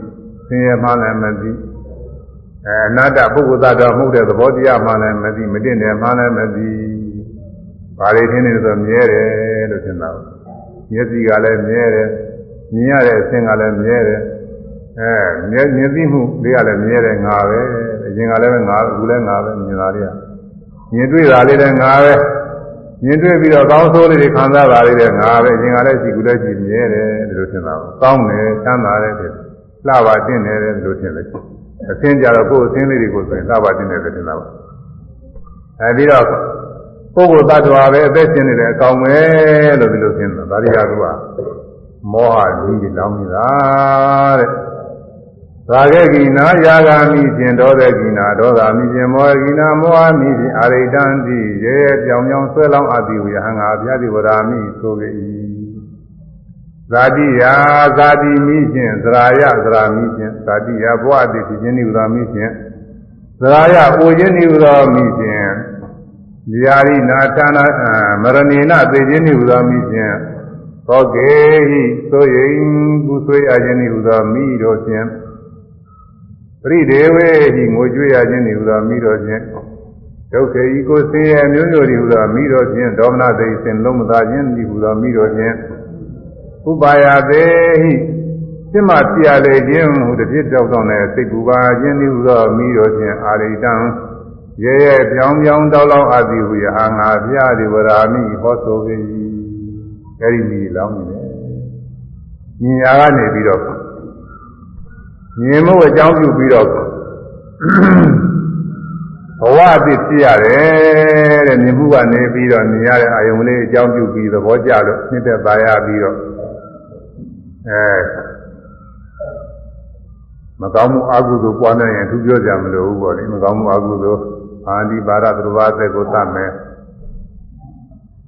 ဆင်းရဲမှလည်းမသိအဲအနာတ္တပုဂ္ဂိုလ်သားတော်မှုတဲ့သဘောတရားမှလည်းမသိမတင်တယ်မှလည်းမသိ ဘာတွေထင်းနေဆိုမြဲတယ်လို့ထင်တာမျက်စိကလည်းမြဲတယ်မြင်ရတဲ့အဆင့်ကလည်းမြဲတယ်အဲမြဲမြင်သိမှုလေးကလည်းမြဲတယ်ငါပဲအရင်ကလည်းငါအခုလည်းငါပဲမြင်တာလေးကမြင်တွေ့တာလေးလည်းငါပဲမြင်တွေ့ပြီးတော့ကောင်းဆိုးလေးတွေခံစားတာလေးလည်းငါပဲအရင်ကလည်းရှိခုလည်းရှိမြဲတယ်ဒီလိုထင်တာကောင်းတယ်ချမ်းသာတယ်တဲ့လှပါတင်တယ်ဒီလိုထင်တယ်အသင်းကြတော့ကိုယ်အသင်းလေးတွေကိုဆိုရင်လှပါတင်တယ်ပဲထင်တာပါအဲပြီးတော့ ပုဂ္ဂိုလ်သတ္တဝါပဲအသက်ရှင်နေတယ်အကောင်ပဲလို့ဒီလိုထင်တာဒါရီဟာကမောဟကြီးလောင်းနေတာတဲ့သာဂေကိနာယာဂာမိဖြင့်ဒေါသကိနာဒေါသမိဖြင့်မောဟကိနာမောဟမိဖြင့်အာရိတံတိရေပြောင်ပြောင်ဆွဲလောင်းအပ်သည်ဝေဟံငါဗျာတိဝရာမိဆိုပေ၏ဇာတိယာဇာတိမိဖြင့်သရာယသရာမိဖြင့်ဇာတိယဘဝတိဖြစ်ခြင်းဤဝရာမိဖြင့်သရာယအိုခြင်းဤဝရာမိဖြင့် ယာရိနာဌာနမရဏိနသေခြင်းဤဝရာမိဖြင့်သောကေဟိသို့ရင်ကုဆွေးအခြင်းဤဝရာမိတို့ဖြင့်ပရိဒေဝေဟိငိုကြွေးရခြင်းဤဟူသောမိတော်ဖြင့်ဒုက္ခေဤကိုဆင်းရဲမျိုးမျိုးဤဟူသောမိတော်ဖြင့်ဒေါမနသိစင်လုံးမသာခြင်းဤဟူသောမိတော်ဖြင့်ဥပါယသေးဟိစိမပြရလေခြင်းဟူတစ်ဖြစ်တောက်တောင်းတဲ့စိတ်ကူပါခြင်းဤဟူသောမိတော်ဖြင့်အာရိတံ ရဲရဲပြောင်းပြောင်းတောက်လောင်းအပ်သည်ဟူရအာငါပြရိဝရာမိဟောဆိုပေ၏အဲဒီမိလောင်းနေတယ်မြင်ရကနေပြီးတော့မြင်မှုအကြောင်းပြုပြီးတော့ဘဝအဖြစ်ဖြစ်ရတယ်တဲ့မြင်မှုကနေပြီးတော့မြင်ရတဲ့အာယုံလေးအကြောင်းပြုပြီးသဘောကျလို့နှစ်သက်သာရပြီးတော့အဲမကောင်းမှုအကုသိုလ်ပွားနိုင်ရင်သူပြောကြမလို့ဘူးပေါ့လေမကောင်းမှုအကုသိုလ် အာဒီပါရသရဝသက်ကိုသတ်မယ်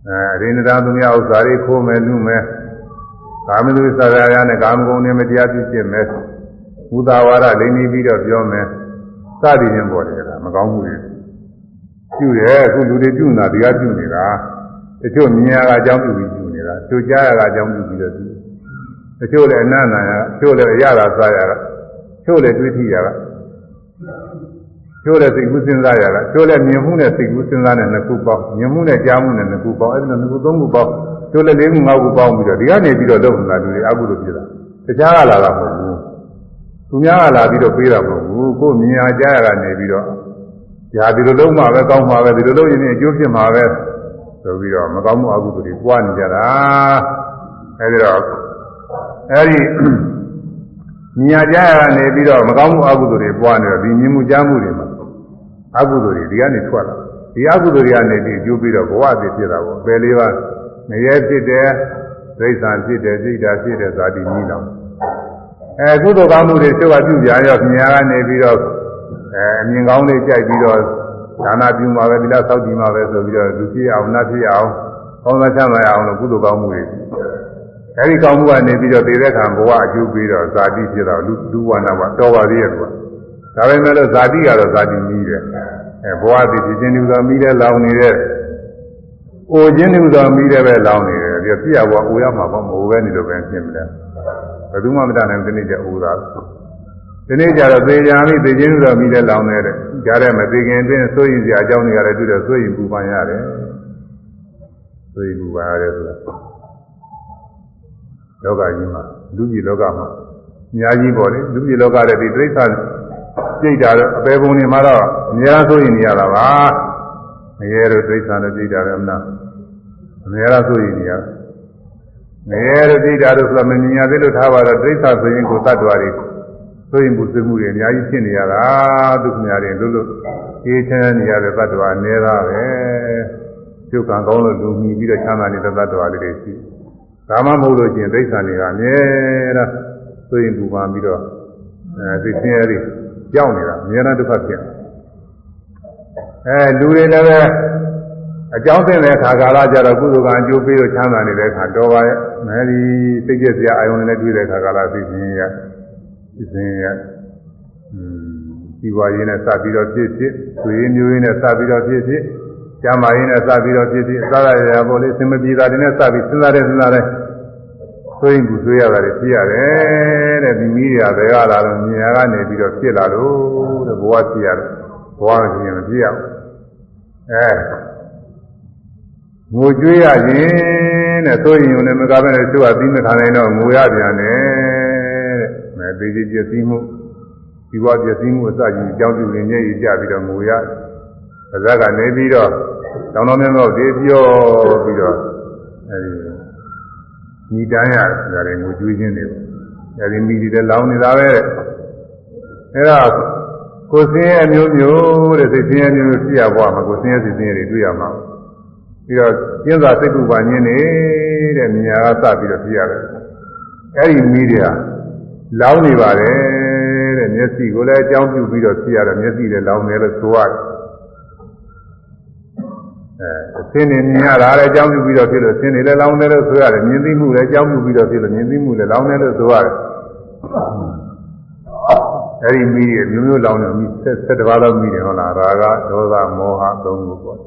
အဲရိန္ဒရာသူများဥစ္စာတွေခိုးမယ်လူမယ်ကာမတုစာရာရနဲ့ကာမဂုဏ်နဲ့မတရားပြုဖြစ်မယ်ဘုဒ္ဓဝါဒလိမ့်နေပြီးတော့ပြောမယ်စသည်ချင်းပေါ်တယ်ကမကောင်းမှုတွေပြုတယ်အခုလူတွေပြုနေတာဒီကပြုနေတာတချို့မြင်ရကအကြောင်းပြုပြီးပြုနေတာတချို့ကြားရကအကြောင်းပြုပြီးတော့ပြုတချို့လည်းအနန္တနာရတချို့လည်းအရသာစားရတာတချို့လည်းတွေးထိရတာ တချို့လည်းစိတ်ကူးစဉ်းစားရတာတချို့လည်းမြင်မှုနဲ့စိတ်ကူးစဉ်းစားတဲ့နှစ်ခုပေါင်းမြင်မှုနဲ့ကြားမှုနဲ့နှစ်ခုပေါင်းအဲဒီနှစ်ခုသုံးခုပေါင်းတချို့လည်းလေးခုငါးခုပေါင်းပြီးတော့ဒီကနေပြီးတော့လုပ်နေတာလူတွေအကုသိုလ်ဖြစ်တာတခြားကလာတာမဟုတ်ဘူးသူများကလာပြီးတော့ပေးတာမဟုတ်ဘူးကိုယ်မြင်ရကြားရကနေပြီးတော့ညာဒီလိုလုံးမှပဲကောင်းမှာပဲဒီလိုလုံးရင်အကျိုးဖြစ်မှာပဲဆိုပြီးတော့မကောင်းမှုအကုသိုလ်တွေပွားနေကြတာအဲဒီတော့အဲဒီမြင်ရကြားရကနေပြီးတော့မကောင်းမှုအကုသိုလ်တွေပွားနေတော့ဒီမြင်မှုကြားမှုတွေမှာ အကုသိုလ်တွေဒီကနေထွက်လာဒီအကုသိုလ်တွေကနေပြီးကျိုးပြီးတော့ဘဝအဖြစ်ဖြစ်တာပေါ့ပယ်လေးပါးငရဲဖြစ်တယ်ဒိဋ္ဌာဖြစ်တယ်စိတ်ဓာဖြစ်တယ်ဇာတိကြီးတော်အဲကုသိုလ်ကောင်းမှုတွေသူကပြုကြရောမြင်ရကနေပြီးတော့အဲအမြင်ကောင်းလေးကြိုက်ပြီးတော့ဒါနာပြုမှာပဲဒီလားစောက်ကြည့်မှာပဲဆိုပြီးတော့လူဖြစ်အောင်နတ်ဖြစ်အောင်ကောင်းသောချမ်းသာရအောင်လို့ကုသိုလ်ကောင်းမှုတွေအဲဒီကောင်းမှုကနေပြီးတော့သေတဲ့ခံဘဝအကျိုးပြီးတော့ဇာတိဖြစ်တော့လူလူဝနာဘတော်ပါသေးရဲ့ကွာ ဒါပေမဲ့လို့ဇာတိကတော့ဇာတိကြီးတယ်အဲဘဝတည်ဖြစ်ခြင်းလူတော်မိတဲ့လောင်နေတဲ့အိုခြင်းလူတော်မိတဲ့ပဲလောင်နေတယ်ပြီးပြရဘဝအိုရမှာပေါ့မအိုပဲနေလို့ပဲဖြစ်မလဲဘယ်သူမှမတတ်နိုင်တဲ့နေ့ကျအိုတာဒီနေ့ကျတော့သေချာမိသေခြင်းလူတော်မိတဲ့လောင်နေတဲ့ကြားထဲမှာသေခင်အတွင်းစိုးရင်စရာအကြောင်းတွေရတယ်တွေ့တော့စိုးရင်ပူပန်ရတယ်စိုးရင်ပူပန်ရတယ်ဆိုတာလောကကြီးမှာလူကြီးလောကမှာအများကြီးပေါ့လေလူကြီးလောကတဲ့ဒီတိရစ္ဆာန် ကြိတ်တာတော့အပေပုံတွေမှာတော့အများဆိုရင်နေရတာပါငရဲတို့တိရစ္ဆာန်တို့ကြိတ်တာလည်းမနာအများဆိုရင်နေရငရဲတို့ကြိတ်တာတို့ဆိုတော့မမြင်ရသေးလို့ထားပါတော့တိရစ္ဆာန်ဆိုရင်ကိုတတ်တော်တွေဆိုရင်ဘူးစမှုတွေအများကြီးဖြစ်နေရတာသူခင်ဗျားတွေလို့လို့အေးချမ်းနေရတဲ့တတ်တော်အနေသားပဲကျုပ်ကံကောင်းလို့လူမြည်ပြီးတော့ချမ်းသာနေတဲ့တတ်တော်လေးတွေရှိဒါမှမဟုတ်လို့ချင်းဒိဋ္ဌာန်တွေကအမြဲတမ်းဆိုရင်ပူပန်ပြီးတော့အဲသိချင်းရည် ကြောက်နေတာအများအားဒုက္ခဖြစ်အဲလူတွေလည်းပဲအကြောင်းသိတဲ့ခါကာလကြတော့ကုသိုလ်ကံအကျိုးပေးလို့ချမ်းသာနေတဲ့ခါတော်ပါရဲ့အဲဒီစိတ်ကျက်စရာအာယုန်နဲ့တွေ့တဲ့ခါကာလသိချင်းရသိချင်းရอืมဒီဝါရင်းနဲ့စပြီးတော့ဖြစ်ဖြစ်ဆွေမျိုးရင်းနဲ့စပြီးတော့ဖြစ်ဖြစ်ကျမ်းမာရင်းနဲ့စပြီးတော့ဖြစ်ဖြစ်အစားရရပေါ်လေးစင်မပြေတာတွေနဲ့စပြီးစဉ်းစားတယ်စဉ်းစားတယ် ဆိုရင်ကူဆွေးရတာတွေဖြစ်ရတယ်တဲ့ဒီမိရဘယ်ကလာလို့မြင်ရကနေပြီးတော့ဖြစ်လာလို့တဲ့ဘဝဖြစ်ရတယ်ဘဝမဖြစ်ရင်မဖြစ်ရဘူးအဲငိုကြွေးရရင်တဲ့ဆိုရင်ုံနဲ့မကားပဲနဲ့သူကပြီးမခံနိုင်တော့ငိုရပြန်တယ်တဲ့မဲသိကြီးပြည့်စည်မှုဒီဘဝပြည့်စည်မှုအစကြီးအကြောင်းပြုနေညည်ကြပြီးတော့ငိုရပါဇက်ကနေပြီးတော့တောင်းတော်မြတ်တော့ဒီပြောပြီးတော့အဲဒီ မိတန်းရဆိုတာလည်းငိုကြွေးခြင်းတွေပေါ့အဲဒီမိဒီတဲ့လောင်းနေတာပဲအဲဒါကိုစင်းရဲ့မျိုးမျိုးတဲ့စိတ်စင်းရဲ့မျိုးမျိုးသိရဘွားမှာကိုစင်းရဲ့စိတ်စင်းရဲ့တွေတွေ့ရမှာပြီးတော့ကျင်းစာစိတ်ကူပါညင်းနေတဲ့မြညာကစပြီးတော့သိရတယ်အဲဒီမိတွေဟာလောင်းနေပါတယ်တဲ့မျက်စိကိုလည်းအကြောင်းပြုပြီးတော့သိရတယ်မျက်စိလည်းလောင်းတယ်လို့ဆိုရတယ် အဲအသင်းနေမြင်ရတာလည်းအကြောင်းပြုပြီးတော့ဖြစ်လို့သင်နေလည်းလောင်းတယ်လို့ဆိုရတယ်မြင်သိမှုလည်းအကြောင်းပြုပြီးတော့ဖြစ်လို့မြင်သိမှုလည်းလောင်းတယ်လို့ဆိုရတယ်အဲဒီမိတွေမျိုးမျိုးလောင်းတယ်မိဆက်တစ်ပါးလောက်မိတယ်ဟုတ်လားရာဂဒေါသမောဟသုံးခုပေါ့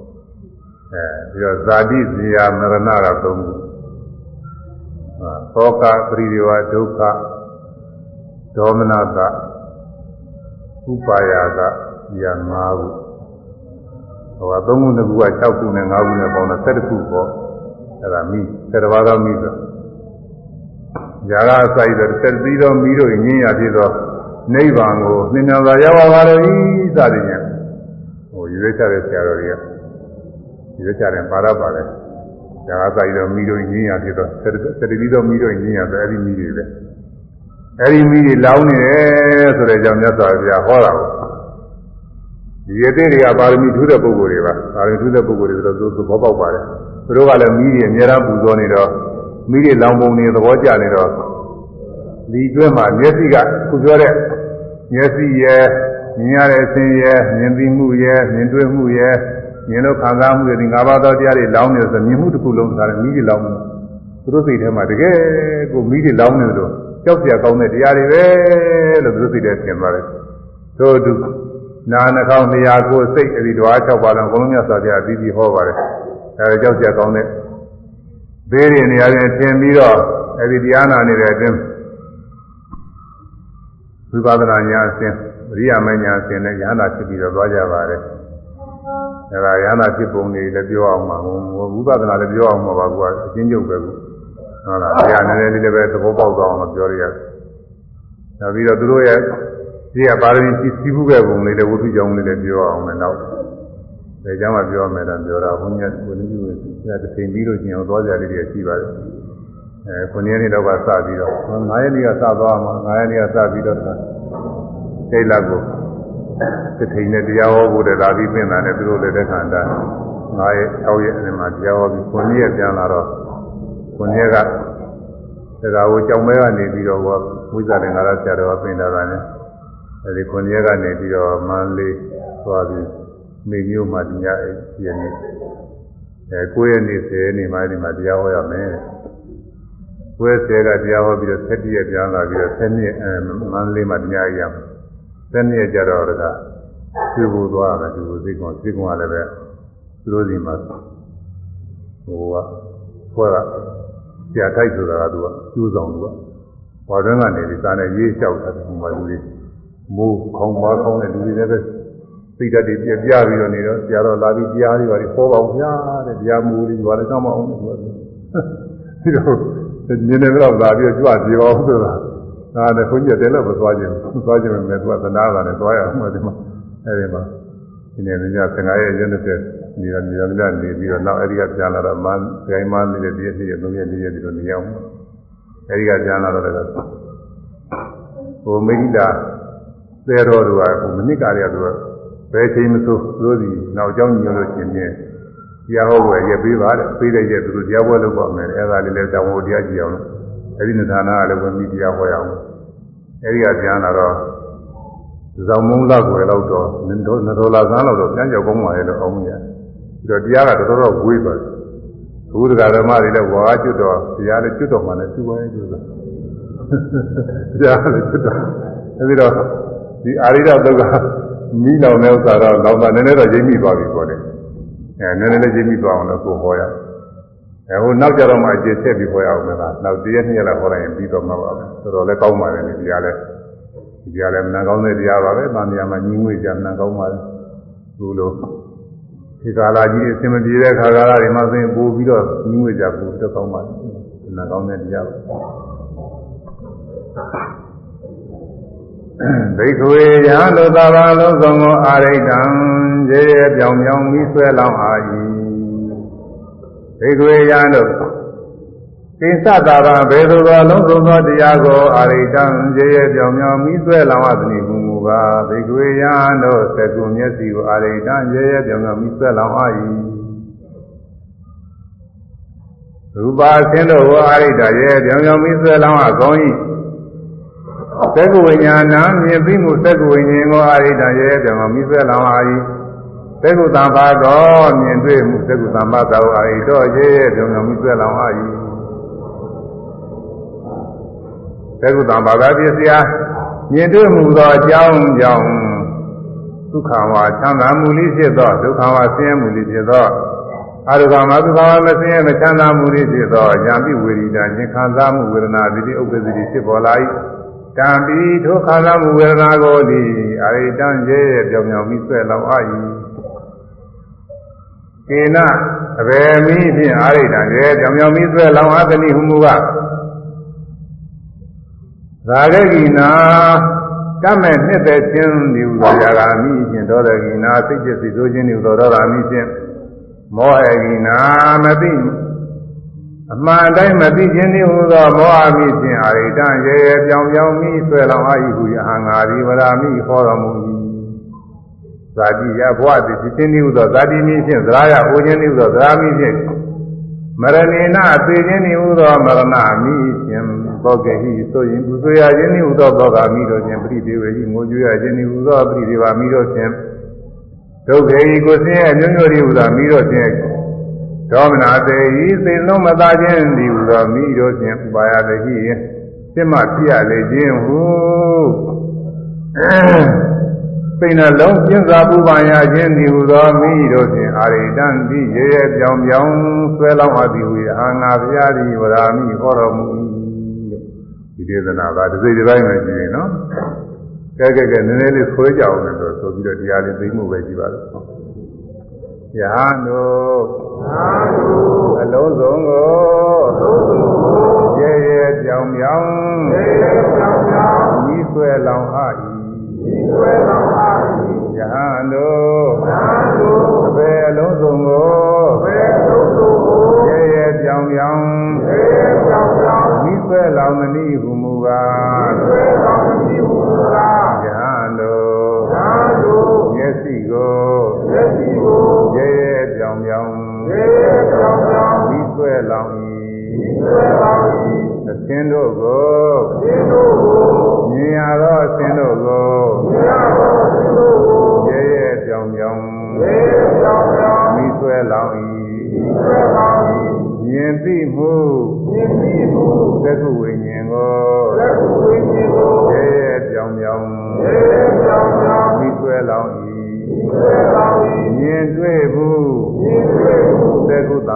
အဲပြီးတော့ဇာတိဇီယာမရဏကသုံးခုသောကပရိဒေဝဒုက္ခဒေါမနကဥပါယကဇီယာ၅ခု ဟိုက3ခု2ခုက6ခုနဲ့5ခုနဲ့ပေါင်းတော့7ခုပေါ့အဲ့ဒါမိ7ပါးသောမိဆိုဇာကအစိုက်တဲ့7သီးသောမိတို့ညင်းရဖြစ်သောနိဗ္ဗာန်ကိုနှင်းမြန်စွာရောက်ပါပါလို့ဤစသည်ဖြင့်ဟိုရွေးချတဲ့ဆရာတော်တွေကရွေးချတယ်ပါရပါတယ်ဇာကစိုက်သောမိတို့ညင်းရဖြစ်သော7သီးသောမိတို့ညင်းရဆိုအဲ့ဒီမိတွေပဲအဲ့ဒီမိတွေလောင်းနေတယ်ဆိုတဲ့ကြောင့်မြတ်စွာဘုရားဟောတာကို ဒီရသေးတွေကပါရမီထူးတဲ့ပုဂ္ဂိုလ်တွေပါပါရမီထူးတဲ့ပုဂ္ဂိုလ်တွေဆိုတော့သူသဘောပေါက်ပါတယ်သူတို့ကလည်းမိတွေအများအားပူဇော်နေတော့မိတွေလောင်ပုံတွေသဘောကျနေတော့ဒီကျွဲမှာမျက်စိကခုပြောတဲ့မျက်စိရဲ့မြင်ရတဲ့အခြင်းရဲ့မြင်သိမှုရဲ့မြင်တွေ့မှုရဲ့မြင်လို့ခံစားမှုရဲ့ဒီ၅ပါးသောတရားတွေလောင်းနေဆိုမြင်မှုတစ်ခုလုံးကလည်းမိတွေလောင်းနေသူတို့စိတ်ထဲမှာတကယ်ကိုမိတွေလောင်းနေလို့ကြောက်စရာကောင်းတဲ့တရားတွေပဲလို့သူတို့စိတ်ထဲထင်ပါတယ်တို့တို့ နာနှကောင်းတရားကိုစိတ်အဲဒီဓဝါ၆ပါးလုံးအကုန်လုံးမြတ်စွာဘုရားအပြီးပြီးဟောပါတယ်အဲဒါကြောက်ကြကောင်းတဲ့ဘေးတွေနေရာတွေထင်ပြီးတော့အဲဒီတရားနာနေတဲ့အတွင်းဝိပဿနာဉာဏ်အစဉ်ရိယာမဉာဏ်အစဉ်နဲ့ယန္တာဖြစ်ပြီးတော့သွားကြပါတယ်အဲဒါယန္တာဖြစ်ပုံတွေလည်းပြောအောင်ပါဘူးဝိပဿနာလည်းပြောအောင်ပါဘူးကအချင်းချုပ်ပဲကူဟုတ်လားတရားနည်းနည်းလေးလည်းပဲသဘောပေါက်သွားအောင်လို့ပြောရရတယ်နောက်ပြီးတော့သူတို့ရဲ့ ဒီကပါရမီစီစီဘူးပဲပုံလေးလည်းဝိသုကြောင့်လေးလည်းပြောအောင်မယ်နောက်ဒါကြောင့်မှပြောမယ်တော့ပြောတာဘုန်းကြီးကဝိနည်းဝိသုကတစ်ချိန်ပြီးလို့ရှိရင်သွားကြလေးတွေရှိပါတယ်အဲခုနှစ်ရက်နေ့တော့ကစပြီးတော့9ရက်နေ့ကစသွားမှာ9ရက်နေ့ကစပြီးတော့စိတ်လက်ကိုတစ်ချိန်နဲ့တရားဟောဖို့တည်းလာပြီးပြင်တာနဲ့သူတို့လည်းတက်ခံတာ9ရက်6ရက်အဲ့မှာတရားဟောပြီးခုနှစ်ရက်ပြန်လာတော့ခုနှစ်ရက်ကဒါကဟိုကြောင်မဲကနေပြီးတော့ဝိဇ္ဇာတင်္ဂါရဆရာတော်ကပြင်တာကလည်း အဲဒီခုနှစ်ရက်ကနေပြီးတော့မန္လေးသွားပြီးမိမျိုးမှာတရားအဲ့ဒီနေ့အဲ9ရက်နေ့10ရက်နေ့မှဒီမှာတရားဟောရမယ်ဝဲဆဲကတရားဟောပြီးတော့7ရက်ပြန်လာပြီးတော့7နှစ်အဲမန္တလေးမှာတရားရအောင်7နှစ်ကြတော့တကဖြူဖို့သွားတယ်ဒီလိုစိတ်ကောစိတ်ကောလည်းပဲသူတို့စီမှာဟိုကဖွဲ့ကဆရာထိုက်ဆိုတာကသူကကျိုးဆောင်သူကဘာတွင်းကနေဒီစားနဲ့ရေးလျှောက်တာဟိုမှာလူတွေ မိုးခေါင်းမခေါင်းတဲ့လူတွေလည်းပဲစိတ်ဓာတ်တွေပြပြပြီးတော့နေတော့ဆရာတော်လာပြီးတရားတွေပါပြီးပေါ်ပါဦးဗျာတဲ့တရားမူလေးဘာလဲကောင်းမအောင်လို့သူကပြီးတော့ညနေတော့လာပြီးကြွပြေပါဦးဆိုတာဒါနဲ့ခွန်ကြီးတယ်လည်းမသွားခြင်းသွားခြင်းနဲ့သူကသနာတာနဲ့သွားရအောင်ဒီမှာအဲဒီမှာဒီနေ့ည15ရက်ရက်20နေရနေရနေပြီးတော့နောက်အဲဒီကပြန်လာတော့မန်းဂိုင်းမန်းနေတဲ့ဒီရက်နေ့3ရက်4ရက်ဒီလိုနေအောင်အဲဒီကပြန်လာတော့လည်းဟိုမိဂိတာ သဲတော်တို့ကဟိုမနစ်ကာရီကသူကဘယ်ချိန်မဆိုသူတို့ဒီနောက်ကျောင်းညို့လို့ရှင်ပြင်းတရားဟောပွဲရက်ပေးပါတဲ့ပေးတဲ့ရက်သူတို့တရားပွဲလုပ်ပါမယ်အဲဒါလေးလည်းတောင်းဖို့တရားကြည့်အောင်လို့အဲဒီနိသနာကလည်းဝင်ပြီးတရားဟောရအောင်အဲဒီကပြန်လာတော့ဇောင်မုံလောက်ွယ်လောက်တော့နင်တို့နတော်လာကန်းလောက်တော့ပြန်ကြောက်ကောင်းပါရဲ့လို့အောင်းရတယ်ပြီးတော့တရားကတော်တော်ဝေးသွားတယ်ဘုရားဓမ္မတွေလည်းဝါကျွတ်တော့တရားလည်းကျွတ်တော့မှလည်းသူ့ဝဲကျွတ်တော့တရားလည်းကျွတ်တော့အဲဒီတော့ ဒီအာရိဒတုတ်ကမိလောင်တဲ့ဥစ္စာတော့တော့နည်းနည်းတော့ရိပ်မိသွားပြီပေါ့လေအဲနည်းနည်းလေးရိပ်မိသွားအောင်လို့ကိုဟောရအဲဟိုနောက်ကြတော့မှအခြေဆက်ပြီးဟောရအောင်မလားနောက်တရက်နှစ်ရက်လောက်ဟောလိုက်ရင်ပြီးတော့မှာပါပဲတော်တော်လည်းကောင်းပါတယ်ဒီတရားလည်းဒီတရားလည်းမနာကောင်းတဲ့တရားပါပဲ။ဗာမယာမှာညီငွေကြမနာကောင်းပါဘူး။သူလိုဒီကာလကြီးအစင်မပြေတဲ့ခါကာလတွေမှာဆိုရင်ပို့ပြီးတော့ညီငွေကြပို့ပြီးတော့ကောင်းပါဘူး။နာကောင်းတဲ့တရားပါ။ ဘိက္ခဝေယံတို့သာဘာလုံးစုံကိုအာရိတံရေရပြောင်ပြောင်ပြီးဆွဲလောင်းအာ၏ဘိက္ခဝေယံတို့သင်္သတာရဘေသူသောလုံးစုံသောတရားကိုအာရိတံရေရပြောင်ပြောင်ပြီးဆွဲလောင်းအပ်သည်မူမူကားဘိက္ခဝေယံတို့သက္ကုမျက်စိကိုအာရိတံရေရပြောင်ပြောင်ပြီးဆွဲလောင်းအာ၏ရူပါဆင်းတို့ကိုအာရိတရေပြောင်ပြောင်ပြီးဆွဲလောင်းအကောင်း၏ သက္ကဝိညာဏမြင်ပြီးမှုသက္ကဝိညာဉ်ကိုအာရိတရေပြောင်မိဆွဲလောင်အာ၏သက္ကုတံဘာတော်မြင်တွေ့မှုသက္ကုတံဘာတော်အာရိတော်ရေပြောင်မိဆွဲလောင်အာ၏သက္ကုတံဘာသာပစ္စယမြင်တွေ့မှုသောအကြောင်းကြောင့်ဒုက္ခဝါချမ်းသာမှုလိဖြစ်သောဒုက္ခဝါဆင်းရဲမှုလိဖြစ်သောအရုကမသုခဝါမဆင်းရဲမချမ်းသာမှုလိဖြစ်သောဉာဏ်ပိဝေရိတာဉာဏ်ခံစားမှုဝေဒနာတိဥပ္ပဇ္ဇတိဖြစ်ပေါ်လာ၏ တံပီဒုက္ခနာမှုဝေဒနာကိုသည်အရိတံရဲ့ပြောင်ပြောင်ပြီးဆွဲလောက်အာ၏ကေနအဘယ်မီးဖြင့်အရိတံရဲ့ပြောင်ပြောင်ပြီးဆွဲလောက်အာသနိဟုမူကရာဂကိနာကမဲ့နှစ်သက်ခြင်းဒီဥသောရာဂာမိဖြင့်ဒေါသကိနာစိတ်จิตစိတ်ဆိုးခြင်းဒီဥသောဒေါသမိဖြင့်မောဟကိနာမသိ အမှန်တိုင်းမသိခြင်းသည်ဟူသောမောဟမိဖြင့်အာရိတံရေရေပြောင်ပြောင်မိဆွဲလောင်အာဟုယဟံငါသည်ဝရမိဟောတော်မူ၏ဇာတိယဘဝတိဖြစ်ခြင်းဤဟုသောဇာတိမီဖြင့်သရာယအိုခြင်းဤဟုသောသရာမီဖြင့်မရဏေနသေခြင်းဤဟုသောမရဏမီဖြင့်ဘောဂဟိဆိုရင်ပူဆွေရခြင်းဤဟုသောဘောဂမီတို့ဖြင့်ပရိဒေဝဟိငိုကြွရခြင်းဤဟုသောပရိဒေဝမီတို့ဖြင့်ဒုက္ခေဟိကိုဆင်းရဲမျိုးမျိုးဤဟုသောမီတို့ဖြင့် ဒေါမနာတေဟိစိတ်လုံးမသာခြင်းဤဟုသောမီတို့ဖြင့်ဥပါယတေဟိစိတ်မှဖြစ်ရလေခြင်းဟုစိတ်နှလုံးကျင်းစာပူပန်ရခြင်းဒီဟူသောမိတို့ဖြင့်အာရိတံတိရေရေပြောင်ပြောင်ဆွဲလောင်းအပ်သည်ဟူ၏အာငါဘုရားသည်ဝရာမိဟောတော်မူ၏ဒီဒေသနာကတစ်စိတ်တစ်ပိုင်းပဲကြည့်ရင်နော်ကဲကဲကဲနည်းနည်းလေးဆွဲကြအောင်လို့ဆိုပြီးတော့တရားလေးသိမှုပဲကြည့်ပါလို့ ယဟန်တို့အလုံးစုံကိုရေရေပြောင်ပြောင်ဤဆွဲလောင်းအပ်၏ယဟန်တို့အပေအလုံးစုံကိုရေရေပြောင်ပြောင်ဤဆွဲလောင်းမနည်းဟုမူကား လောင်း၏အသင်တို့ကိုမြင်ရသောအသင်တို့ကိုရေရေပြောင်ပြောင်မိဆွဲလောင်း၏မြင်သိမှုသက္ခုဝိညာဉ်ကိုရေရေပြောင်ပြောင်မိဆွဲလောင်း၏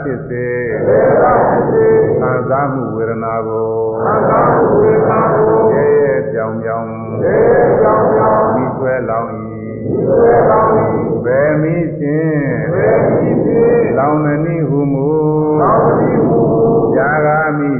ဖြစ်စေခံစားမှုဝေဒနာကိုရဲရဲပြောင်ပြောင်မိဆွဲလောင်း၏ဘယ်မိခြင်းလောင်းမနည်းဟုမူဇာဂာမိ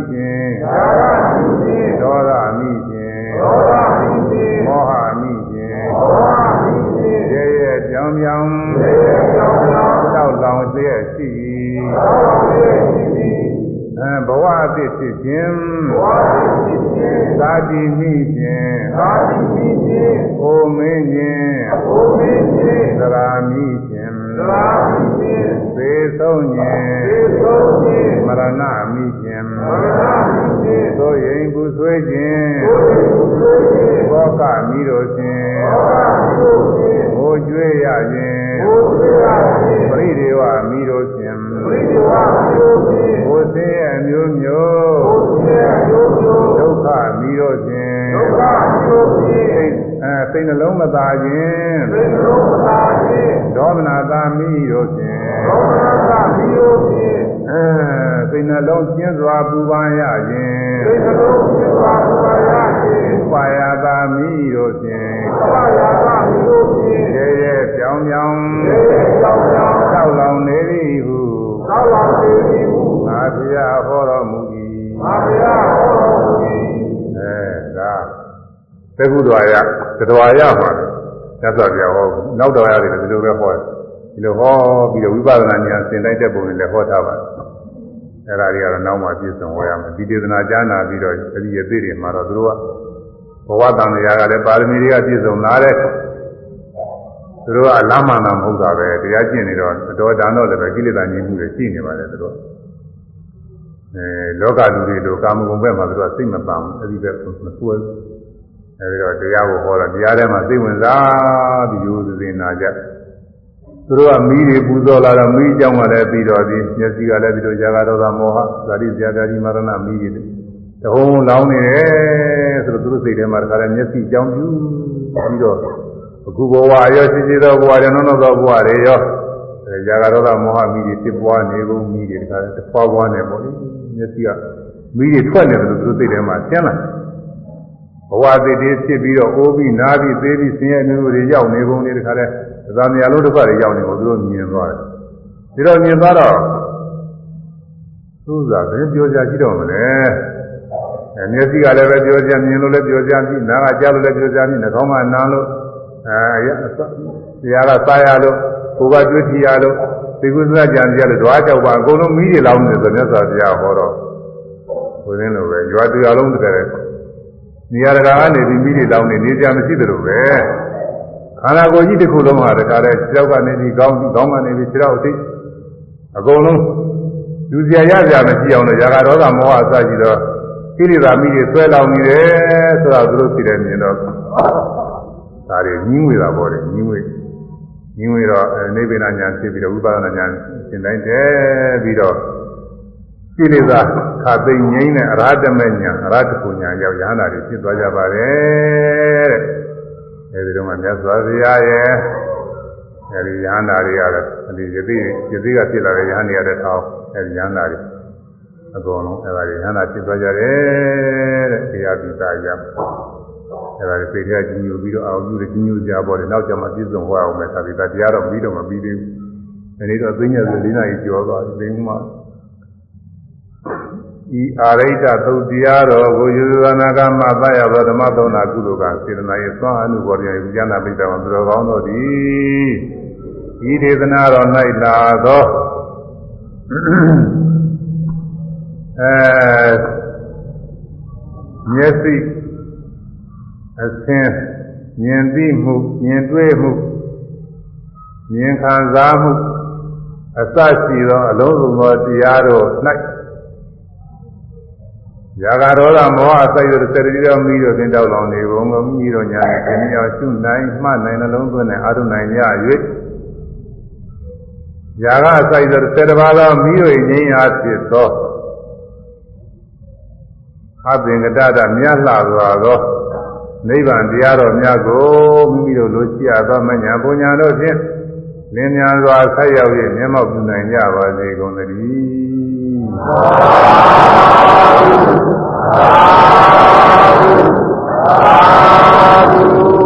အဲဘဝအသစ်ဖြစ်ခြင်းသာတိမိခြင်းအိုမင်းခြင်းသရာမိခြင်းသေဆုံးခြင်းမရဏမိခြင်းသို့ရင်ပူဆွေးခြင်းဘောကမိတို့ခြင်းဟိုကျွေးရခြင်းပရိဒေဝမိတို့ခြင်း ဟိုဆင်းရဲမျိုးမျိုးဒုက္ခမိတို့ခြင်းစိတ်အဲစိတ်နှလုံးမသာခြင်းဒေါမနတာမိတို့ခြင်းအဲစိတ်နှလုံးကျင်းစွာပူပန်ရခြင်းပါယတာမိတို့ခြင်းရဲရဲပြောင်းပြောင်းတောက်လောင်နေ သည်ဟုငါဘုရားဟောတော်မူ၏အဲဒါသက္ကုတော်ရသတ္တဝါရမှာသစ္စာပြဟောနောက်တော်ရတယ်ဒီလိုပဲဟောတယ်ဒီလိုဟောပြီးတော့ဝိပဿနာဉာဏ်သင်လိုက်တဲ့ပုံနဲ့လည်းဟောထားပါတယ်အဲ့ဒါတွေကတော့နောက်မှပြည့်စုံဟောရမယ်ဒီဒေသနာကြားနာပြီးတော့အဲ့ဒီအသေးတွေမှာတော့သူတို့ကဘဝတန်တရားကလည်းပါရမီတွေကပြည့်စုံလာတဲ့ သူတို့ကအလားမှန်တာမဟုတ်တာပဲတရားကျင့်နေတော့အတော်တန်တော့လည်းပဲကိလေသာညှိမှုတွေရှိနေပါတယ်သူတို့အဲလောကလူတွေတို့ကာမဂုဏ်ဘက်မှာသူတို့ကစိတ်မပန်းဘူးအဲ့ဒီဘက်မစွဲဘူးအဲဒီတော့တရားကိုဟောတော့တရားထဲမှာစိတ်ဝင်စားပြီးရိုးစင်နာကြသူတို့ကမီးတွေပူဇော်လာတော့မီးကြောင်းကလည်းပြီးတော့ဒီမျက်စိကလည်းပြီးတော့ဇာကဒေါသမောဟဇာတိဇာတာဒီမရဏမီးတွေတဟုံးလောင်းနေတယ်ဆိုတော့သူတို့စိတ်ထဲမှာတခါလည်းမျက်စိကြောင်းပြူပြီးတော့ အခုဘဝရောရှိရှိသောဘဝရောနောနောသောဘဝတွေရောဇာကဒေါသမောဟမီးတွေဖြစ်ပွားနေကုန်မီးတွေတခါလည်းတစ်ပွားပွားနေပေါ့လေမျက်စိကမီးတွေထွက်နေတယ်လို့သူတို့စိတ်ထဲမှာသင်လာဘဝတည်တည်ဖြစ်ပြီးတော့အိုးပြီးနားပြီးသေးပြီးဆင်းရဲမျိုးတွေရောက်နေကုန်နေတခါလဲသာမယာလုံးတစ်ခါတွေရောက်နေကုန်သူတို့မြင်သွားတယ်ဒီတော့မြင်သွားတော့သူသူ့သာဘယ်ပြောကြကြည့်တော့မလဲအဲမျက်စိကလည်းပဲပြောကြမြင်လို့လည်းပြောကြပြီနားကကြားလို့လည်းပြောကြပြီနှာခေါင်းကနားလို့ အဲတရားကစားရလို့ကိုယ်ကတွေ့ထီရလို့သိကုသကြံကြလို့ဓဝါကြောက်ပါအကုန်လုံးမိတွေလောင်းနေဆိုမြတ်စွာဘုရားဟောတော့ဘုရင်လိုပဲရွာတရားလုံးတကယ်နေရာတကာကနေပြီးမိတွေလောင်းနေနေကြမရှိသလိုပဲခန္ဓာကိုယ်ကြီးတစ်ခုလုံးဟာတကားလဲကြောက်ကနေပြီးကောင်းကောင်းကနေပြီးခြေတော့အသိအကုန်လုံးလူစရာရစရာမရှိအောင်လို့ຢာကဒေါသမောဟအစရှိတော့ကိလေသာမိတွေဆွဲလောင်နေတယ်ဆိုတော့သူတို့သိတယ်မြင်တော့ ဒါတွေညင်းငွေတာပေါ့လေညင်းငွေညင်းငွေတော့နိဗ္ဗာန်ညာဖြစ်ပြီးတော့ဝိပဿနာညာရှင်းတိုင်းတည်းပြီးတော့ကိလေသာခါသိငြိမ်းတဲ့အရဟတမေညာအရဟတကုညာရောက်ရဟန္တာတွေဖြစ်သွားကြပါတယ်တဲ့အဲဒီတော့မှမြတ်စွာဘုရားရဲ့အဲဒီရဟန္တာတွေကတော့ဒီယသိယသိကဖြစ်လာတဲ့ရဟန္တာတွေတောင်းအဲဒီရဟန္တာတွေအကုန်လုံးအဲဒါတွေရဟန္တာဖြစ်သွားကြတယ်တဲ့တရားပိတာရ အဲဒါတွေပေထရကြီးညိုပြီးတော့အာဟုကြီးညိုကြပေါ်တယ်နောက်ကျမှပြည့်စုံဟောအောင်မယ်သာပိတာတရားတော့ပြီးတော့မပြီးသေးဘူးဒီနေ့တော့သိညာဆို၄နာရီကျော်သွားပြီသိမှဤအာရိတသုတ်တရားတော်ကိုယူဇနာကမသရသောဓမ္မသုံးနာကုသိုလ်ကစေတနာရဲ့သွားအနုဘောရယဉာဏပိဋကံသူတော်ကောင်းတို့သည်ဤဒေသနာတော်၌လာသောအဲမျက်စိ အသင်မြင်သိမှုမြင်တွေ့မှုမြင်ခံစားမှုအစရှိသောအလုံးစုံသောတရားတို့၌ရာဂဒေါသမောဟအစိုက်တို့စရတိတော်မိတို့တင်တောက်လောင်နေဘုံကမိတို့ညာနဲ့ခင်မြောင်ရှုနိုင်မှနိုင်နှလုံးသွင်းနဲ့အာရုံနိုင်ရ၍ရာဂအစိုက်တို့စရတပါးသောမိတို့ငြိမ်းအားဖြစ်သောအပင်ကတတမြတ်လှစွာသော နိဗ္ဗာန်တရားတော်များကိုမိမိတို့လိုရှိရသောမညာပုညာတို့ဖြင့်လင်းမြန်စွာဆက်ရောက်၍မျက်မှောက်ပြုနိုင်ကြပါစေကုန်သတည်း